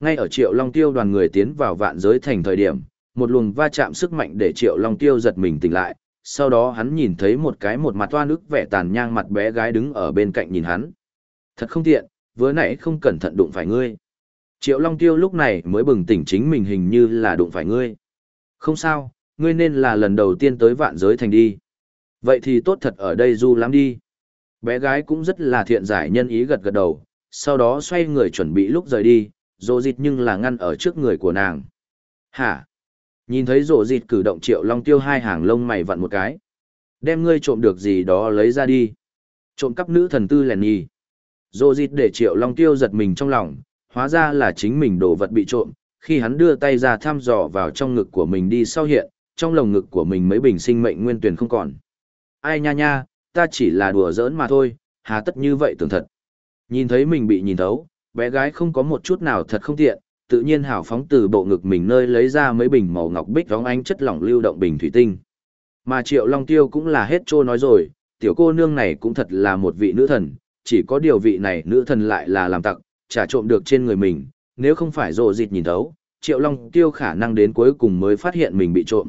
Ngay ở Triệu Long Tiêu đoàn người tiến vào vạn giới thành thời điểm, một luồng va chạm sức mạnh để Triệu Long Tiêu giật mình tỉnh lại, sau đó hắn nhìn thấy một cái một mặt toa nước vẻ tàn nhang mặt bé gái đứng ở bên cạnh nhìn hắn. Thật không tiện, vừa nãy không cẩn thận đụng phải ngươi. Triệu Long Tiêu lúc này mới bừng tỉnh chính mình hình như là đụng phải ngươi. Không sao, ngươi nên là lần đầu tiên tới vạn giới thành đi. Vậy thì tốt thật ở đây du lắm đi. Bé gái cũng rất là thiện giải nhân ý gật gật đầu, sau đó xoay người chuẩn bị lúc rời đi, rồ dịt nhưng là ngăn ở trước người của nàng. Hả? Nhìn thấy rồ dịt cử động triệu long tiêu hai hàng lông mày vặn một cái. Đem ngươi trộm được gì đó lấy ra đi. Trộm cắp nữ thần tư lèn nhì. Dô dịt để triệu long tiêu giật mình trong lòng, hóa ra là chính mình đồ vật bị trộm. Khi hắn đưa tay ra thăm dò vào trong ngực của mình đi sau hiện, trong lồng ngực của mình mấy bình sinh mệnh nguyên tuyển không còn. Ai nha nha, ta chỉ là đùa giỡn mà thôi, hà tất như vậy tưởng thật. Nhìn thấy mình bị nhìn thấu, bé gái không có một chút nào thật không tiện, tự nhiên hào phóng từ bộ ngực mình nơi lấy ra mấy bình màu ngọc bích vóng ánh chất lỏng lưu động bình thủy tinh. Mà Triệu Long Tiêu cũng là hết trô nói rồi, tiểu cô nương này cũng thật là một vị nữ thần, chỉ có điều vị này nữ thần lại là làm tặc, trả trộm được trên người mình, nếu không phải rồ dịt nhìn thấu, Triệu Long Tiêu khả năng đến cuối cùng mới phát hiện mình bị trộm.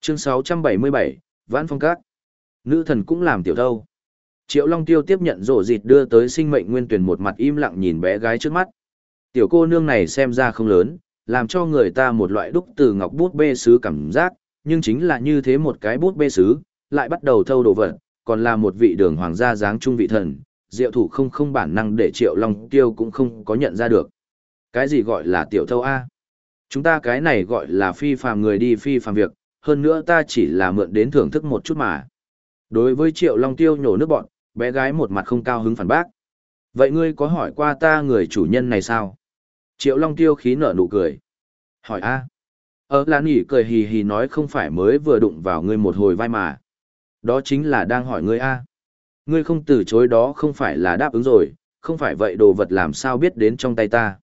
Chương 677, Vãn Phong Các Nữ thần cũng làm tiểu thâu. Triệu Long Tiêu tiếp nhận rổ dịt đưa tới sinh mệnh nguyên tuyển một mặt im lặng nhìn bé gái trước mắt. Tiểu cô nương này xem ra không lớn, làm cho người ta một loại đúc từ ngọc bút bê sứ cảm giác, nhưng chính là như thế một cái bút bê sứ, lại bắt đầu thâu đồ vật, còn là một vị đường hoàng gia dáng trung vị thần, diệu thủ không không bản năng để Triệu Long Tiêu cũng không có nhận ra được. Cái gì gọi là tiểu thâu A? Chúng ta cái này gọi là phi phàm người đi phi phàm việc, hơn nữa ta chỉ là mượn đến thưởng thức một chút mà. Đối với Triệu Long Tiêu nhổ nước bọn, bé gái một mặt không cao hứng phản bác. Vậy ngươi có hỏi qua ta người chủ nhân này sao? Triệu Long Tiêu khí nở nụ cười. Hỏi a ờ, ở lã nỉ cười hì hì nói không phải mới vừa đụng vào ngươi một hồi vai mà. Đó chính là đang hỏi ngươi a Ngươi không từ chối đó không phải là đáp ứng rồi, không phải vậy đồ vật làm sao biết đến trong tay ta.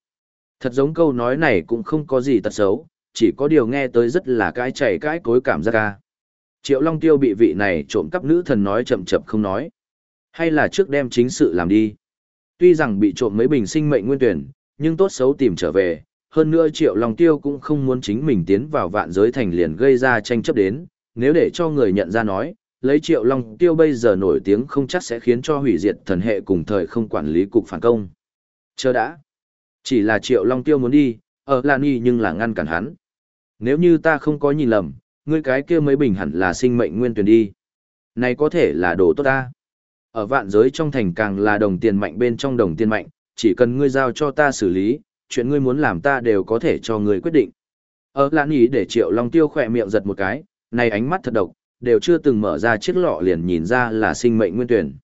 Thật giống câu nói này cũng không có gì tật xấu, chỉ có điều nghe tới rất là cái chảy cái cối cảm giác ca. Triệu Long Tiêu bị vị này trộm cắp nữ thần nói chậm chậm không nói. Hay là trước đem chính sự làm đi. Tuy rằng bị trộm mấy bình sinh mệnh nguyên tuyển, nhưng tốt xấu tìm trở về. Hơn nữa Triệu Long Tiêu cũng không muốn chính mình tiến vào vạn giới thành liền gây ra tranh chấp đến. Nếu để cho người nhận ra nói, lấy Triệu Long Tiêu bây giờ nổi tiếng không chắc sẽ khiến cho hủy diệt thần hệ cùng thời không quản lý cục phản công. Chờ đã. Chỉ là Triệu Long Tiêu muốn đi, ở Lan Y nhưng là ngăn cản hắn. Nếu như ta không có nhìn lầm, ngươi cái kia mấy bình hẳn là sinh mệnh nguyên tuyển đi. Này có thể là đồ tốt ta. Ở vạn giới trong thành càng là đồng tiền mạnh bên trong đồng tiền mạnh, chỉ cần ngươi giao cho ta xử lý, chuyện ngươi muốn làm ta đều có thể cho ngươi quyết định. Ở lãn y để triệu long tiêu khỏe miệng giật một cái, này ánh mắt thật độc, đều chưa từng mở ra chiếc lọ liền nhìn ra là sinh mệnh nguyên tuyển.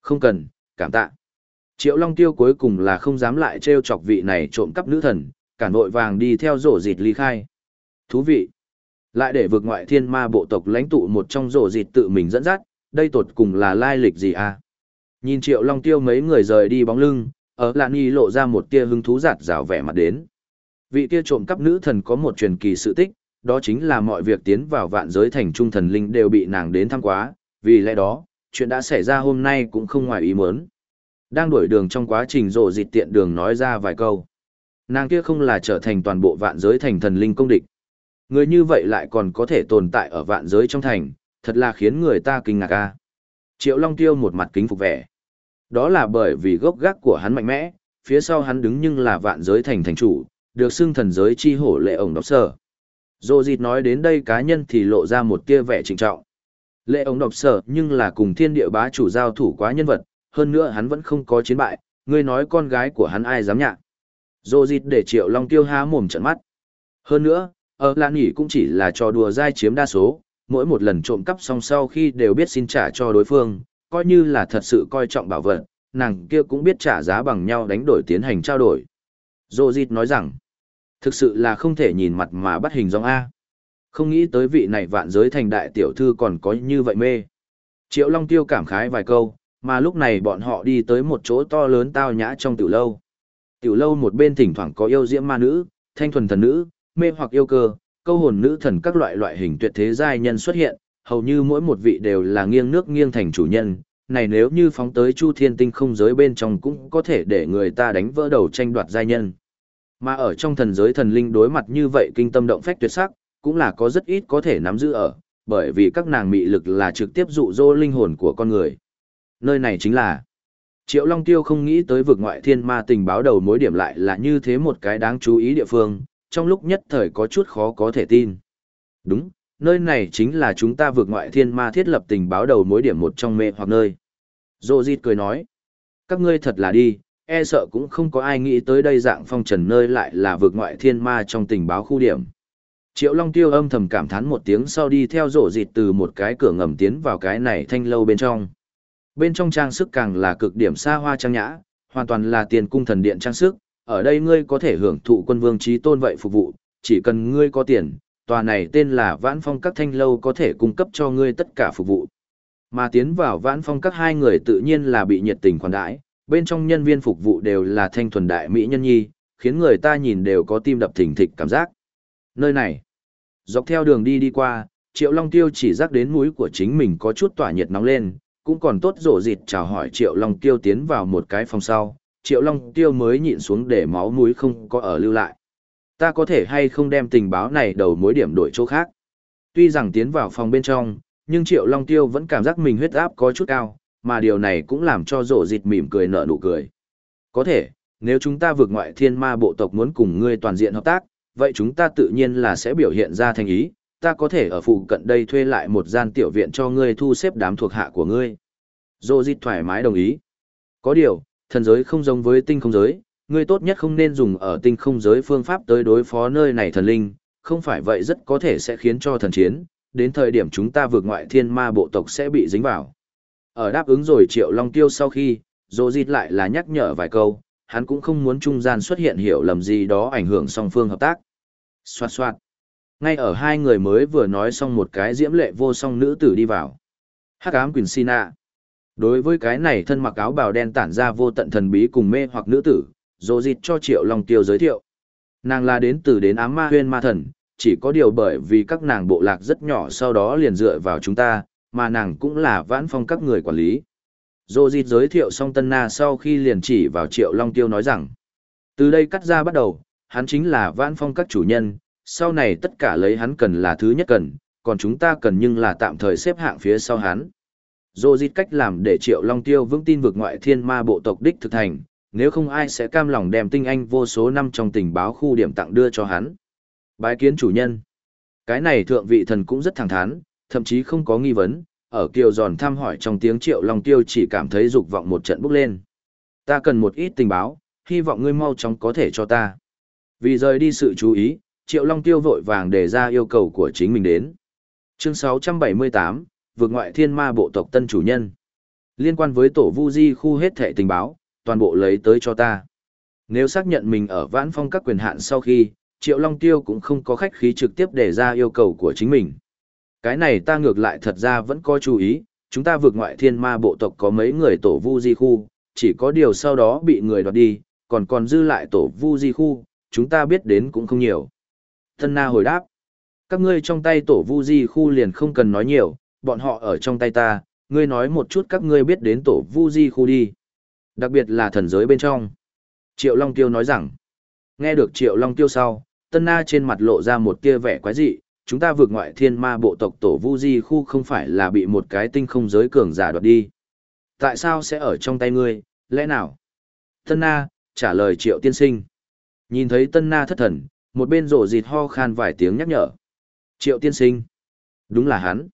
Không cần, cảm tạ. Triệu Long Tiêu cuối cùng là không dám lại trêu chọc vị này trộm cắp nữ thần, cả nội vàng đi theo rổ dịt ly khai. Thú vị. Lại để vượt ngoại thiên ma bộ tộc lãnh tụ một trong rổ dịt tự mình dẫn dắt, đây tột cùng là lai lịch gì à? Nhìn Triệu Long Tiêu mấy người rời đi bóng lưng, ở Lạn Nhi lộ ra một tia hứng thú giạt rào vẻ mặt đến. Vị kia trộm cắp nữ thần có một truyền kỳ sự tích, đó chính là mọi việc tiến vào vạn giới thành trung thần linh đều bị nàng đến thăm quá, vì lẽ đó, chuyện đã xảy ra hôm nay cũng không ngoài ý muốn. Đang đuổi đường trong quá trình rộ dịch tiện đường nói ra vài câu. Nàng kia không là trở thành toàn bộ vạn giới thành thần linh công địch. Người như vậy lại còn có thể tồn tại ở vạn giới trong thành, thật là khiến người ta kinh ngạc ca. Triệu Long Tiêu một mặt kính phục vẻ. Đó là bởi vì gốc gác của hắn mạnh mẽ, phía sau hắn đứng nhưng là vạn giới thành thành chủ, được xưng thần giới chi hổ lệ ổng đọc sở. Dô dịt nói đến đây cá nhân thì lộ ra một tia vẻ trịnh trọng. Lệ ống đọc sở nhưng là cùng thiên địa bá chủ giao thủ quá nhân vật, hơn nữa hắn vẫn không có chiến bại, ngươi nói con gái của hắn ai dám nhạ. Dô dịt để triệu long tiêu há mồm trận mắt. Hơn nữa, ở Lan Nhỉ cũng chỉ là trò đùa dai chiếm đa số, mỗi một lần trộm cắp xong sau khi đều biết xin trả cho đối phương, coi như là thật sự coi trọng bảo vật, nàng kia cũng biết trả giá bằng nhau đánh đổi tiến hành trao đổi. Dô dịt nói rằng, thực sự là không thể nhìn mặt mà bắt hình dong A. Không nghĩ tới vị này vạn giới thành đại tiểu thư còn có như vậy mê. Triệu Long Tiêu cảm khái vài câu, mà lúc này bọn họ đi tới một chỗ to lớn tao nhã trong tiểu lâu. Tiểu lâu một bên thỉnh thoảng có yêu diễm ma nữ, thanh thuần thần nữ, mê hoặc yêu cơ, câu hồn nữ thần các loại loại hình tuyệt thế giai nhân xuất hiện, hầu như mỗi một vị đều là nghiêng nước nghiêng thành chủ nhân. Này nếu như phóng tới chu thiên tinh không giới bên trong cũng có thể để người ta đánh vỡ đầu tranh đoạt giai nhân. Mà ở trong thần giới thần linh đối mặt như vậy kinh tâm động phách tuyệt sắc, cũng là có rất ít có thể nắm giữ ở, bởi vì các nàng mị lực là trực tiếp dụ dỗ linh hồn của con người. Nơi này chính là Triệu Long Tiêu không nghĩ tới vực ngoại thiên ma tình báo đầu mối điểm lại là như thế một cái đáng chú ý địa phương, trong lúc nhất thời có chút khó có thể tin. Đúng, nơi này chính là chúng ta vượt ngoại thiên ma thiết lập tình báo đầu mối điểm một trong mê hoặc nơi. Dô Dịt cười nói, các ngươi thật là đi, e sợ cũng không có ai nghĩ tới đây dạng phong trần nơi lại là vượt ngoại thiên ma trong tình báo khu điểm. Triệu Long Tiêu âm thầm cảm thán một tiếng sau đi theo rổ dịt từ một cái cửa ngầm tiến vào cái này thanh lâu bên trong. Bên trong trang sức càng là cực điểm xa hoa trang nhã, hoàn toàn là tiền cung thần điện trang sức, ở đây ngươi có thể hưởng thụ quân vương trí tôn vậy phục vụ, chỉ cần ngươi có tiền, tòa này tên là Vãn Phong các thanh lâu có thể cung cấp cho ngươi tất cả phục vụ. Mà tiến vào Vãn Phong các hai người tự nhiên là bị nhiệt tình khoản đãi, bên trong nhân viên phục vụ đều là thanh thuần đại mỹ nhân nhi, khiến người ta nhìn đều có tim đập thình thịch cảm giác. Nơi này, dọc theo đường đi đi qua, Triệu Long Tiêu chỉ rắc đến mũi của chính mình có chút tỏa nhiệt nóng lên, cũng còn tốt rổ dịt chào hỏi Triệu Long Tiêu tiến vào một cái phòng sau, Triệu Long Tiêu mới nhịn xuống để máu mũi không có ở lưu lại. Ta có thể hay không đem tình báo này đầu mối điểm đổi chỗ khác. Tuy rằng tiến vào phòng bên trong, nhưng Triệu Long Tiêu vẫn cảm giác mình huyết áp có chút cao, mà điều này cũng làm cho rổ dịt mỉm cười nở nụ cười. Có thể, nếu chúng ta vượt ngoại thiên ma bộ tộc muốn cùng ngươi toàn diện hợp tác, vậy chúng ta tự nhiên là sẽ biểu hiện ra thành ý, ta có thể ở phụ cận đây thuê lại một gian tiểu viện cho ngươi thu xếp đám thuộc hạ của ngươi. Dô dịt thoải mái đồng ý. Có điều, thần giới không giống với tinh không giới, ngươi tốt nhất không nên dùng ở tinh không giới phương pháp tới đối phó nơi này thần linh, không phải vậy rất có thể sẽ khiến cho thần chiến, đến thời điểm chúng ta vượt ngoại thiên ma bộ tộc sẽ bị dính vào. Ở đáp ứng rồi Triệu Long Tiêu sau khi, Dô dịt lại là nhắc nhở vài câu, hắn cũng không muốn trung gian xuất hiện hiểu lầm gì đó ảnh hưởng song phương hợp tác. Xoạt xoạt. Ngay ở hai người mới vừa nói xong một cái diễm lệ vô song nữ tử đi vào. Hắc ám Quỳnh Sina. Đối với cái này thân mặc áo bào đen tản ra vô tận thần bí cùng mê hoặc nữ tử, dồ dịt cho Triệu Long Tiêu giới thiệu. Nàng là đến từ đến ám ma huyên ma thần, chỉ có điều bởi vì các nàng bộ lạc rất nhỏ sau đó liền dựa vào chúng ta, mà nàng cũng là vãn phong các người quản lý. Dô dịt giới thiệu xong Tân Na sau khi liền chỉ vào Triệu Long Tiêu nói rằng, từ đây cắt ra bắt đầu, hắn chính là vãn phong các chủ nhân, sau này tất cả lấy hắn cần là thứ nhất cần, còn chúng ta cần nhưng là tạm thời xếp hạng phía sau hắn. Dô dịt cách làm để Triệu Long Tiêu vững tin vực ngoại thiên ma bộ tộc đích thực thành, nếu không ai sẽ cam lòng đem tinh anh vô số năm trong tình báo khu điểm tặng đưa cho hắn. Bái kiến chủ nhân. Cái này thượng vị thần cũng rất thẳng thắn, thậm chí không có nghi vấn, ở kiều giòn thăm hỏi trong tiếng Triệu Long Tiêu chỉ cảm thấy dục vọng một trận bốc lên. Ta cần một ít tình báo, hy vọng ngươi mau chóng có thể cho ta. Vì rời đi sự chú ý, Triệu Long Tiêu vội vàng đề ra yêu cầu của chính mình đến. Chương 678, vượt ngoại thiên ma bộ tộc tân chủ nhân. Liên quan với tổ vu di khu hết thệ tình báo, toàn bộ lấy tới cho ta. Nếu xác nhận mình ở vãn phong các quyền hạn sau khi, Triệu Long Tiêu cũng không có khách khí trực tiếp để ra yêu cầu của chính mình. Cái này ta ngược lại thật ra vẫn có chú ý, chúng ta vượt ngoại thiên ma bộ tộc có mấy người tổ vu di khu, chỉ có điều sau đó bị người đoạt đi, còn còn dư lại tổ vu di khu, chúng ta biết đến cũng không nhiều. Thân Na hồi đáp, các ngươi trong tay tổ vu di khu liền không cần nói nhiều, bọn họ ở trong tay ta, ngươi nói một chút các ngươi biết đến tổ vu di khu đi. Đặc biệt là thần giới bên trong. Triệu Long Tiêu nói rằng, nghe được Triệu Long Tiêu sau, Tân Na trên mặt lộ ra một tia vẻ quái dị, chúng ta vượt ngoại thiên ma bộ tộc tổ vu di khu không phải là bị một cái tinh không giới cường giả đoạt đi. Tại sao sẽ ở trong tay ngươi, lẽ nào? Tân Na, trả lời Triệu Tiên Sinh. Nhìn thấy Tân Na thất thần, một bên rổ dịt ho khan vài tiếng nhắc nhở. Triệu Tiên Sinh. Đúng là hắn.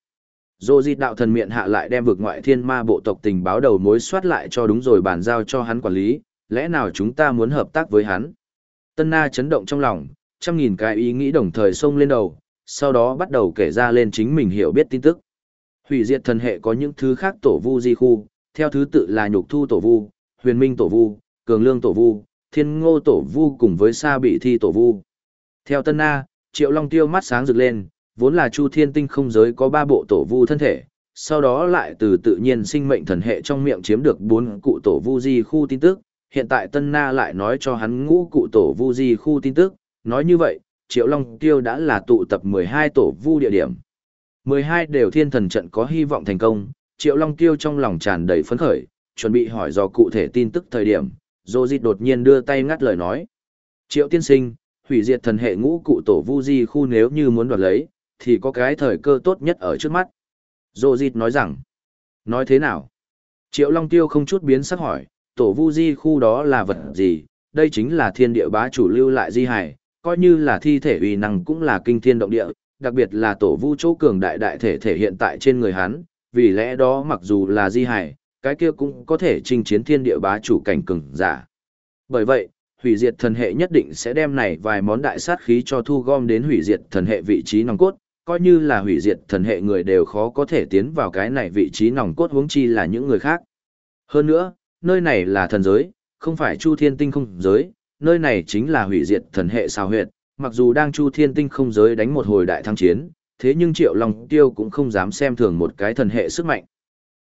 Dô dịt đạo thần miệng hạ lại đem vực ngoại thiên ma bộ tộc tình báo đầu mối soát lại cho đúng rồi bàn giao cho hắn quản lý, lẽ nào chúng ta muốn hợp tác với hắn? Tân Na chấn động trong lòng, trăm nghìn cái ý nghĩ đồng thời xông lên đầu, sau đó bắt đầu kể ra lên chính mình hiểu biết tin tức. Hủy diệt thần hệ có những thứ khác tổ vu di khu, theo thứ tự là nhục thu tổ vu, huyền minh tổ vu, cường lương tổ vu, thiên ngô tổ vu cùng với sa bị thi tổ vu. Theo Tân Na, Triệu Long Tiêu mắt sáng rực lên, vốn là Chu Thiên Tinh không giới có ba bộ tổ vu thân thể, sau đó lại từ tự nhiên sinh mệnh thần hệ trong miệng chiếm được bốn cụ tổ vu di khu tin tức, hiện tại Tân Na lại nói cho hắn ngũ cụ tổ vu di khu tin tức, nói như vậy, Triệu Long Tiêu đã là tụ tập 12 tổ vu địa điểm. 12 đều thiên thần trận có hy vọng thành công, Triệu Long Tiêu trong lòng tràn đầy phấn khởi, chuẩn bị hỏi do cụ thể tin tức thời điểm, Dô Dịch đột nhiên đưa tay ngắt lời nói. Triệu tiên sinh, hủy diệt thần hệ ngũ cụ tổ vu di khu nếu như muốn đoạt lấy, thì có cái thời cơ tốt nhất ở trước mắt. Dô Dịch nói rằng, nói thế nào? Triệu Long Tiêu không chút biến sắc hỏi, tổ vu di khu đó là vật gì? Đây chính là thiên địa bá chủ lưu lại di hải, coi như là thi thể uy năng cũng là kinh thiên động địa, đặc biệt là tổ vũ chỗ cường đại đại thể thể hiện tại trên người hắn, vì lẽ đó mặc dù là di hải, cái kia cũng có thể chinh chiến thiên địa bá chủ cảnh cường giả. Bởi vậy, hủy diệt thần hệ nhất định sẽ đem này vài món đại sát khí cho thu gom đến hủy diệt thần hệ vị trí nòng cốt, coi như là hủy diệt thần hệ người đều khó có thể tiến vào cái này vị trí nòng cốt huống chi là những người khác. Hơn nữa, nơi này là thần giới, không phải chu thiên tinh không giới, nơi này chính là hủy diệt thần hệ sao huyệt, mặc dù đang chu thiên tinh không giới đánh một hồi đại thăng chiến, thế nhưng triệu long tiêu cũng không dám xem thường một cái thần hệ sức mạnh.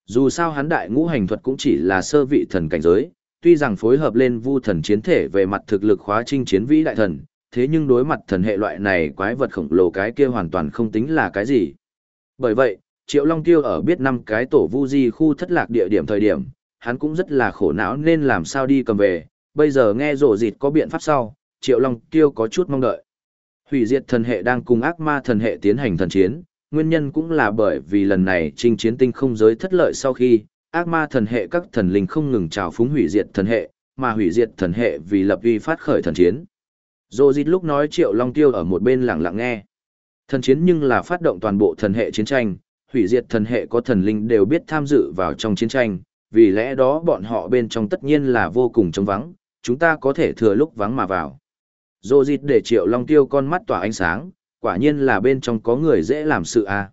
Dù sao hắn đại ngũ hành thuật cũng chỉ là sơ vị thần cảnh giới, tuy rằng phối hợp lên vu thần chiến thể về mặt thực lực khóa trinh chiến vĩ đại thần, thế nhưng đối mặt thần hệ loại này quái vật khổng lồ cái kia hoàn toàn không tính là cái gì. Bởi vậy, Triệu Long Tiêu ở biết năm cái tổ vu di khu thất lạc địa điểm thời điểm, hắn cũng rất là khổ não nên làm sao đi cầm về, bây giờ nghe rổ dịt có biện pháp sau, Triệu Long Tiêu có chút mong đợi. Hủy diệt thần hệ đang cùng ác ma thần hệ tiến hành thần chiến, nguyên nhân cũng là bởi vì lần này trinh chiến tinh không giới thất lợi sau khi, ác ma thần hệ các thần linh không ngừng trào phúng hủy diệt thần hệ, mà hủy diệt thần hệ vì lập vi phát khởi thần chiến. Dô dịt lúc nói Triệu Long Tiêu ở một bên lặng lặng nghe. Thần chiến nhưng là phát động toàn bộ thần hệ chiến tranh, hủy diệt thần hệ có thần linh đều biết tham dự vào trong chiến tranh, vì lẽ đó bọn họ bên trong tất nhiên là vô cùng trống vắng, chúng ta có thể thừa lúc vắng mà vào. Dô dịt để Triệu Long Tiêu con mắt tỏa ánh sáng, quả nhiên là bên trong có người dễ làm sự à.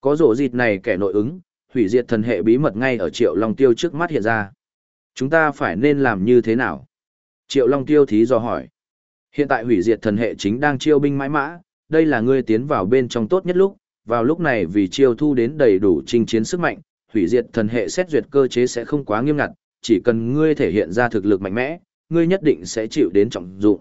Có dô dịt này kẻ nội ứng, hủy diệt thần hệ bí mật ngay ở Triệu Long Tiêu trước mắt hiện ra. Chúng ta phải nên làm như thế nào? Triệu Long Tiêu thí do hỏi. Hiện tại hủy diệt thần hệ chính đang chiêu binh mãi mã, đây là ngươi tiến vào bên trong tốt nhất lúc, vào lúc này vì chiêu thu đến đầy đủ trình chiến sức mạnh, hủy diệt thần hệ xét duyệt cơ chế sẽ không quá nghiêm ngặt, chỉ cần ngươi thể hiện ra thực lực mạnh mẽ, ngươi nhất định sẽ chịu đến trọng dụng.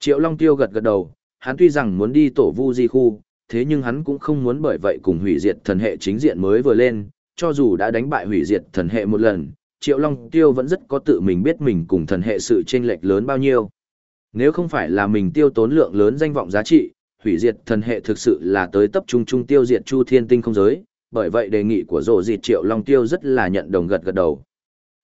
Triệu Long Tiêu gật gật đầu, hắn tuy rằng muốn đi tổ vu di khu, thế nhưng hắn cũng không muốn bởi vậy cùng hủy diệt thần hệ chính diện mới vừa lên, cho dù đã đánh bại hủy diệt thần hệ một lần, Triệu Long Tiêu vẫn rất có tự mình biết mình cùng thần hệ sự chênh lệch lớn bao nhiêu. Nếu không phải là mình tiêu tốn lượng lớn danh vọng giá trị, hủy diệt thần hệ thực sự là tới tập trung trung tiêu diệt Chu Thiên Tinh không giới, bởi vậy đề nghị của rổ dịt Triệu Long Tiêu rất là nhận đồng gật gật đầu.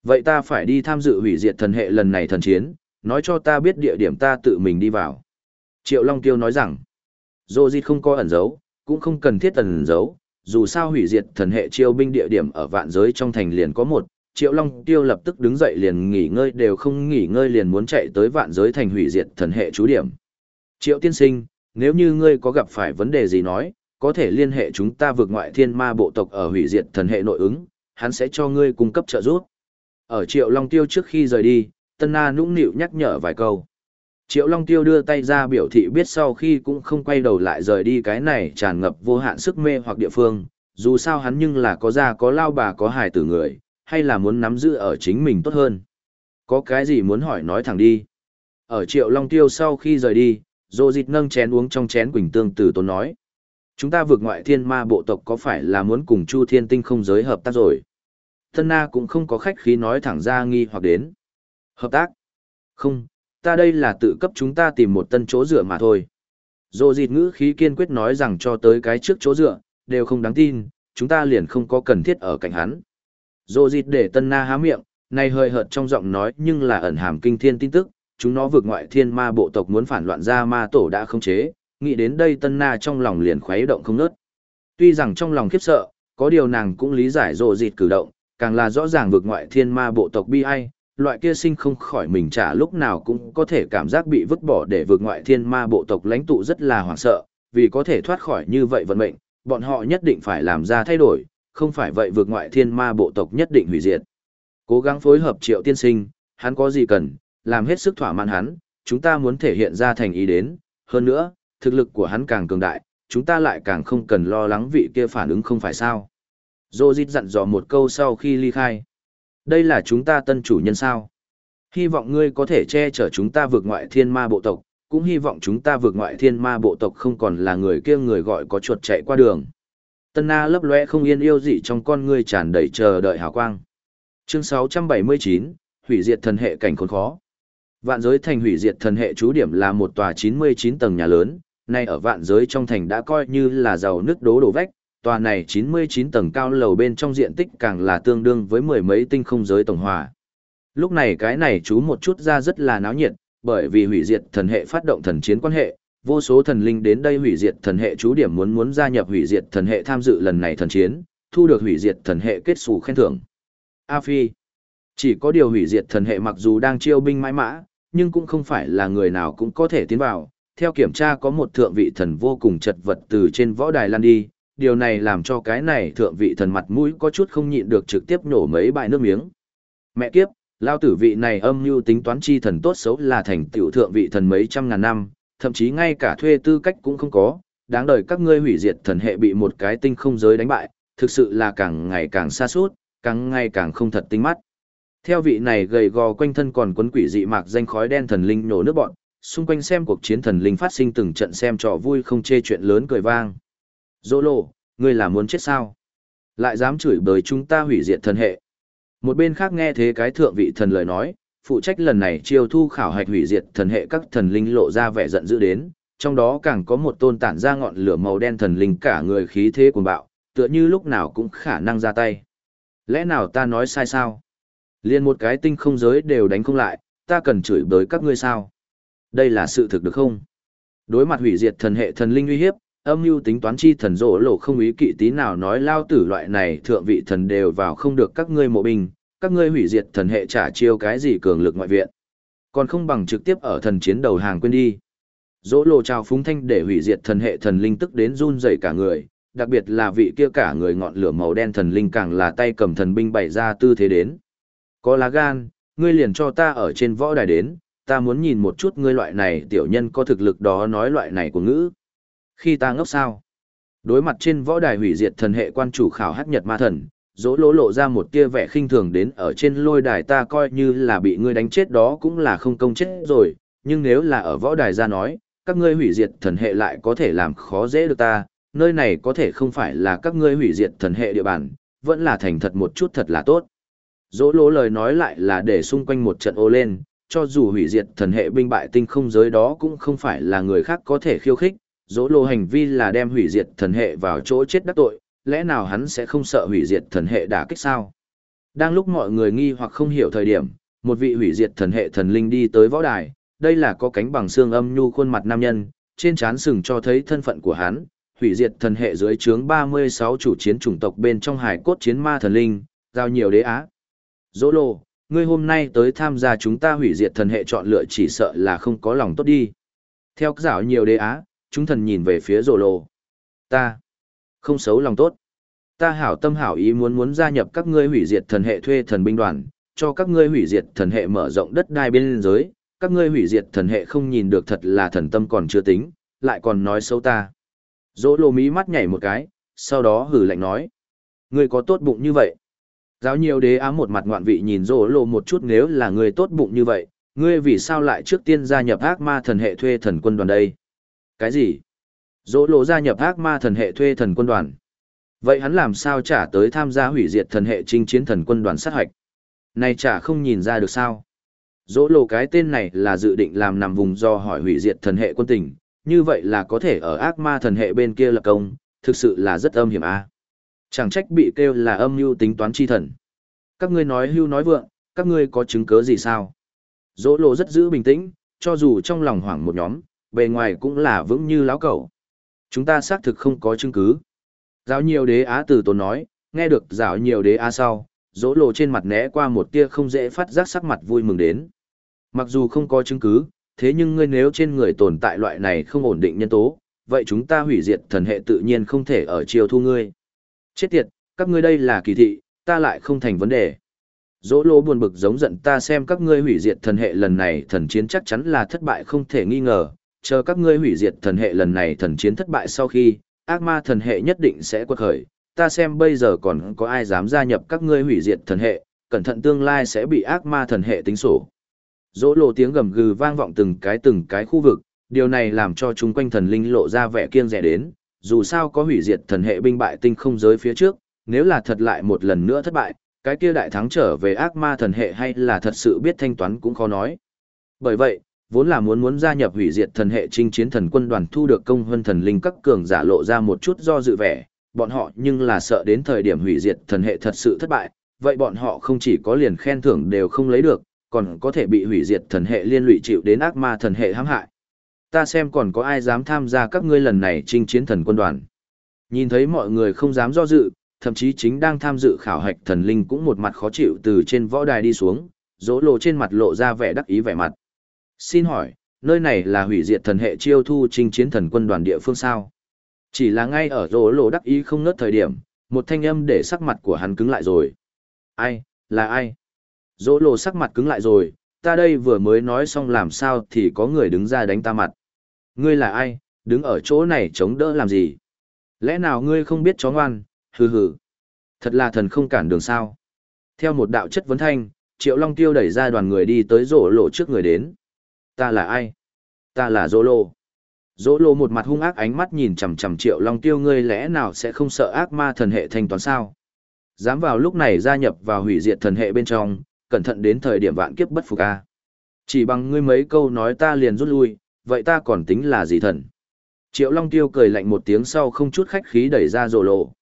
Vậy ta phải đi tham dự hủy diệt thần hệ lần này thần chiến, nói cho ta biết địa điểm ta tự mình đi vào. Triệu Long Tiêu nói rằng, Dô di không có ẩn giấu, cũng không cần thiết ẩn giấu, dù sao hủy diệt thần hệ chiêu binh địa điểm ở vạn giới trong thành liền có một, Triệu Long Tiêu lập tức đứng dậy liền nghỉ ngơi đều không nghỉ ngơi liền muốn chạy tới vạn giới thành hủy diệt thần hệ chú điểm. Triệu tiên sinh, nếu như ngươi có gặp phải vấn đề gì nói, có thể liên hệ chúng ta vượt ngoại thiên ma bộ tộc ở hủy diệt thần hệ nội ứng, hắn sẽ cho ngươi cung cấp trợ giúp. Ở Triệu Long Tiêu trước khi rời đi, Tân Na nũng nịu nhắc nhở vài câu. Triệu Long Tiêu đưa tay ra biểu thị biết sau khi cũng không quay đầu lại rời đi cái này tràn ngập vô hạn sức mê hoặc địa phương, dù sao hắn nhưng là có già có lao bà có hài tử người, hay là muốn nắm giữ ở chính mình tốt hơn. Có cái gì muốn hỏi nói thẳng đi. Ở Triệu Long Tiêu sau khi rời đi, Dô Dịch nâng chén uống trong chén quỳnh tương từ tốn nói. Chúng ta vượt ngoại thiên ma bộ tộc có phải là muốn cùng Chu Thiên Tinh không giới hợp tác rồi? Thân Na cũng không có khách khí nói thẳng ra nghi hoặc đến. Hợp tác? Không, ta đây là tự cấp chúng ta tìm một tân chỗ dựa mà thôi. Dô dịt ngữ khí kiên quyết nói rằng cho tới cái trước chỗ dựa, đều không đáng tin, chúng ta liền không có cần thiết ở cạnh hắn. Dô dịt để tân na há miệng, này hơi hợt trong giọng nói nhưng là ẩn hàm kinh thiên tin tức, chúng nó vượt ngoại thiên ma bộ tộc muốn phản loạn ra ma tổ đã không chế, nghĩ đến đây tân na trong lòng liền khuấy động không nớt. Tuy rằng trong lòng khiếp sợ, có điều nàng cũng lý giải dô dịt cử động, càng là rõ ràng vượt ngoại thiên ma bộ tộc bi ai, loại kia sinh không khỏi mình trả lúc nào cũng có thể cảm giác bị vứt bỏ để vượt ngoại thiên ma bộ tộc lãnh tụ rất là hoảng sợ, vì có thể thoát khỏi như vậy vận mệnh, bọn họ nhất định phải làm ra thay đổi, không phải vậy vượt ngoại thiên ma bộ tộc nhất định hủy diệt. Cố gắng phối hợp triệu tiên sinh, hắn có gì cần, làm hết sức thỏa mãn hắn, chúng ta muốn thể hiện ra thành ý đến, hơn nữa, thực lực của hắn càng cường đại, chúng ta lại càng không cần lo lắng vị kia phản ứng không phải sao. Dô dít dặn dò một câu sau khi ly khai. Đây là chúng ta tân chủ nhân sao. Hy vọng ngươi có thể che chở chúng ta vượt ngoại thiên ma bộ tộc, cũng hy vọng chúng ta vượt ngoại thiên ma bộ tộc không còn là người kia người gọi có chuột chạy qua đường. Tân Na lấp lóe không yên yêu dị trong con ngươi tràn đầy chờ đợi hào quang. Chương 679, hủy diệt thần hệ cảnh khốn khó. Vạn giới thành hủy diệt thần hệ chú điểm là một tòa 99 tầng nhà lớn, nay ở vạn giới trong thành đã coi như là giàu nước đố đổ vách, tòa này 99 tầng cao lầu bên trong diện tích càng là tương đương với mười mấy tinh không giới tổng hòa. Lúc này cái này chú một chút ra rất là náo nhiệt, bởi vì hủy diệt thần hệ phát động thần chiến quan hệ, vô số thần linh đến đây hủy diệt thần hệ chú điểm muốn muốn gia nhập hủy diệt thần hệ tham dự lần này thần chiến, thu được hủy diệt thần hệ kết xù khen thưởng. A Phi Chỉ có điều hủy diệt thần hệ mặc dù đang chiêu binh mãi mã, nhưng cũng không phải là người nào cũng có thể tiến vào. Theo kiểm tra có một thượng vị thần vô cùng chật vật từ trên võ đài lan đi, điều này làm cho cái này thượng vị thần mặt mũi có chút không nhịn được trực tiếp nổ mấy bại nước miếng. Mẹ kiếp, lao tử vị này âm mưu tính toán chi thần tốt xấu là thành tiểu thượng vị thần mấy trăm ngàn năm, thậm chí ngay cả thuê tư cách cũng không có, đáng đời các ngươi hủy diệt thần hệ bị một cái tinh không giới đánh bại, thực sự là càng ngày càng xa suốt, càng ngày càng không thật tinh mắt. Theo vị này gầy gò quanh thân còn quấn quỷ dị mạc danh khói đen thần linh nổ nước bọn, xung quanh xem cuộc chiến thần linh phát sinh từng trận xem trò vui không chê chuyện lớn cười vang. Dỗ lộ, ngươi là muốn chết sao? Lại dám chửi bới chúng ta hủy diệt thần hệ. Một bên khác nghe thế cái thượng vị thần lời nói, phụ trách lần này chiêu thu khảo hạch hủy diệt thần hệ các thần linh lộ ra vẻ giận dữ đến, trong đó càng có một tôn tản ra ngọn lửa màu đen thần linh cả người khí thế cuồng bạo, tựa như lúc nào cũng khả năng ra tay. Lẽ nào ta nói sai sao? Liên một cái tinh không giới đều đánh không lại, ta cần chửi bới các ngươi sao? Đây là sự thực được không? Đối mặt hủy diệt thần hệ thần linh uy hiếp, âm mưu tính toán chi thần rỗ lộ không ý kỵ tí nào nói lao tử loại này thượng vị thần đều vào không được các ngươi mộ binh, các ngươi hủy diệt thần hệ trả chiêu cái gì cường lực ngoại viện. Còn không bằng trực tiếp ở thần chiến đầu hàng quên đi. Dỗ lộ trao phúng thanh để hủy diệt thần hệ thần linh tức đến run rẩy cả người, đặc biệt là vị kia cả người ngọn lửa màu đen thần linh càng là tay cầm thần binh bày ra tư thế đến. Có lá gan, ngươi liền cho ta ở trên võ đài đến, ta muốn nhìn một chút ngươi loại này tiểu nhân có thực lực đó nói loại này của ngữ. Khi ta ngốc sao? Đối mặt trên võ đài hủy diệt thần hệ quan chủ khảo hát nhật ma thần, dỗ lỗ lộ ra một tia vẻ khinh thường đến ở trên lôi đài ta coi như là bị ngươi đánh chết đó cũng là không công chết rồi, nhưng nếu là ở võ đài ra nói, các ngươi hủy diệt thần hệ lại có thể làm khó dễ được ta, nơi này có thể không phải là các ngươi hủy diệt thần hệ địa bàn, vẫn là thành thật một chút thật là tốt. Dỗ lỗ lời nói lại là để xung quanh một trận ô lên, cho dù hủy diệt thần hệ binh bại tinh không giới đó cũng không phải là người khác có thể khiêu khích, dỗ lộ hành vi là đem hủy diệt thần hệ vào chỗ chết đắc tội, lẽ nào hắn sẽ không sợ hủy diệt thần hệ đả kích sao? Đang lúc mọi người nghi hoặc không hiểu thời điểm, một vị hủy diệt thần hệ thần linh đi tới võ đài, đây là có cánh bằng xương âm nhu khuôn mặt nam nhân, trên trán sừng cho thấy thân phận của hắn, hủy diệt thần hệ dưới trướng 36 chủ chiến chủng tộc bên trong hải cốt chiến ma thần linh, giao nhiều đế á. Dỗ lộ, ngươi hôm nay tới tham gia chúng ta hủy diệt thần hệ chọn lựa chỉ sợ là không có lòng tốt đi. Theo giáo nhiều đế á, chúng thần nhìn về phía rồ lộ. Ta, Không xấu lòng tốt. Ta hảo tâm hảo ý muốn muốn gia nhập các ngươi hủy diệt thần hệ thuê thần binh đoàn, cho các ngươi hủy diệt thần hệ mở rộng đất đai bên giới, các ngươi hủy diệt thần hệ không nhìn được thật là thần tâm còn chưa tính, lại còn nói xấu ta. Dỗ lô mí mắt nhảy một cái, sau đó hử lạnh nói. Ngươi có tốt bụng như vậy. Giáo nhiều đế ám một mặt ngoạn vị nhìn dỗ lô một chút nếu là ngươi tốt bụng như vậy, ngươi vì sao lại trước tiên gia nhập ác ma thần hệ thuê thần quân đoàn đây? Cái gì? Dỗ lộ gia nhập ác ma thần hệ thuê thần quân đoàn. Vậy hắn làm sao trả tới tham gia hủy diệt thần hệ chinh chiến thần quân đoàn sát hạch? Này chả không nhìn ra được sao? Dỗ lộ cái tên này là dự định làm nằm vùng do hỏi hủy diệt thần hệ quân tình, như vậy là có thể ở ác ma thần hệ bên kia lập công, thực sự là rất âm hiểm a. Chẳng trách bị kêu là âm mưu tính toán chi thần. Các ngươi nói hưu nói vượng, các ngươi có chứng cứ gì sao? Dỗ lộ rất giữ bình tĩnh, cho dù trong lòng hoảng một nhóm, bề ngoài cũng là vững như láo cẩu. Chúng ta xác thực không có chứng cứ. Giáo nhiều đế á từ tốn nói, nghe được giáo nhiều đế á sau, dỗ lộ trên mặt né qua một tia không dễ phát giác sắc mặt vui mừng đến. Mặc dù không có chứng cứ, thế nhưng ngươi nếu trên người tồn tại loại này không ổn định nhân tố, vậy chúng ta hủy diệt thần hệ tự nhiên không thể ở chiều thu ngươi. Chết tiệt, các ngươi đây là kỳ thị, ta lại không thành vấn đề. Dỗ lô buồn bực giống giận ta xem các ngươi hủy diệt thần hệ lần này thần chiến chắc chắn là thất bại không thể nghi ngờ, chờ các ngươi hủy diệt thần hệ lần này thần chiến thất bại sau khi, ác ma thần hệ nhất định sẽ quật khởi, ta xem bây giờ còn có ai dám gia nhập các ngươi hủy diệt thần hệ, cẩn thận tương lai sẽ bị ác ma thần hệ tính sổ. Dỗ lộ tiếng gầm gừ vang vọng từng cái từng cái khu vực, điều này làm cho chúng quanh thần linh lộ ra vẻ kiêng rẻ đến, dù sao có hủy diệt thần hệ binh bại tinh không giới phía trước, nếu là thật lại một lần nữa thất bại, cái kia đại thắng trở về ác ma thần hệ hay là thật sự biết thanh toán cũng khó nói. Bởi vậy, vốn là muốn muốn gia nhập hủy diệt thần hệ chinh chiến thần quân đoàn thu được công hơn thần linh các cường giả lộ ra một chút do dự vẻ, bọn họ nhưng là sợ đến thời điểm hủy diệt thần hệ thật sự thất bại, vậy bọn họ không chỉ có liền khen thưởng đều không lấy được, còn có thể bị hủy diệt thần hệ liên lụy chịu đến ác ma thần hệ hãm hại. Ta xem còn có ai dám tham gia các ngươi lần này chinh chiến thần quân đoàn. Nhìn thấy mọi người không dám do dự, thậm chí chính đang tham dự khảo hạch thần linh cũng một mặt khó chịu từ trên võ đài đi xuống, dỗ lộ trên mặt lộ ra vẻ đắc ý vẻ mặt. Xin hỏi, nơi này là hủy diệt thần hệ chiêu thu chinh chiến thần quân đoàn địa phương sao? Chỉ là ngay ở rỗ lộ đắc ý không nớt thời điểm, một thanh âm để sắc mặt của hắn cứng lại rồi. Ai, là ai? rỗ lộ sắc mặt cứng lại rồi, ta đây vừa mới nói xong làm sao thì có người đứng ra đánh ta mặt. Ngươi là ai, đứng ở chỗ này chống đỡ làm gì? Lẽ nào ngươi không biết chó ngoan, hừ hừ. Thật là thần không cản đường sao. Theo một đạo chất vấn thanh, Triệu Long Tiêu đẩy ra đoàn người đi tới rỗ lộ trước người đến. Ta là ai? Ta là rỗ lộ. Dỗ một mặt hung ác ánh mắt nhìn chằm chằm triệu long tiêu ngươi lẽ nào sẽ không sợ ác ma thần hệ thanh toán sao? Dám vào lúc này gia nhập vào hủy diệt thần hệ bên trong, cẩn thận đến thời điểm vạn kiếp bất phục a. Chỉ bằng ngươi mấy câu nói ta liền rút lui, vậy ta còn tính là gì thần? Triệu Long Tiêu cười lạnh một tiếng sau không chút khách khí đẩy ra rồ lộ.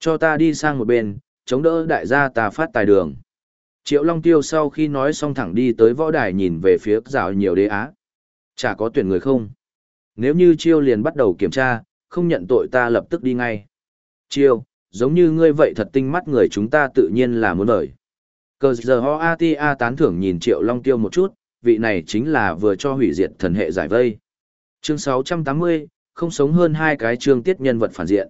Cho ta đi sang một bên, chống đỡ đại gia ta phát tài đường. Triệu Long Tiêu sau khi nói xong thẳng đi tới võ đài nhìn về phía rào nhiều đế á. Chả có tuyển người không? Nếu như chiêu liền bắt đầu kiểm tra, không nhận tội ta lập tức đi ngay. Chiêu, giống như ngươi vậy thật tinh mắt người chúng ta tự nhiên là muốn lời. Cờ giờ ho a ti a tán thưởng nhìn triệu long tiêu một chút, vị này chính là vừa cho hủy diệt thần hệ giải vây. Chương 680, không sống hơn hai cái chương tiết nhân vật phản diện.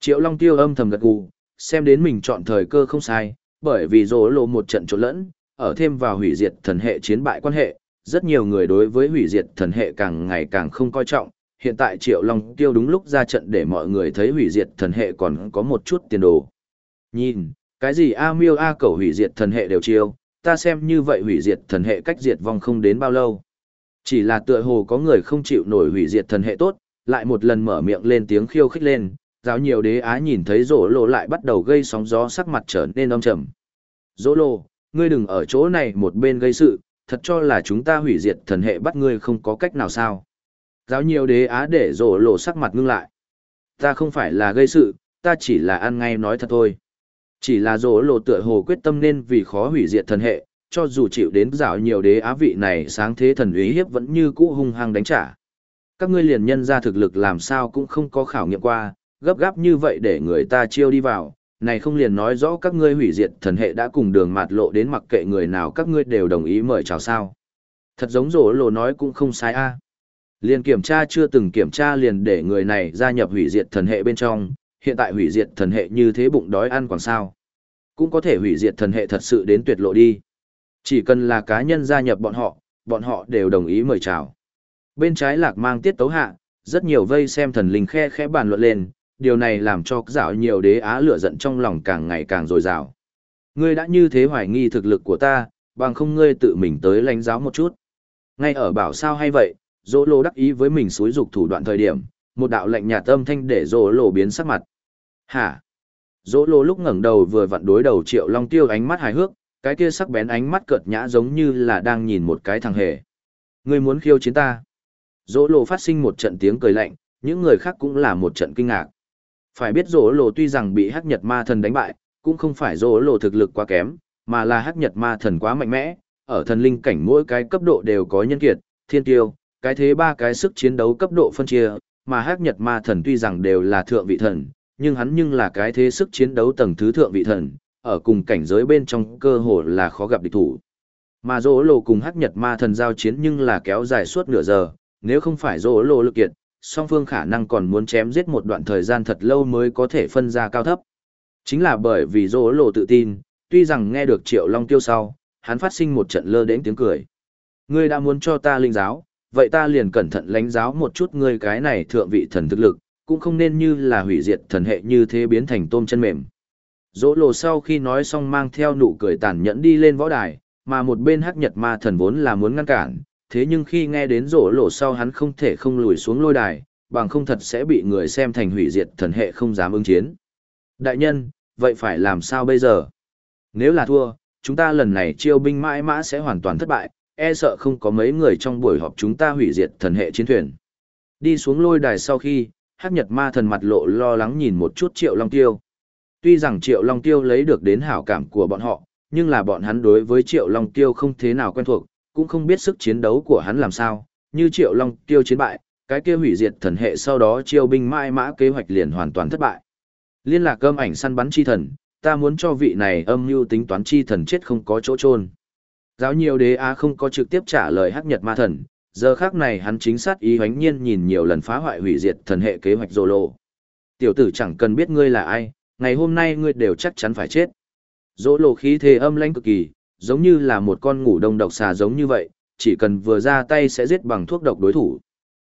Triệu long tiêu âm thầm gật gù, xem đến mình chọn thời cơ không sai, bởi vì rỗ lộ một trận trộn lẫn, ở thêm vào hủy diệt thần hệ chiến bại quan hệ, rất nhiều người đối với hủy diệt thần hệ càng ngày càng không coi trọng. Hiện tại Triệu Long Tiêu đúng lúc ra trận để mọi người thấy hủy diệt thần hệ còn có một chút tiền đồ. Nhìn, cái gì A miêu A cầu hủy diệt thần hệ đều chiêu, ta xem như vậy hủy diệt thần hệ cách diệt vong không đến bao lâu. Chỉ là tựa hồ có người không chịu nổi hủy diệt thần hệ tốt, lại một lần mở miệng lên tiếng khiêu khích lên, giáo nhiều đế á nhìn thấy rỗ lộ lại bắt đầu gây sóng gió sắc mặt trở nên âm trầm. Rỗ lộ, ngươi đừng ở chỗ này một bên gây sự, thật cho là chúng ta hủy diệt thần hệ bắt ngươi không có cách nào sao. Giáo nhiều đế á để rổ lộ sắc mặt ngưng lại. Ta không phải là gây sự, ta chỉ là ăn ngay nói thật thôi. Chỉ là rổ lộ tựa hồ quyết tâm nên vì khó hủy diệt thần hệ, cho dù chịu đến rào nhiều đế á vị này sáng thế thần uy hiếp vẫn như cũ hung hăng đánh trả. Các ngươi liền nhân ra thực lực làm sao cũng không có khảo nghiệm qua, gấp gáp như vậy để người ta chiêu đi vào, này không liền nói rõ các ngươi hủy diệt thần hệ đã cùng đường mạt lộ đến mặc kệ người nào các ngươi đều đồng ý mời chào sao. Thật giống rổ lộ nói cũng không sai a. Liền kiểm tra chưa từng kiểm tra liền để người này gia nhập hủy diệt thần hệ bên trong, hiện tại hủy diệt thần hệ như thế bụng đói ăn còn sao. Cũng có thể hủy diệt thần hệ thật sự đến tuyệt lộ đi. Chỉ cần là cá nhân gia nhập bọn họ, bọn họ đều đồng ý mời chào. Bên trái lạc mang tiết tấu hạ, rất nhiều vây xem thần linh khe khẽ bàn luận lên, điều này làm cho dạo nhiều đế á lửa giận trong lòng càng ngày càng dồi dào. Ngươi đã như thế hoài nghi thực lực của ta, bằng không ngươi tự mình tới lãnh giáo một chút. Ngay ở bảo sao hay vậy, dỗ lô đắc ý với mình xúi dục thủ đoạn thời điểm, một đạo lệnh nhạt âm thanh để dỗ lô biến sắc mặt. Hả? Dỗ lô lúc ngẩng đầu vừa vặn đối đầu triệu long tiêu ánh mắt hài hước, cái kia sắc bén ánh mắt cợt nhã giống như là đang nhìn một cái thằng hề. Ngươi muốn khiêu chiến ta? Dỗ lô phát sinh một trận tiếng cười lạnh, những người khác cũng là một trận kinh ngạc. Phải biết rỗ lô tuy rằng bị hắc nhật ma thần đánh bại, cũng không phải rỗ lô thực lực quá kém, mà là hắc nhật ma thần quá mạnh mẽ, ở thần linh cảnh mỗi cái cấp độ đều có nhân kiệt, thiên tiêu, cái thế ba cái sức chiến đấu cấp độ phân chia, mà hắc nhật ma thần tuy rằng đều là thượng vị thần, nhưng hắn nhưng là cái thế sức chiến đấu tầng thứ thượng vị thần, ở cùng cảnh giới bên trong cơ hồ là khó gặp địch thủ. Mà dỗ lộ cùng hắc nhật ma thần giao chiến nhưng là kéo dài suốt nửa giờ, nếu không phải dỗ lộ lực kiệt, song phương khả năng còn muốn chém giết một đoạn thời gian thật lâu mới có thể phân ra cao thấp. Chính là bởi vì dỗ lộ tự tin, tuy rằng nghe được triệu long tiêu sau, hắn phát sinh một trận lơ đến tiếng cười. Ngươi đã muốn cho ta linh giáo, vậy ta liền cẩn thận lãnh giáo một chút ngươi cái này thượng vị thần thực lực, cũng không nên như là hủy diệt thần hệ như thế biến thành tôm chân mềm. Dỗ lộ sau khi nói xong mang theo nụ cười tàn nhẫn đi lên võ đài, mà một bên hắc nhật ma thần vốn là muốn ngăn cản, thế nhưng khi nghe đến rổ lộ sau hắn không thể không lùi xuống lôi đài, bằng không thật sẽ bị người xem thành hủy diệt thần hệ không dám ứng chiến. Đại nhân, vậy phải làm sao bây giờ? Nếu là thua, chúng ta lần này chiêu binh mãi mã sẽ hoàn toàn thất bại, e sợ không có mấy người trong buổi họp chúng ta hủy diệt thần hệ chiến thuyền. Đi xuống lôi đài sau khi, hắc nhật ma thần mặt lộ lo lắng nhìn một chút triệu long tiêu. Tuy rằng triệu long tiêu lấy được đến hảo cảm của bọn họ, nhưng là bọn hắn đối với triệu long tiêu không thế nào quen thuộc, cũng không biết sức chiến đấu của hắn làm sao, như triệu long tiêu chiến bại, cái kia hủy diệt thần hệ sau đó chiêu binh mãi mã kế hoạch liền hoàn toàn thất bại. Liên lạc âm ảnh săn bắn chi thần, ta muốn cho vị này âm mưu tính toán chi thần chết không có chỗ trôn. Giáo nhiều đế á không có trực tiếp trả lời hắc nhật ma thần, giờ khác này hắn chính xác ý hoánh nhiên nhìn nhiều lần phá hoại hủy diệt thần hệ kế hoạch rồ lộ. Tiểu tử chẳng cần biết ngươi là ai, ngày hôm nay ngươi đều chắc chắn phải chết. Dỗ lộ khí thế âm lãnh cực kỳ, giống như là một con ngủ đông độc xà giống như vậy, chỉ cần vừa ra tay sẽ giết bằng thuốc độc đối thủ.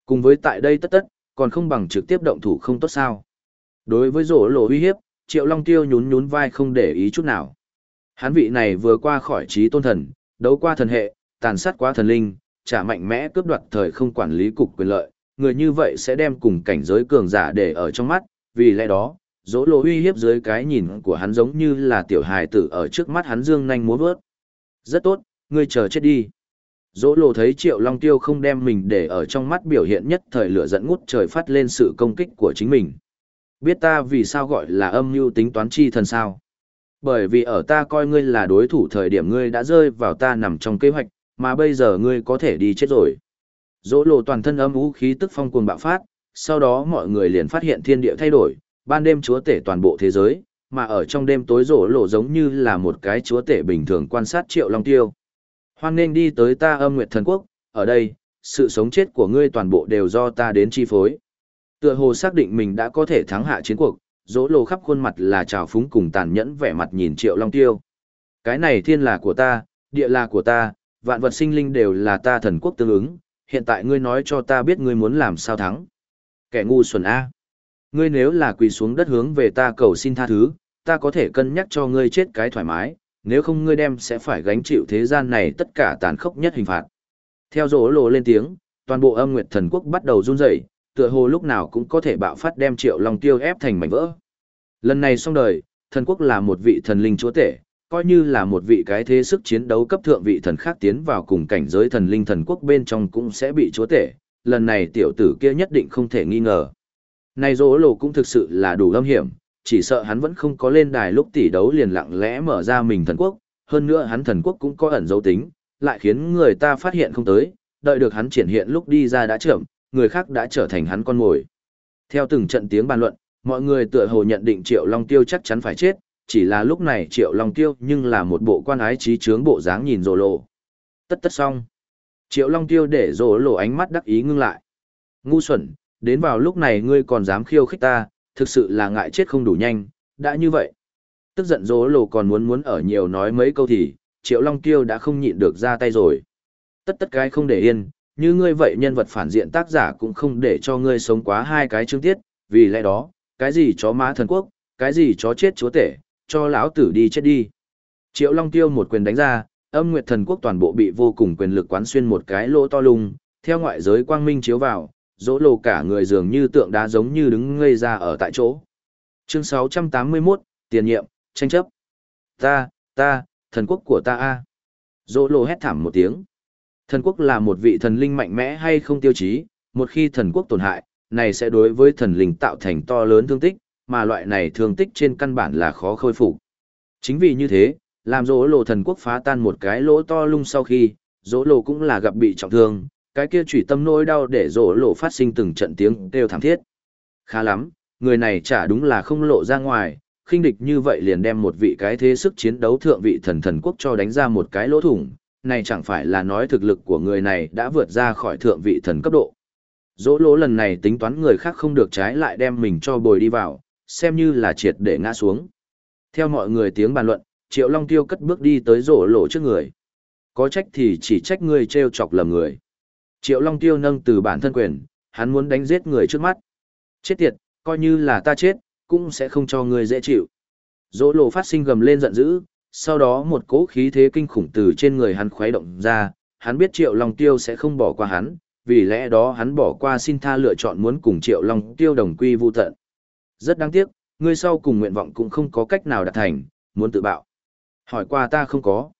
Cùng với tại đây tất tất, còn không bằng trực tiếp động thủ không tốt sao. Đối với rổ lộ uy hiếp, Triệu Long Tiêu nhún nhún vai không để ý chút nào. Hán vị này vừa qua khỏi trí tôn thần, đấu qua thần hệ, tàn sát quá thần linh, trả mạnh mẽ cướp đoạt thời không quản lý cục quyền lợi, người như vậy sẽ đem cùng cảnh giới cường giả để ở trong mắt, vì lẽ đó, dỗ lộ uy hiếp dưới cái nhìn của hắn giống như là tiểu hài tử ở trước mắt hắn dương nhanh múa vớt. Rất tốt, ngươi chờ chết đi. Dỗ lộ thấy triệu long tiêu không đem mình để ở trong mắt biểu hiện nhất thời lửa dẫn ngút trời phát lên sự công kích của chính mình. Biết ta vì sao gọi là âm mưu tính toán chi thần sao? Bởi vì ở ta coi ngươi là đối thủ thời điểm ngươi đã rơi vào ta nằm trong kế hoạch, mà bây giờ ngươi có thể đi chết rồi. Dỗ lộ toàn thân âm vũ khí tức phong cuồng bạo phát, sau đó mọi người liền phát hiện thiên địa thay đổi, ban đêm chúa tể toàn bộ thế giới, mà ở trong đêm tối rổ lộ giống như là một cái chúa tể bình thường quan sát triệu long tiêu. Hoan nên đi tới ta âm nguyệt thần quốc, ở đây, sự sống chết của ngươi toàn bộ đều do ta đến chi phối. Tựa hồ xác định mình đã có thể thắng hạ chiến cuộc, dỗ lộ khắp khuôn mặt là trào phúng cùng tàn nhẫn vẻ mặt nhìn triệu long tiêu. Cái này thiên là của ta, địa là của ta, vạn vật sinh linh đều là ta thần quốc tương ứng, hiện tại ngươi nói cho ta biết ngươi muốn làm sao thắng. Kẻ ngu xuẩn A. Ngươi nếu là quỳ xuống đất hướng về ta cầu xin tha thứ, ta có thể cân nhắc cho ngươi chết cái thoải mái, nếu không ngươi đem sẽ phải gánh chịu thế gian này tất cả tàn khốc nhất hình phạt. Theo rỗ lộ lên tiếng, toàn bộ âm nguyệt thần quốc bắt đầu run rẩy, tựa hồ lúc nào cũng có thể bạo phát đem triệu long tiêu ép thành mảnh vỡ. Lần này xong đời, thần quốc là một vị thần linh chúa tể, coi như là một vị cái thế sức chiến đấu cấp thượng vị thần khác tiến vào cùng cảnh giới thần linh thần quốc bên trong cũng sẽ bị chúa tể, lần này tiểu tử kia nhất định không thể nghi ngờ. Này dỗ lộ cũng thực sự là đủ âm hiểm, chỉ sợ hắn vẫn không có lên đài lúc tỷ đấu liền lặng lẽ mở ra mình thần quốc, hơn nữa hắn thần quốc cũng có ẩn dấu tính, lại khiến người ta phát hiện không tới, đợi được hắn triển hiện lúc đi ra đã chậm, người khác đã trở thành hắn con mồi. Theo từng trận tiếng bàn luận, mọi người tựa hồ nhận định Triệu Long Tiêu chắc chắn phải chết, chỉ là lúc này Triệu Long Tiêu nhưng là một bộ quan ái trí trướng bộ dáng nhìn rồ lộ. Tất tất xong. Triệu Long Tiêu để rồ lộ ánh mắt đắc ý ngưng lại. Ngu xuẩn, đến vào lúc này ngươi còn dám khiêu khích ta, thực sự là ngại chết không đủ nhanh, đã như vậy. Tức giận dỗ lộ còn muốn muốn ở nhiều nói mấy câu thì, Triệu Long Tiêu đã không nhịn được ra tay rồi. Tất tất cái không để yên, như ngươi vậy nhân vật phản diện tác giả cũng không để cho ngươi sống quá hai cái chương tiết, vì lẽ đó, cái gì chó má thần quốc, cái gì chó chết chúa tể, cho lão tử đi chết đi. Triệu Long Tiêu một quyền đánh ra, âm nguyệt thần quốc toàn bộ bị vô cùng quyền lực quán xuyên một cái lỗ to lung, theo ngoại giới quang minh chiếu vào, dỗ lồ cả người dường như tượng đá giống như đứng ngây ra ở tại chỗ. Chương 681, tiền nhiệm, tranh chấp. Ta, ta, thần quốc của ta a. Dỗ lồ hét thảm một tiếng. Thần quốc là một vị thần linh mạnh mẽ hay không tiêu chí, một khi thần quốc tổn hại, này sẽ đối với thần linh tạo thành to lớn thương tích, mà loại này thương tích trên căn bản là khó khôi phục. Chính vì như thế, làm dỗ lộ thần quốc phá tan một cái lỗ to lung sau khi, dỗ lộ cũng là gặp bị trọng thương, cái kia chủy tâm nỗi đau để rổ lộ phát sinh từng trận tiếng kêu thảm thiết. Khá lắm, người này chả đúng là không lộ ra ngoài, khinh địch như vậy liền đem một vị cái thế sức chiến đấu thượng vị thần thần quốc cho đánh ra một cái lỗ thủng, này chẳng phải là nói thực lực của người này đã vượt ra khỏi thượng vị thần cấp độ. Dỗ lỗ lần này tính toán người khác không được trái lại đem mình cho bồi đi vào, xem như là triệt để ngã xuống. Theo mọi người tiếng bàn luận, Triệu Long Tiêu cất bước đi tới rổ lộ trước người. Có trách thì chỉ trách người treo chọc lầm người. Triệu Long Tiêu nâng từ bản thân quyền, hắn muốn đánh giết người trước mắt. Chết tiệt, coi như là ta chết, cũng sẽ không cho ngươi dễ chịu. Dỗ lộ phát sinh gầm lên giận dữ, sau đó một cỗ khí thế kinh khủng từ trên người hắn khuấy động ra, hắn biết Triệu Long Tiêu sẽ không bỏ qua hắn, vì lẽ đó hắn bỏ qua xin tha lựa chọn muốn cùng Triệu Long Tiêu đồng quy vu tận. Rất đáng tiếc, ngươi sau cùng nguyện vọng cũng không có cách nào đạt thành, muốn tự bạo. Hỏi qua ta không có.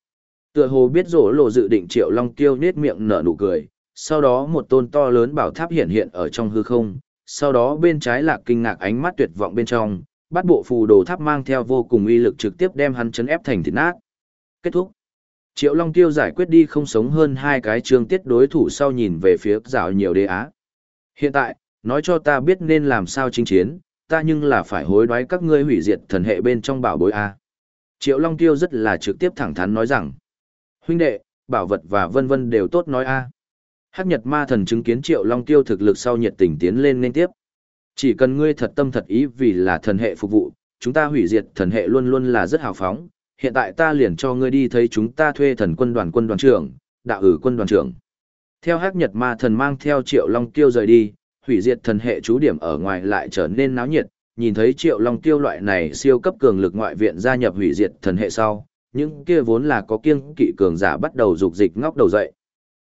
Tựa hồ biết rổ lộ dự định Triệu Long Tiêu nết miệng nở nụ cười, sau đó một tôn to lớn bảo tháp hiện hiện ở trong hư không, sau đó bên trái là kinh ngạc ánh mắt tuyệt vọng bên trong, bắt bộ phù đồ tháp mang theo vô cùng uy lực trực tiếp đem hắn chấn ép thành thịt nát. Kết thúc. Triệu Long Tiêu giải quyết đi không sống hơn hai cái chương tiết đối thủ sau nhìn về phía rào nhiều đế á. Hiện tại, nói cho ta biết nên làm sao chinh chiến, ta nhưng là phải hối đoái các ngươi hủy diệt thần hệ bên trong bảo bối A. Triệu Long Tiêu rất là trực tiếp thẳng thắn nói rằng, huynh đệ, bảo vật và vân vân đều tốt nói A. Hắc Nhật Ma Thần chứng kiến Triệu Long Tiêu thực lực sau nhiệt tình tiến lên nên tiếp. Chỉ cần ngươi thật tâm thật ý vì là thần hệ phục vụ, chúng ta hủy diệt thần hệ luôn luôn là rất hào phóng. Hiện tại ta liền cho ngươi đi thấy chúng ta thuê thần quân đoàn quân đoàn trưởng, đạo ử quân đoàn trưởng. Theo Hắc Nhật Ma Thần mang theo Triệu Long Tiêu rời đi, hủy diệt thần hệ chú điểm ở ngoài lại trở nên náo nhiệt, nhìn thấy Triệu Long Tiêu loại này siêu cấp cường lực ngoại viện gia nhập hủy diệt thần hệ sau, những kia vốn là có kiêng kỵ cường giả bắt đầu dục dịch ngóc đầu dậy.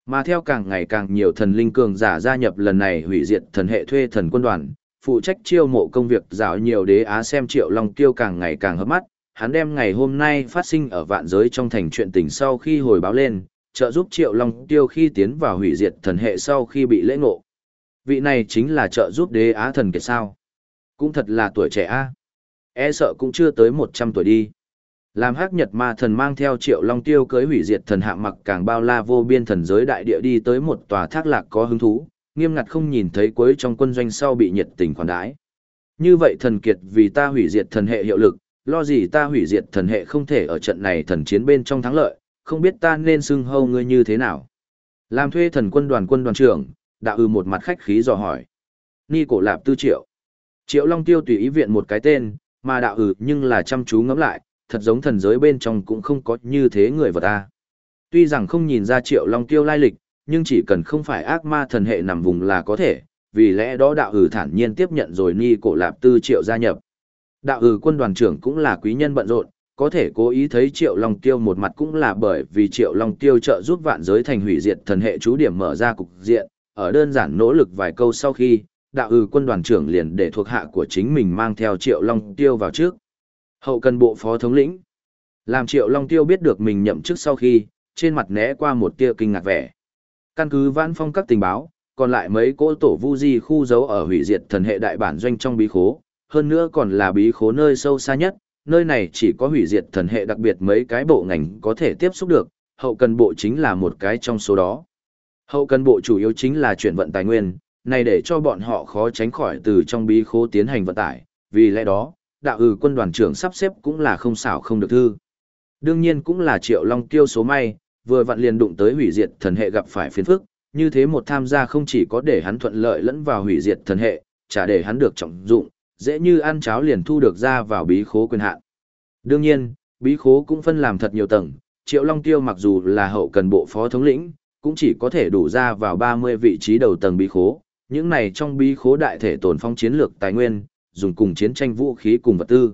Mà theo càng ngày càng nhiều thần linh cường giả gia nhập lần này hủy diệt thần hệ thuê thần quân đoàn, phụ trách chiêu mộ công việc dạo nhiều đế á xem Triệu Long Tiêu càng ngày càng hấp mắt, hắn đem ngày hôm nay phát sinh ở vạn giới trong thành chuyện tình sau khi hồi báo lên, trợ giúp Triệu Long Tiêu khi tiến vào hủy diệt thần hệ sau khi bị lễ ngộ. Vị này chính là trợ giúp đế á thần kiệt sao. Cũng thật là tuổi trẻ a E sợ cũng chưa tới 100 tuổi đi. Làm hắc nhật ma thần mang theo triệu long tiêu cưới hủy diệt thần hạ mặc càng bao la vô biên thần giới đại địa đi tới một tòa thác lạc có hứng thú, nghiêm ngặt không nhìn thấy cuối trong quân doanh sau bị nhiệt tình khoản đãi. Như vậy thần kiệt vì ta hủy diệt thần hệ hiệu lực, lo gì ta hủy diệt thần hệ không thể ở trận này thần chiến bên trong thắng lợi, không biết ta nên xưng hâu ngươi như thế nào. Làm thuê thần quân đoàn quân đoàn trưởng, đạo ư một mặt khách khí dò hỏi. Ni cổ lạp tư triệu. Triệu Long Tiêu tùy ý viện một cái tên, mà đạo ư nhưng là chăm chú ngẫm lại, thật giống thần giới bên trong cũng không có như thế người vật ta. Tuy rằng không nhìn ra Triệu Long Tiêu lai lịch, nhưng chỉ cần không phải ác ma thần hệ nằm vùng là có thể, vì lẽ đó đạo ư thản nhiên tiếp nhận rồi Ni cổ lạp tư triệu gia nhập. Đạo ư quân đoàn trưởng cũng là quý nhân bận rộn, có thể cố ý thấy Triệu Long Tiêu một mặt cũng là bởi vì Triệu Long Tiêu trợ giúp vạn giới thành hủy diệt thần hệ chú điểm mở ra cục diện, ở đơn giản nỗ lực vài câu sau khi, đạo ư quân đoàn trưởng liền để thuộc hạ của chính mình mang theo Triệu Long Tiêu vào trước. Hậu cần bộ phó thống lĩnh. Làm Triệu Long Tiêu biết được mình nhậm chức sau khi, trên mặt né qua một tia kinh ngạc vẻ. Căn cứ vãn phong các tình báo, còn lại mấy cỗ tổ vu di khu giấu ở hủy diệt thần hệ đại bản doanh trong bí khố, hơn nữa còn là bí khố nơi sâu xa nhất, nơi này chỉ có hủy diệt thần hệ đặc biệt mấy cái bộ ngành có thể tiếp xúc được, hậu cần bộ chính là một cái trong số đó. Hậu cần bộ chủ yếu chính là chuyển vận tài nguyên, này để cho bọn họ khó tránh khỏi từ trong bí khố tiến hành vận tải, vì lẽ đó, đạo ư quân đoàn trưởng sắp xếp cũng là không xảo không được thư. Đương nhiên cũng là triệu long kiêu số may, vừa vặn liền đụng tới hủy diệt thần hệ gặp phải phiền phức, như thế một tham gia không chỉ có để hắn thuận lợi lẫn vào hủy diệt thần hệ, trả để hắn được trọng dụng, dễ như ăn cháo liền thu được ra vào bí khố quyền hạn. Đương nhiên, bí khố cũng phân làm thật nhiều tầng, Triệu Long Tiêu mặc dù là hậu cần bộ phó thống lĩnh, cũng chỉ có thể đủ ra vào 30 vị trí đầu tầng bí khố, những này trong bí khố đại thể tồn phong chiến lược tài nguyên, dùng cùng chiến tranh vũ khí cùng vật tư.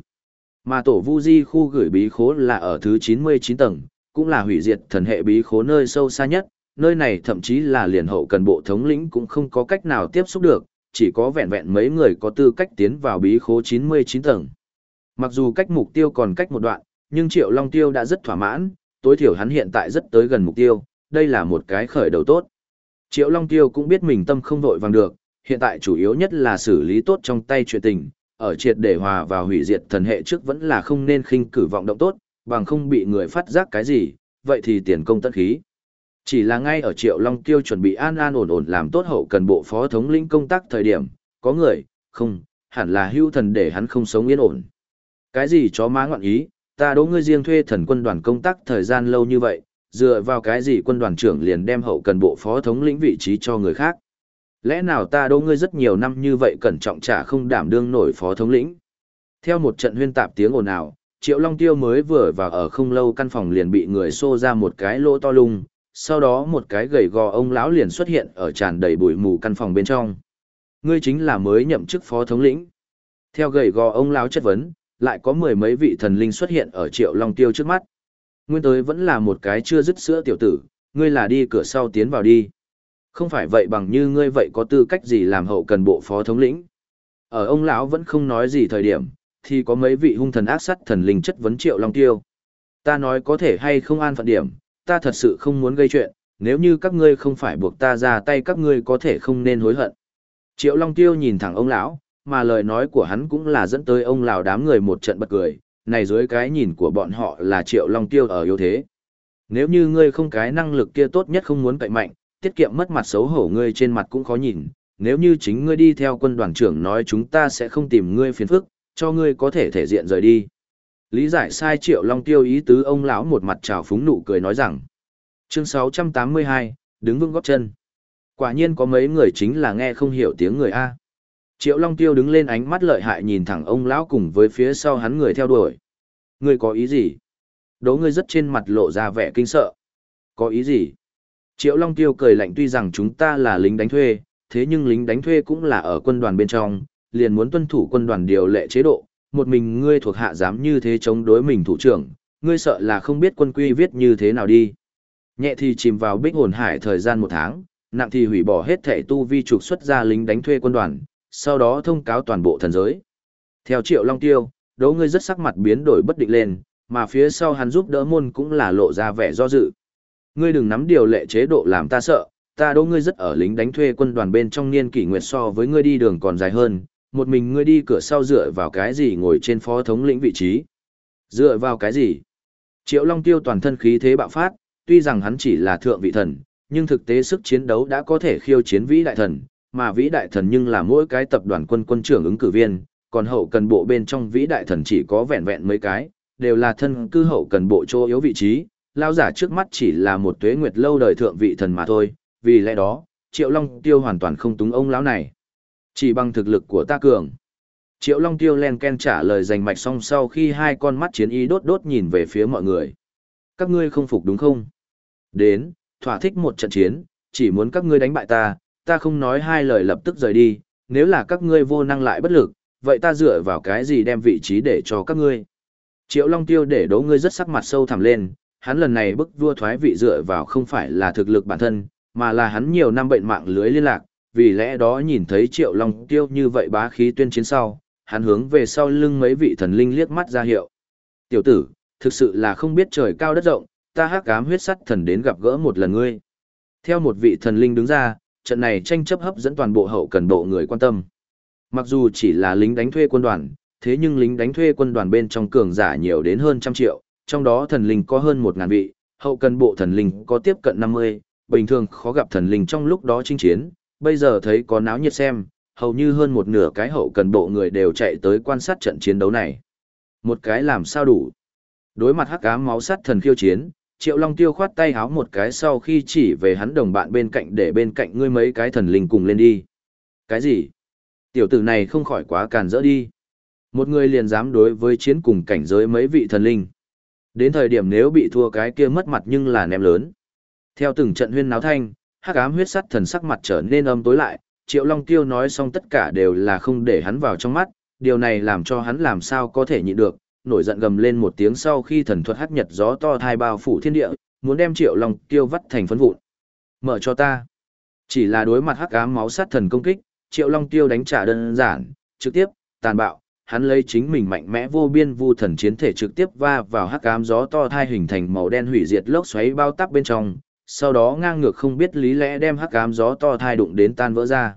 Mà tổ Vu Di khu gửi bí khố là ở thứ 99 tầng, cũng là hủy diệt thần hệ bí khố nơi sâu xa nhất, nơi này thậm chí là liền hậu cần bộ thống lĩnh cũng không có cách nào tiếp xúc được, chỉ có vẹn vẹn mấy người có tư cách tiến vào bí khố 99 tầng. Mặc dù cách mục tiêu còn cách một đoạn, nhưng Triệu Long Tiêu đã rất thỏa mãn, tối thiểu hắn hiện tại rất tới gần mục tiêu, đây là một cái khởi đầu tốt. Triệu Long Tiêu cũng biết mình tâm không vội vàng được, hiện tại chủ yếu nhất là xử lý tốt trong tay chuyện tình, ở triệt để hòa vào hủy diệt thần hệ trước vẫn là không nên khinh cử vọng động tốt, bằng không bị người phát giác cái gì, vậy thì tiền công tận khí. Chỉ là ngay ở Triệu Long Kiêu chuẩn bị an an ổn ổn làm tốt hậu cần bộ phó thống lĩnh công tác thời điểm, có người, không, hẳn là hưu thần để hắn không sống yên ổn. Cái gì chó má ngoạn ý, ta đố ngươi riêng thuê thần quân đoàn công tác thời gian lâu như vậy, dựa vào cái gì quân đoàn trưởng liền đem hậu cần bộ phó thống lĩnh vị trí cho người khác. Lẽ nào ta đô ngươi rất nhiều năm như vậy cẩn trọng trả không đảm đương nổi phó thống lĩnh. Theo một trận huyên tạp tiếng ồn ào, Triệu Long Tiêu mới vừa vào ở không lâu căn phòng liền bị người xô ra một cái lỗ to lung, sau đó một cái gầy gò ông lão liền xuất hiện ở tràn đầy bụi mù căn phòng bên trong. Ngươi chính là mới nhậm chức phó thống lĩnh. Theo gầy gò ông lão chất vấn, lại có mười mấy vị thần linh xuất hiện ở Triệu Long Tiêu trước mắt. Nguyên tới vẫn là một cái chưa dứt sữa tiểu tử, ngươi là đi cửa sau tiến vào đi. Không phải vậy bằng như ngươi vậy có tư cách gì làm hậu cần bộ phó thống lĩnh. Ở ông lão vẫn không nói gì thời điểm, thì có mấy vị hung thần ác sát thần linh chất vấn Triệu Long Tiêu. Ta nói có thể hay không an phận điểm, ta thật sự không muốn gây chuyện, nếu như các ngươi không phải buộc ta ra tay các ngươi có thể không nên hối hận. Triệu Long Tiêu nhìn thẳng ông lão, mà lời nói của hắn cũng là dẫn tới ông lão đám người một trận bật cười, này dưới cái nhìn của bọn họ là Triệu Long Tiêu ở yếu thế. Nếu như ngươi không cái năng lực kia tốt nhất không muốn cậy mạnh, tiết kiệm mất mặt xấu hổ ngươi trên mặt cũng khó nhìn, nếu như chính ngươi đi theo quân đoàn trưởng nói chúng ta sẽ không tìm ngươi phiền phức, cho ngươi có thể thể diện rời đi. Lý giải sai Triệu Long Tiêu ý tứ ông lão một mặt trào phúng nụ cười nói rằng. Chương 682, đứng vững góp chân. Quả nhiên có mấy người chính là nghe không hiểu tiếng người A. Triệu Long Tiêu đứng lên ánh mắt lợi hại nhìn thẳng ông lão cùng với phía sau hắn người theo đuổi. Ngươi có ý gì? Đố ngươi rất trên mặt lộ ra vẻ kinh sợ. Có ý gì? Triệu Long Tiêu cười lạnh tuy rằng chúng ta là lính đánh thuê, thế nhưng lính đánh thuê cũng là ở quân đoàn bên trong, liền muốn tuân thủ quân đoàn điều lệ chế độ, một mình ngươi thuộc hạ dám như thế chống đối mình thủ trưởng, ngươi sợ là không biết quân quy viết như thế nào đi. Nhẹ thì chìm vào bích hồn hải thời gian một tháng, nặng thì hủy bỏ hết thể tu vi trục xuất ra lính đánh thuê quân đoàn, sau đó thông cáo toàn bộ thần giới. Theo triệu long tiêu, đấu ngươi rất sắc mặt biến đổi bất định lên, mà phía sau hắn giúp đỡ môn cũng là lộ ra vẻ do dự. Ngươi đừng nắm điều lệ chế độ làm ta sợ, ta đỗ ngươi rất ở lính đánh thuê quân đoàn bên trong niên kỷ nguyệt so với ngươi đi đường còn dài hơn, một mình ngươi đi cửa sau dựa vào cái gì ngồi trên phó thống lĩnh vị trí. Dựa vào cái gì? Triệu Long Tiêu toàn thân khí thế bạo phát, tuy rằng hắn chỉ là thượng vị thần, nhưng thực tế sức chiến đấu đã có thể khiêu chiến vĩ đại thần, mà vĩ đại thần nhưng là mỗi cái tập đoàn quân quân trưởng ứng cử viên, còn hậu cần bộ bên trong vĩ đại thần chỉ có vẹn vẹn mấy cái, đều là thân cư hậu cần bộ chỗ yếu vị trí, lao giả trước mắt chỉ là một tuế nguyệt lâu đời thượng vị thần mà thôi, vì lẽ đó, Triệu Long Tiêu hoàn toàn không túng ông lão này. Chỉ bằng thực lực của ta cường. Triệu Long Tiêu len ken trả lời dành mạch xong sau khi hai con mắt chiến y đốt đốt nhìn về phía mọi người. Các ngươi không phục đúng không? Đến, thỏa thích một trận chiến, chỉ muốn các ngươi đánh bại ta, ta không nói hai lời lập tức rời đi, nếu là các ngươi vô năng lại bất lực, vậy ta dựa vào cái gì đem vị trí để cho các ngươi? Triệu Long Tiêu để đấu ngươi rất sắc mặt sâu thẳm lên, hắn lần này bức vua thoái vị dựa vào không phải là thực lực bản thân, mà là hắn nhiều năm bệnh mạng lưới liên lạc, vì lẽ đó nhìn thấy Triệu Long Tiêu như vậy bá khí tuyên chiến sau, hắn hướng về sau lưng mấy vị thần linh liếc mắt ra hiệu. Tiểu tử, thực sự là không biết trời cao đất rộng, ta hắc ám huyết sắt thần đến gặp gỡ một lần ngươi. Theo một vị thần linh đứng ra, trận này tranh chấp hấp dẫn toàn bộ hậu cần bộ người quan tâm. Mặc dù chỉ là lính đánh thuê quân đoàn, thế nhưng lính đánh thuê quân đoàn bên trong cường giả nhiều đến hơn trăm triệu, trong đó thần linh có hơn một ngàn vị, hậu cần bộ thần linh có tiếp cận năm mươi, bình thường khó gặp thần linh trong lúc đó chinh chiến, bây giờ thấy có náo nhiệt xem, hầu như hơn một nửa cái hậu cần bộ người đều chạy tới quan sát trận chiến đấu này. Một cái làm sao đủ. Đối mặt hắc ám máu sắt thần khiêu chiến, Triệu Long Tiêu khoát tay háo một cái sau khi chỉ về hắn đồng bạn bên cạnh để bên cạnh ngươi mấy cái thần linh cùng lên đi. Cái gì? Tiểu tử này không khỏi quá càn rỡ đi. Một người liền dám đối với chiến cùng cảnh giới mấy vị thần linh. Đến thời điểm nếu bị thua cái kia mất mặt nhưng là ném lớn. Theo từng trận huyên náo thanh, hắc ám huyết sắt thần sắc mặt trở nên âm tối lại, Triệu Long Tiêu nói xong tất cả đều là không để hắn vào trong mắt, điều này làm cho hắn làm sao có thể nhịn được, nổi giận gầm lên một tiếng sau khi thần thuật hắc nhật gió to thai bao phủ thiên địa, muốn đem Triệu Long Tiêu vắt thành phấn vụn. Mở cho ta. Chỉ là đối mặt hắc ám máu sát thần công kích, Triệu Long Tiêu đánh trả đơn giản, trực tiếp, tàn bạo, hắn lấy chính mình mạnh mẽ vô biên vu thần chiến thể trực tiếp va vào hắc ám gió to thai hình thành màu đen hủy diệt lốc xoáy bao tắp bên trong, sau đó ngang ngược không biết lý lẽ đem hắc ám gió to thai đụng đến tan vỡ ra.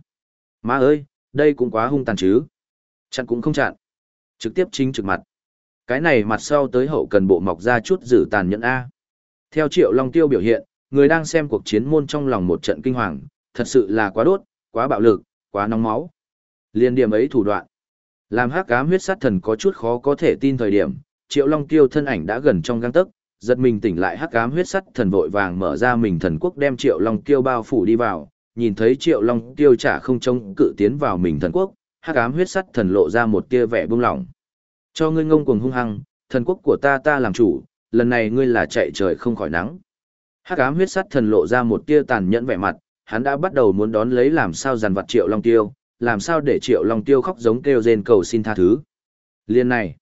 Má ơi, đây cũng quá hung tàn chứ. Chặn cũng không chặn. Trực tiếp chính trực mặt. Cái này mặt sau tới hậu cần bộ mọc ra chút giữ tàn nhẫn A. Theo Triệu Long Tiêu biểu hiện, người đang xem cuộc chiến môn trong lòng một trận kinh hoàng, thật sự là quá đốt, quá bạo lực, quá nóng máu. Liên điểm ấy thủ đoạn. Làm hắc ám huyết sát thần có chút khó có thể tin thời điểm, Triệu Long Tiêu thân ảnh đã gần trong gang tấc, giật mình tỉnh lại hắc ám huyết sắt thần vội vàng mở ra mình thần quốc đem Triệu Long Tiêu bao phủ đi vào, nhìn thấy Triệu Long Tiêu trả không trông cự tiến vào mình thần quốc, hắc ám huyết sắt thần lộ ra một tia vẻ buông lỏng. Cho ngươi ngông cuồng hung hăng, thần quốc của ta ta làm chủ, lần này ngươi là chạy trời không khỏi nắng. Hắc ám huyết sắt thần lộ ra một tia tàn nhẫn vẻ mặt, hắn đã bắt đầu muốn đón lấy làm sao dàn vặt Triệu Long Tiêu, làm sao để Triệu Long Tiêu khóc giống kêu rên cầu xin tha thứ. Liên này,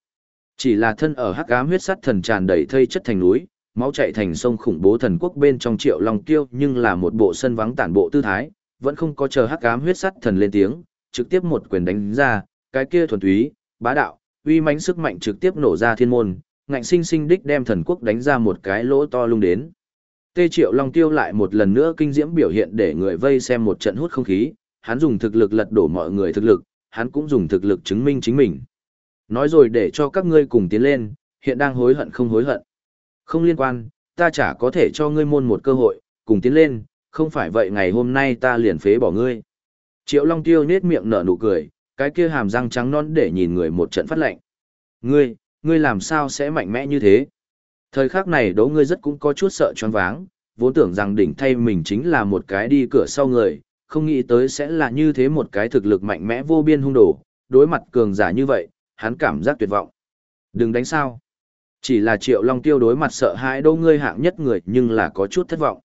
chỉ là thân ở hắc ám huyết sắt thần tràn đầy thây chất thành núi, máu chạy thành sông khủng bố thần quốc bên trong Triệu Long Tiêu nhưng là một bộ sân vắng tản bộ tư thái, vẫn không có chờ hắc ám huyết sắt thần lên tiếng, trực tiếp một quyền đánh ra, cái kia thuần túy, bá đạo, uy mãnh sức mạnh trực tiếp nổ ra thiên môn, ngạnh sinh sinh đích đem thần quốc đánh ra một cái lỗ to lung đến. Tê Triệu Long Tiêu lại một lần nữa kinh diễm biểu hiện để người vây xem một trận hút không khí, hắn dùng thực lực lật đổ mọi người thực lực, hắn cũng dùng thực lực chứng minh chính mình. Nói rồi để cho các ngươi cùng tiến lên, hiện đang hối hận không hối hận. Không liên quan, ta chả có thể cho ngươi môn một cơ hội, cùng tiến lên, không phải vậy ngày hôm nay ta liền phế bỏ ngươi. Triệu Long Tiêu nết miệng nở nụ cười, cái kia hàm răng trắng non để nhìn người một trận phát lạnh. Ngươi, ngươi làm sao sẽ mạnh mẽ như thế? Thời khắc này đố ngươi rất cũng có chút sợ choáng váng, vốn tưởng rằng đỉnh thay mình chính là một cái đi cửa sau người, không nghĩ tới sẽ là như thế một cái thực lực mạnh mẽ vô biên hung đồ, đối mặt cường giả như vậy, hắn cảm giác tuyệt vọng. Đừng đánh sao. Chỉ là triệu long tiêu đối mặt sợ hãi đô ngươi hạng nhất người nhưng là có chút thất vọng.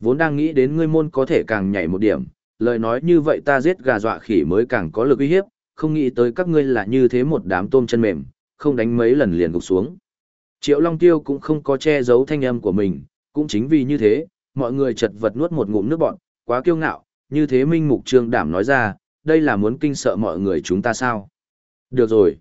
Vốn đang nghĩ đến ngươi môn có thể càng nhảy một điểm, lời nói như vậy ta giết gà dọa khỉ mới càng có lực uy hiếp, không nghĩ tới các ngươi là như thế một đám tôm chân mềm, không đánh mấy lần liền gục xuống. Triệu Long Tiêu cũng không có che giấu thanh âm của mình, cũng chính vì như thế, mọi người chật vật nuốt một ngụm nước bọn, quá kiêu ngạo, như thế Minh Mục Trương Đảm nói ra, đây là muốn kinh sợ mọi người chúng ta sao? Được rồi.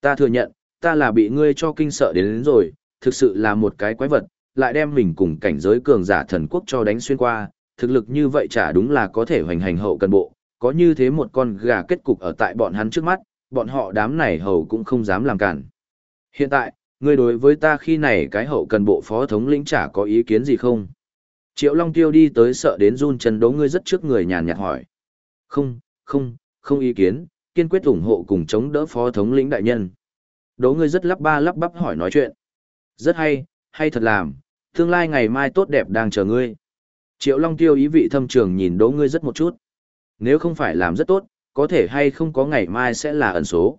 Ta thừa nhận, ta là bị ngươi cho kinh sợ đến, đến rồi, thực sự là một cái quái vật, lại đem mình cùng cảnh giới cường giả thần quốc cho đánh xuyên qua, thực lực như vậy chả đúng là có thể hoành hành hậu cần bộ, có như thế một con gà kết cục ở tại bọn hắn trước mắt, bọn họ đám này hầu cũng không dám làm cản. Hiện tại, ngươi đối với ta khi này cái hậu cần bộ phó thống lĩnh chả có ý kiến gì không? Triệu Long Tiêu đi tới sợ đến run chân đấu ngươi rất trước người nhàn nhạt hỏi. Không, không, không ý kiến, kiên quyết ủng hộ cùng chống đỡ phó thống lĩnh đại nhân. Đố ngươi rất lắp ba lắp bắp hỏi nói chuyện. Rất hay, hay thật làm, tương lai ngày mai tốt đẹp đang chờ ngươi. Triệu Long Tiêu ý vị thâm trường nhìn đố ngươi rất một chút. Nếu không phải làm rất tốt, có thể hay không có ngày mai sẽ là ẩn số.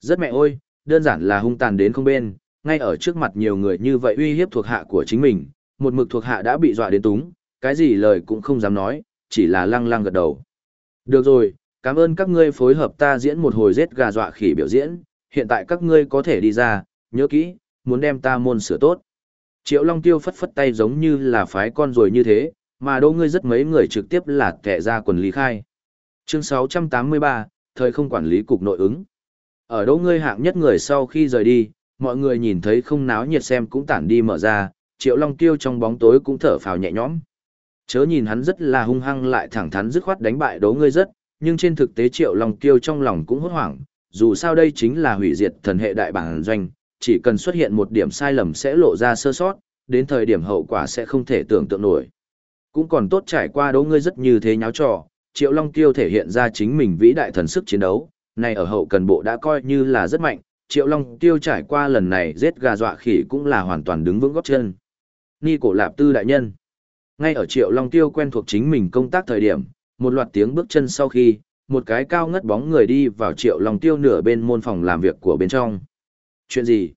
Rất mẹ ơi, đơn giản là hung tàn đến không bên, ngay ở trước mặt nhiều người như vậy uy hiếp thuộc hạ của chính mình, một mực thuộc hạ đã bị dọa đến túng, cái gì lời cũng không dám nói, chỉ là lăng lăng gật đầu. Được rồi, cảm ơn các ngươi phối hợp ta diễn một hồi giết gà dọa khỉ biểu diễn, hiện tại các ngươi có thể đi ra, nhớ kỹ, muốn đem ta môn sửa tốt. Triệu Long Tiêu phất phất tay giống như là phái con rồi như thế, mà đô ngươi rất mấy người trực tiếp là kẻ ra quần lý khai. Chương 683, thời không quản lý cục nội ứng. Ở đô ngươi hạng nhất người sau khi rời đi, mọi người nhìn thấy không náo nhiệt xem cũng tản đi mở ra, Triệu Long Tiêu trong bóng tối cũng thở phào nhẹ nhõm. Chớ nhìn hắn rất là hung hăng lại thẳng thắn dứt khoát đánh bại đố ngươi rất, nhưng trên thực tế Triệu Long Tiêu trong lòng cũng hốt hoảng, dù sao đây chính là hủy diệt thần hệ đại bản doanh, chỉ cần xuất hiện một điểm sai lầm sẽ lộ ra sơ sót, đến thời điểm hậu quả sẽ không thể tưởng tượng nổi. Cũng còn tốt trải qua đố ngươi rất như thế nháo trò, Triệu Long Tiêu thể hiện ra chính mình vĩ đại thần sức chiến đấu, này ở hậu cần bộ đã coi như là rất mạnh, Triệu Long Tiêu trải qua lần này giết gà dọa khỉ cũng là hoàn toàn đứng vững góp chân. Ni cổ lạp tư đại nhân. Ngay ở Triệu Long Tiêu quen thuộc chính mình công tác thời điểm, một loạt tiếng bước chân sau khi, một cái cao ngất bóng người đi vào Triệu Long Tiêu nửa bên môn phòng làm việc của bên trong. Chuyện gì?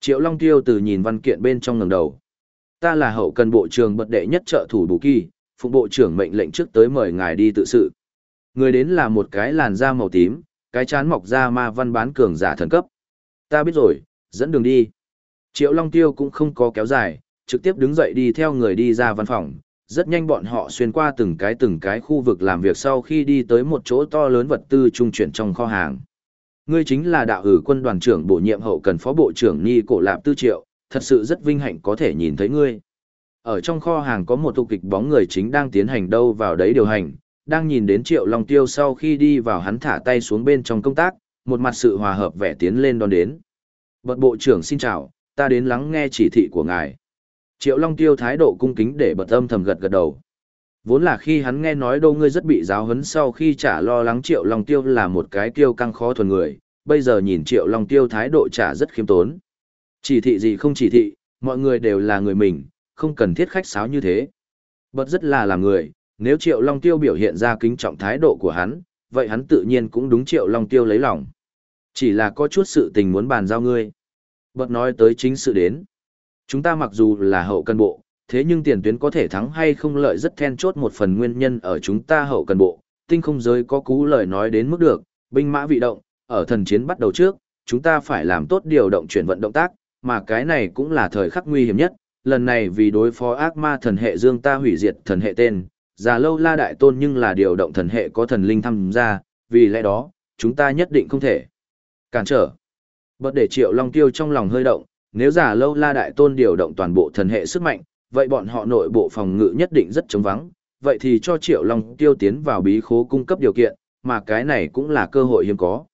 Triệu Long Tiêu từ nhìn văn kiện bên trong ngẩng đầu. Ta là hậu cần bộ trưởng bật đệ nhất trợ thủ Bù Kỳ, phụng bộ trưởng mệnh lệnh trước tới mời ngài đi tự sự. Người đến là một cái làn da màu tím, cái chán mọc ra ma văn bán cường giả thần cấp. Ta biết rồi, dẫn đường đi. Triệu Long Tiêu cũng không có kéo dài, trực tiếp đứng dậy đi theo người đi ra văn phòng. Rất nhanh bọn họ xuyên qua từng cái từng cái khu vực làm việc sau khi đi tới một chỗ to lớn vật tư trung chuyển trong kho hàng. Ngươi chính là đạo ử quân đoàn trưởng bổ nhiệm hậu cần phó bộ trưởng Ni Cổ Lạp Tư Triệu, thật sự rất vinh hạnh có thể nhìn thấy ngươi. Ở trong kho hàng có một tụ kịch bóng người chính đang tiến hành đâu vào đấy điều hành, đang nhìn đến Triệu Long Tiêu sau khi đi vào hắn thả tay xuống bên trong công tác, một mặt sự hòa hợp vẻ tiến lên đón đến. Bật bộ trưởng xin chào, ta đến lắng nghe chỉ thị của ngài. Triệu Long Tiêu thái độ cung kính để bật âm thầm gật gật đầu. Vốn là khi hắn nghe nói đô ngươi rất bị giáo huấn sau khi trả lo lắng Triệu Long Tiêu là một cái tiêu căng khó thuần người, bây giờ nhìn Triệu Long Tiêu thái độ trả rất khiêm tốn. Chỉ thị gì không chỉ thị, mọi người đều là người mình, không cần thiết khách sáo như thế. Bật rất là làm người, nếu Triệu Long Tiêu biểu hiện ra kính trọng thái độ của hắn, vậy hắn tự nhiên cũng đúng Triệu Long Tiêu lấy lòng. Chỉ là có chút sự tình muốn bàn giao ngươi. Bật nói tới chính sự đến. Chúng ta mặc dù là hậu cần bộ, thế nhưng tiền tuyến có thể thắng hay không lợi rất then chốt một phần nguyên nhân ở chúng ta hậu cần bộ. Tinh không giới có cú lời nói đến mức được, binh mã vị động, ở thần chiến bắt đầu trước, chúng ta phải làm tốt điều động chuyển vận động tác, mà cái này cũng là thời khắc nguy hiểm nhất. Lần này vì đối phó ác ma thần hệ dương ta hủy diệt thần hệ tên, già lâu la đại tôn nhưng là điều động thần hệ có thần linh tham gia, vì lẽ đó, chúng ta nhất định không thể cản trở. Bất để triệu long tiêu trong lòng hơi động, nếu giả lâu la đại tôn điều động toàn bộ thần hệ sức mạnh, vậy bọn họ nội bộ phòng ngự nhất định rất chống vắng, vậy thì cho triệu long tiêu tiến vào bí khố cung cấp điều kiện, mà cái này cũng là cơ hội hiếm có.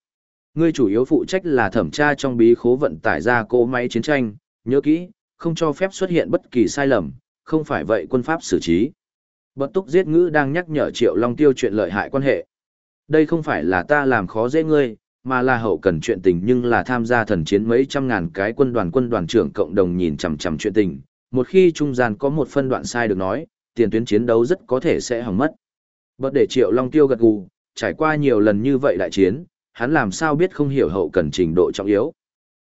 Ngươi chủ yếu phụ trách là thẩm tra trong bí khố vận tải ra cỗ máy chiến tranh, nhớ kỹ, không cho phép xuất hiện bất kỳ sai lầm, không phải vậy quân pháp xử trí. Bất túc giết ngữ đang nhắc nhở Triệu Long Tiêu chuyện lợi hại quan hệ. Đây không phải là ta làm khó dễ ngươi, mà là hậu cần chuyện tình nhưng là tham gia thần chiến mấy trăm ngàn cái quân đoàn quân đoàn trưởng cộng đồng nhìn chằm chằm chuyện tình. Một khi trung gian có một phân đoạn sai được nói, tiền tuyến chiến đấu rất có thể sẽ hỏng mất. Bất để Triệu Long Tiêu gật gù, trải qua nhiều lần như vậy đại chiến, hắn làm sao biết không hiểu hậu cần trình độ trọng yếu.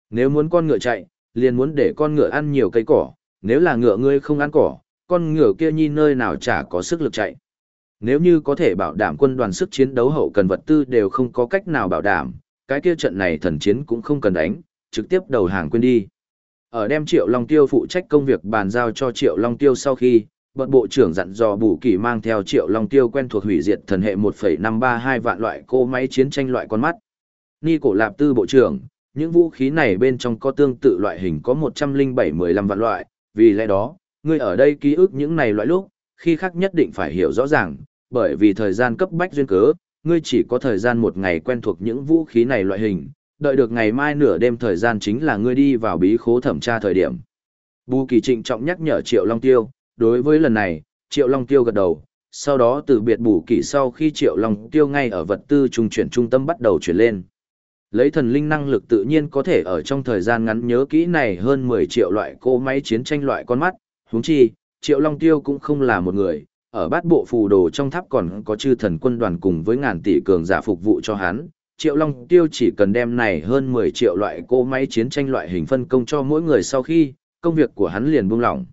Nếu muốn con ngựa chạy, liền muốn để con ngựa ăn nhiều cây cỏ, nếu là ngựa ngươi không ăn cỏ, con ngựa kia nhi nơi nào chả có sức lực chạy. Nếu như có thể bảo đảm quân đoàn sức chiến đấu hậu cần vật tư đều không có cách nào bảo đảm, cái kia trận này thần chiến cũng không cần đánh, trực tiếp đầu hàng quên đi. Ở đem Triệu Long Tiêu phụ trách công việc bàn giao cho Triệu Long Tiêu sau khi, bận bộ trưởng dặn dò bù kỳ mang theo Triệu Long Tiêu quen thuộc hủy diệt thần hệ 1,532 vạn loại cô máy chiến tranh loại con mắt. Ni cổ lạp tư bộ trưởng, những vũ khí này bên trong có tương tự loại hình có 107-15 vạn loại, vì lẽ đó, ngươi ở đây ký ức những này loại lúc, khi khác nhất định phải hiểu rõ ràng, bởi vì thời gian cấp bách duyên cớ, ngươi chỉ có thời gian một ngày quen thuộc những vũ khí này loại hình, đợi được ngày mai nửa đêm thời gian chính là ngươi đi vào bí khố thẩm tra thời điểm. Bù Kỳ Trịnh trọng nhắc nhở Triệu Long Tiêu, đối với lần này, Triệu Long Tiêu gật đầu, sau đó từ biệt Bù Kỳ sau khi Triệu Long Tiêu ngay ở vật tư trung chuyển trung tâm bắt đầu chuyển lên. Lấy thần linh năng lực tự nhiên có thể ở trong thời gian ngắn nhớ kỹ này hơn 10 triệu loại cỗ máy chiến tranh loại con mắt, huống chi, Triệu Long Tiêu cũng không là một người, ở bát bộ phù đồ trong tháp còn có chư thần quân đoàn cùng với ngàn tỷ cường giả phục vụ cho hắn. Triệu Long Tiêu chỉ cần đem này hơn 10 triệu loại cỗ máy chiến tranh loại hình phân công cho mỗi người sau khi, công việc của hắn liền buông lỏng.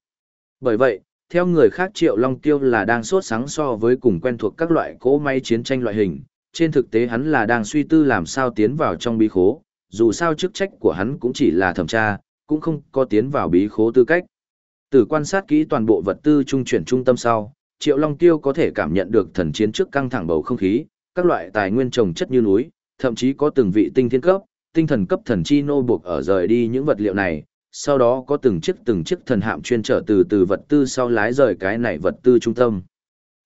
Bởi vậy, theo người khác Triệu Long Tiêu là đang sốt sáng so với cùng quen thuộc các loại cỗ máy chiến tranh loại hình, trên thực tế hắn là đang suy tư làm sao tiến vào trong bí khố, dù sao chức trách của hắn cũng chỉ là thẩm tra, cũng không có tiến vào bí khố tư cách. Từ quan sát kỹ toàn bộ vật tư trung chuyển trung tâm sau, Triệu Long Tiêu có thể cảm nhận được thần chiến trước căng thẳng bầu không khí, các loại tài nguyên trồng chất như núi, thậm chí có từng vị tinh thiên cấp, tinh thần cấp thần chi nô buộc ở rời đi những vật liệu này, sau đó có từng chiếc từng chiếc thần hạm chuyên trở từ từ vật tư sau lái rời cái này vật tư trung tâm.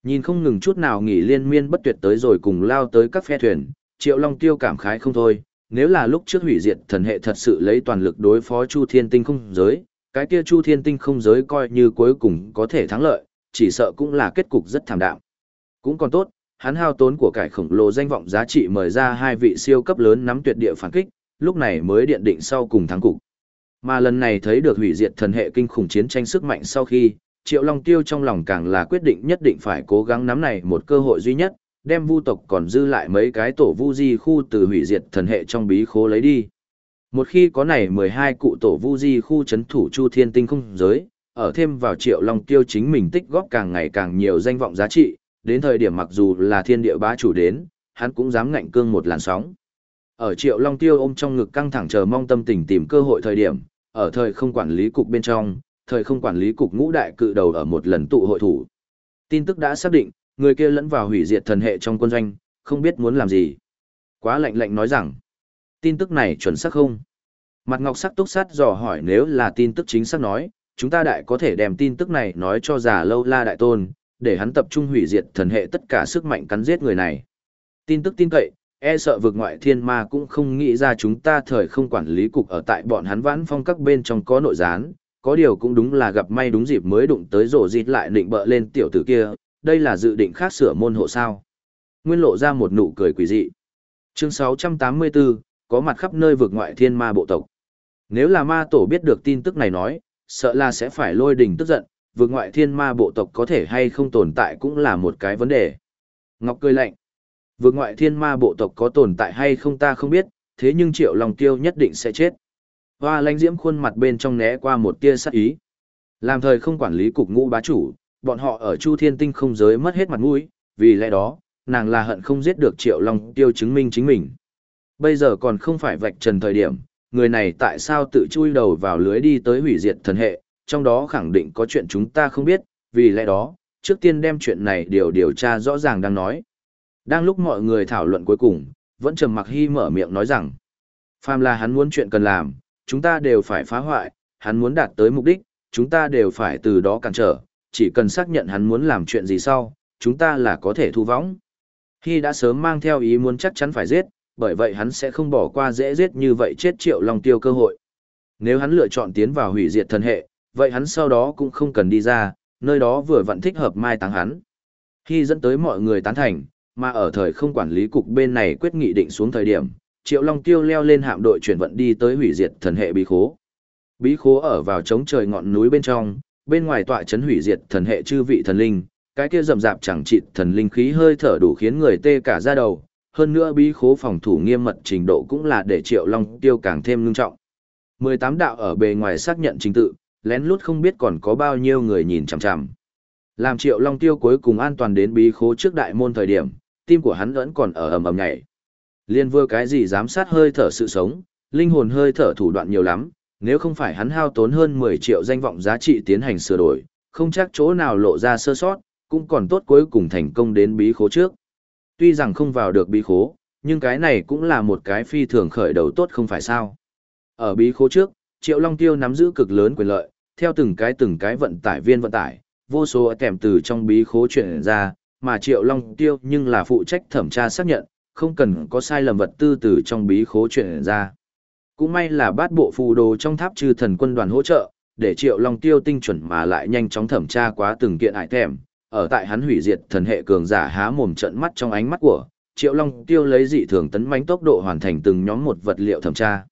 Nhìn không ngừng chút nào nghỉ liên miên bất tuyệt tới rồi cùng lao tới các phe thuyền, Triệu Long Tiêu cảm khái không thôi, nếu là lúc trước hủy diệt thần hệ thật sự lấy toàn lực đối phó Chu Thiên Tinh không giới, cái kia Chu Thiên Tinh không giới coi như cuối cùng có thể thắng lợi, chỉ sợ cũng là kết cục rất thảm đạm. Cũng còn tốt, hắn hao tốn của cải khổng lồ danh vọng giá trị mời ra hai vị siêu cấp lớn nắm tuyệt địa phản kích, lúc này mới điện định sau cùng thắng cục. Mà lần này thấy được hủy diệt thần hệ kinh khủng chiến tranh sức mạnh sau khi, Triệu Long Tiêu trong lòng càng là quyết định nhất định phải cố gắng nắm này một cơ hội duy nhất, đem vu tộc còn dư lại mấy cái tổ vu di khu từ hủy diệt thần hệ trong bí khố lấy đi. Một khi có này 12 cụ tổ vu di khu chấn thủ chu thiên tinh không giới, ở thêm vào triệu long tiêu chính mình tích góp càng ngày càng nhiều danh vọng giá trị, đến thời điểm mặc dù là thiên địa bá chủ đến, hắn cũng dám ngạnh cương một làn sóng. Ở triệu long tiêu ôm trong ngực căng thẳng chờ mong tâm tình tìm cơ hội thời điểm, ở thời không quản lý cục bên trong, thời không quản lý cục ngũ đại cự đầu ở một lần tụ hội thủ. Tin tức đã xác định, người kia lẫn vào hủy diệt thần hệ trong quân doanh, không biết muốn làm gì. Quá lạnh lạnh nói rằng, tin tức này chuẩn xác không? Mặt ngọc sắc túc sát dò hỏi nếu là tin tức chính xác nói, chúng ta đại có thể đem tin tức này nói cho giả lâu la đại tôn, để hắn tập trung hủy diệt thần hệ tất cả sức mạnh cắn giết người này. Tin tức tin cậy, e sợ vực ngoại thiên ma cũng không nghĩ ra chúng ta thời không quản lý cục ở tại bọn hắn vãn phong các bên trong có nội gián, có điều cũng đúng là gặp may đúng dịp mới đụng tới rổ dịt lại định bợ lên tiểu tử kia, đây là dự định khác sửa môn hộ sao. Nguyên lộ ra một nụ cười quỷ dị. Chương 684, có mặt khắp nơi vực ngoại thiên ma bộ tộc. Nếu là ma tổ biết được tin tức này nói, sợ là sẽ phải lôi đình tức giận, vượt ngoại thiên ma bộ tộc có thể hay không tồn tại cũng là một cái vấn đề. Ngọc cười lạnh. Vượt ngoại thiên ma bộ tộc có tồn tại hay không ta không biết, thế nhưng triệu lòng tiêu nhất định sẽ chết. Hoa lãnh diễm khuôn mặt bên trong né qua một tia sắc ý. Làm thời không quản lý cục ngũ bá chủ, bọn họ ở Chu Thiên Tinh không giới mất hết mặt mũi, vì lẽ đó, nàng là hận không giết được Triệu Long Tiêu chứng minh chính mình. Bây giờ còn không phải vạch trần thời điểm, người này tại sao tự chui đầu vào lưới đi tới hủy diệt thần hệ, trong đó khẳng định có chuyện chúng ta không biết, vì lẽ đó, trước tiên đem chuyện này điều điều tra rõ ràng đang nói. Đang lúc mọi người thảo luận cuối cùng, vẫn trầm mặc hy mở miệng nói rằng, phàm là hắn muốn chuyện cần làm, chúng ta đều phải phá hoại, hắn muốn đạt tới mục đích, chúng ta đều phải từ đó cản trở, chỉ cần xác nhận hắn muốn làm chuyện gì sau, chúng ta là có thể thu võng. Khi đã sớm mang theo ý muốn chắc chắn phải giết, bởi vậy hắn sẽ không bỏ qua dễ giết như vậy chết triệu long tiêu cơ hội. Nếu hắn lựa chọn tiến vào hủy diệt thần hệ, vậy hắn sau đó cũng không cần đi ra, nơi đó vừa vẫn thích hợp mai táng hắn. Khi dẫn tới mọi người tán thành, mà ở thời không quản lý cục bên này quyết nghị định xuống thời điểm, Triệu Long Tiêu leo lên hạm đội chuyển vận đi tới hủy diệt thần hệ bí khố. Bí khố ở vào trống trời ngọn núi bên trong, bên ngoài tọa chấn hủy diệt thần hệ chư vị thần linh, cái kia rầm rạp chẳng chịt thần linh khí hơi thở đủ khiến người tê cả da đầu, hơn nữa bí khố phòng thủ nghiêm mật trình độ cũng là để Triệu Long Tiêu càng thêm ngưng trọng. 18 đạo ở bề ngoài xác nhận trình tự, lén lút không biết còn có bao nhiêu người nhìn chằm chằm. Làm Triệu Long Tiêu cuối cùng an toàn đến bí khố trước đại môn thời điểm, tim của hắn vẫn còn ở ầm ầm nhảy. Liên vừa cái gì giám sát hơi thở sự sống, linh hồn hơi thở thủ đoạn nhiều lắm, nếu không phải hắn hao tốn hơn 10 triệu danh vọng giá trị tiến hành sửa đổi, không chắc chỗ nào lộ ra sơ sót, cũng còn tốt cuối cùng thành công đến bí khố trước. Tuy rằng không vào được bí khố, nhưng cái này cũng là một cái phi thường khởi đầu tốt không phải sao. Ở bí khố trước, Triệu Long Tiêu nắm giữ cực lớn quyền lợi, theo từng cái từng cái vận tải viên vận tải, vô số kèm từ trong bí khố chuyển ra, mà Triệu Long Tiêu nhưng là phụ trách thẩm tra xác nhận, không cần có sai lầm vật tư từ trong bí khố chuyển ra. Cũng may là bát bộ phù đồ trong tháp trừ thần quân đoàn hỗ trợ, để Triệu Long Tiêu tinh chuẩn mà lại nhanh chóng thẩm tra quá từng kiện ải thèm, ở tại hắn hủy diệt thần hệ cường giả há mồm trận mắt trong ánh mắt của, Triệu Long Tiêu lấy dị thường tấn mãnh tốc độ hoàn thành từng nhóm một vật liệu thẩm tra.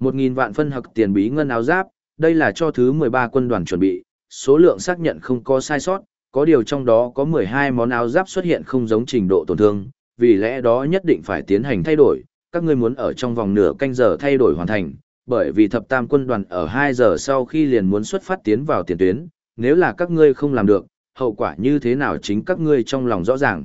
Một nghìn vạn phân hặc tiền bí ngân áo giáp, đây là cho thứ 13 quân đoàn chuẩn bị, số lượng xác nhận không có sai sót, có điều trong đó có 12 món áo giáp xuất hiện không giống trình độ tổn thương, vì lẽ đó nhất định phải tiến hành thay đổi, các ngươi muốn ở trong vòng nửa canh giờ thay đổi hoàn thành, bởi vì thập tam quân đoàn ở 2 giờ sau khi liền muốn xuất phát tiến vào tiền tuyến, nếu là các ngươi không làm được, hậu quả như thế nào chính các ngươi trong lòng rõ ràng.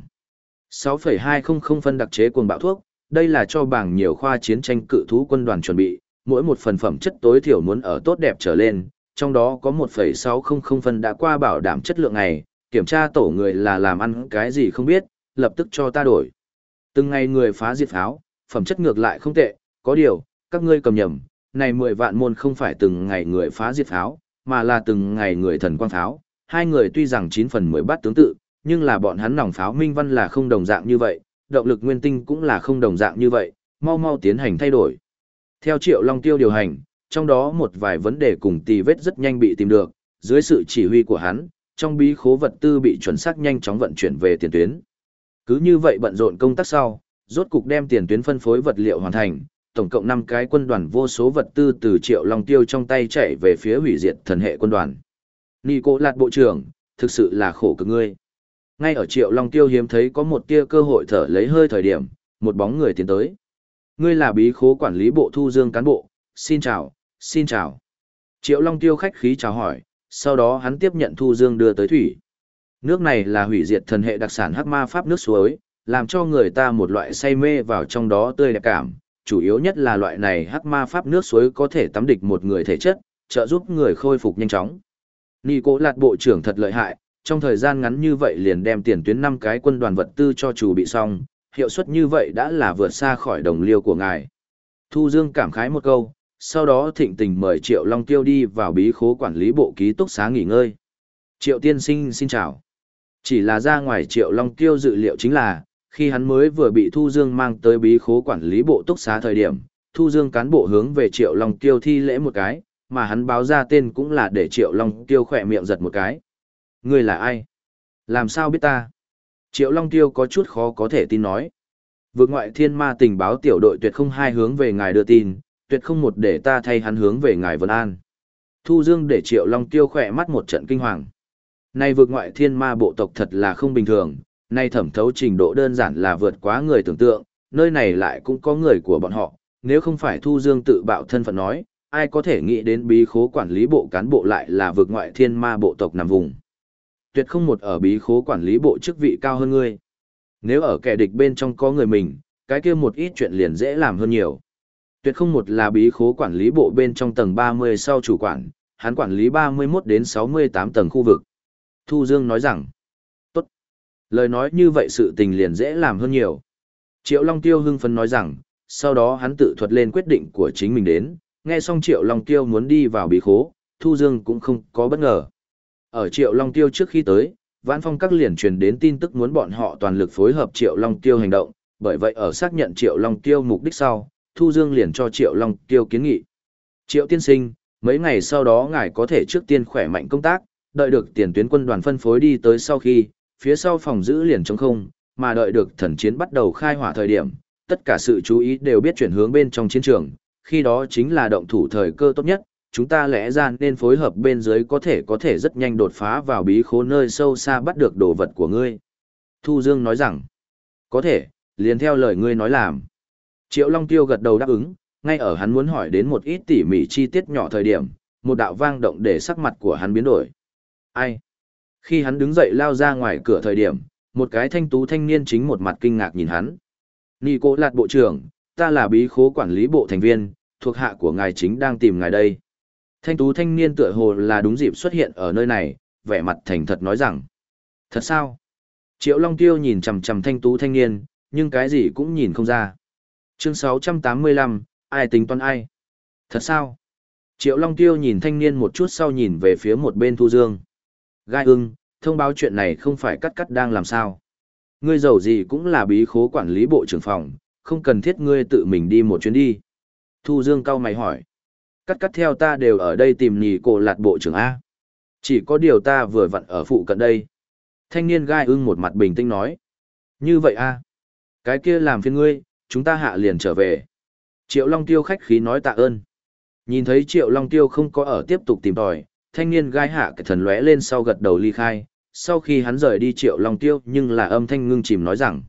6,200 phân đặc chế cuồng bạo thuốc, đây là cho bảng nhiều khoa chiến tranh cự thú quân đoàn chuẩn bị, mỗi một phần phẩm chất tối thiểu muốn ở tốt đẹp trở lên, trong đó có 1,600 phân đã qua bảo đảm chất lượng này, kiểm tra tổ người là làm ăn cái gì không biết, lập tức cho ta đổi. Từng ngày người phá diệt pháo, phẩm chất ngược lại không tệ, có điều, các ngươi cầm nhầm, này 10 vạn môn không phải từng ngày người phá diệt pháo, mà là từng ngày người thần quang pháo. Hai người tuy rằng 9 phần 10 bắt tướng tự, nhưng là bọn hắn nòng pháo minh văn là không đồng dạng như vậy, động lực nguyên tinh cũng là không đồng dạng như vậy, mau mau tiến hành thay đổi. Theo Triệu Long Tiêu điều hành, trong đó một vài vấn đề cùng tì vết rất nhanh bị tìm được, dưới sự chỉ huy của hắn, trong bí khố vật tư bị chuẩn xác nhanh chóng vận chuyển về tiền tuyến. Cứ như vậy bận rộn công tác sau, rốt cục đem tiền tuyến phân phối vật liệu hoàn thành, tổng cộng 5 cái quân đoàn vô số vật tư từ Triệu Long Tiêu trong tay chạy về phía hủy diệt thần hệ quân đoàn. Nì Cố Lạt Bộ trưởng, thực sự là khổ cực ngươi. Ngay ở Triệu Long Tiêu hiếm thấy có một tia cơ hội thở lấy hơi thời điểm, một bóng người tiến tới. Ngươi là bí khố quản lý bộ thu dương cán bộ, xin chào, xin chào. Triệu Long Tiêu khách khí chào hỏi, sau đó hắn tiếp nhận thu dương đưa tới thủy. Nước này là hủy diệt thần hệ đặc sản hắc ma pháp nước suối, làm cho người ta một loại say mê vào trong đó tươi đẹp cảm. Chủ yếu nhất là loại này hắc ma pháp nước suối có thể tắm địch một người thể chất, trợ giúp người khôi phục nhanh chóng. Nì cố lạt bộ trưởng thật lợi hại, trong thời gian ngắn như vậy liền đem tiền tuyến năm cái quân đoàn vật tư cho chủ bị xong, hiệu suất như vậy đã là vượt xa khỏi đồng liêu của ngài. Thu Dương cảm khái một câu, sau đó thịnh tình mời Triệu Long Tiêu đi vào bí khố quản lý bộ ký túc xá nghỉ ngơi. Triệu tiên sinh xin chào. Chỉ là ra ngoài Triệu Long Tiêu dự liệu chính là, khi hắn mới vừa bị Thu Dương mang tới bí khố quản lý bộ túc xá thời điểm, Thu Dương cán bộ hướng về Triệu Long Tiêu thi lễ một cái, mà hắn báo ra tên cũng là để Triệu Long Tiêu khỏe miệng giật một cái. Ngươi là ai? Làm sao biết ta? Triệu Long Tiêu có chút khó có thể tin nói. Vượt ngoại thiên ma tình báo tiểu đội tuyệt không hai hướng về ngài đưa tin, tuyệt không một để ta thay hắn hướng về ngài Vân An. Thu Dương để Triệu Long Tiêu khỏe mắt một trận kinh hoàng. Này vượt ngoại thiên ma bộ tộc thật là không bình thường, nay thẩm thấu trình độ đơn giản là vượt quá người tưởng tượng, nơi này lại cũng có người của bọn họ, nếu không phải Thu Dương tự bạo thân phận nói, ai có thể nghĩ đến bí khố quản lý bộ cán bộ lại là vượt ngoại thiên ma bộ tộc nằm vùng. Tuyệt không một ở bí khố quản lý bộ chức vị cao hơn ngươi. Nếu ở kẻ địch bên trong có người mình, cái kia một ít chuyện liền dễ làm hơn nhiều. Tuyệt không một là bí khố quản lý bộ bên trong tầng 30 sau chủ quản, hắn quản lý 31 đến 68 tầng khu vực. Thu Dương nói rằng, tốt. Lời nói như vậy sự tình liền dễ làm hơn nhiều. Triệu Long Tiêu hưng phấn nói rằng, sau đó hắn tự thuật lên quyết định của chính mình đến, nghe xong Triệu Long Tiêu muốn đi vào bí khố, Thu Dương cũng không có bất ngờ. Ở Triệu Long Tiêu trước khi tới, Vãn Phong các liền truyền đến tin tức muốn bọn họ toàn lực phối hợp Triệu Long Tiêu hành động, bởi vậy ở xác nhận Triệu Long Tiêu mục đích sau, Thu Dương liền cho Triệu Long Tiêu kiến nghị. Triệu tiên sinh, mấy ngày sau đó ngài có thể trước tiên khỏe mạnh công tác, đợi được tiền tuyến quân đoàn phân phối đi tới sau khi, phía sau phòng giữ liền trống không, mà đợi được thần chiến bắt đầu khai hỏa thời điểm, tất cả sự chú ý đều biết chuyển hướng bên trong chiến trường, khi đó chính là động thủ thời cơ tốt nhất, chúng ta lẽ ra nên phối hợp bên dưới có thể có thể rất nhanh đột phá vào bí khố nơi sâu xa bắt được đồ vật của ngươi. Thu Dương nói rằng, có thể, liền theo lời ngươi nói làm. Triệu Long Tiêu gật đầu đáp ứng, ngay ở hắn muốn hỏi đến một ít tỉ mỉ chi tiết nhỏ thời điểm, một đạo vang động để sắc mặt của hắn biến đổi. Ai? Khi hắn đứng dậy lao ra ngoài cửa thời điểm, một cái thanh tú thanh niên chính một mặt kinh ngạc nhìn hắn. Nì cô lạt bộ trưởng, ta là bí khố quản lý bộ thành viên, thuộc hạ của ngài chính đang tìm ngài đây. Thanh tú thanh niên tựa hồ là đúng dịp xuất hiện ở nơi này, vẻ mặt thành thật nói rằng. Thật sao? Triệu Long Tiêu nhìn chằm chằm thanh tú thanh niên, nhưng cái gì cũng nhìn không ra. Chương 685, ai tính toán ai? Thật sao? Triệu Long Tiêu nhìn thanh niên một chút sau nhìn về phía một bên Thu Dương. Gai ưng, thông báo chuyện này không phải cắt cắt đang làm sao. Ngươi giàu gì cũng là bí khố quản lý bộ trưởng phòng, không cần thiết ngươi tự mình đi một chuyến đi. Thu Dương cao mày hỏi. Cắt cắt theo ta đều ở đây tìm nhì cổ lạt bộ trưởng A. Chỉ có điều ta vừa vặn ở phụ cận đây. Thanh niên gai ưng một mặt bình tĩnh nói. Như vậy A. Cái kia làm phiền ngươi, chúng ta hạ liền trở về. Triệu Long Tiêu khách khí nói tạ ơn. Nhìn thấy Triệu Long Tiêu không có ở tiếp tục tìm tòi, thanh niên gai hạ cái thần lóe lên sau gật đầu ly khai. Sau khi hắn rời đi Triệu Long Tiêu nhưng là âm thanh ngưng chìm nói rằng.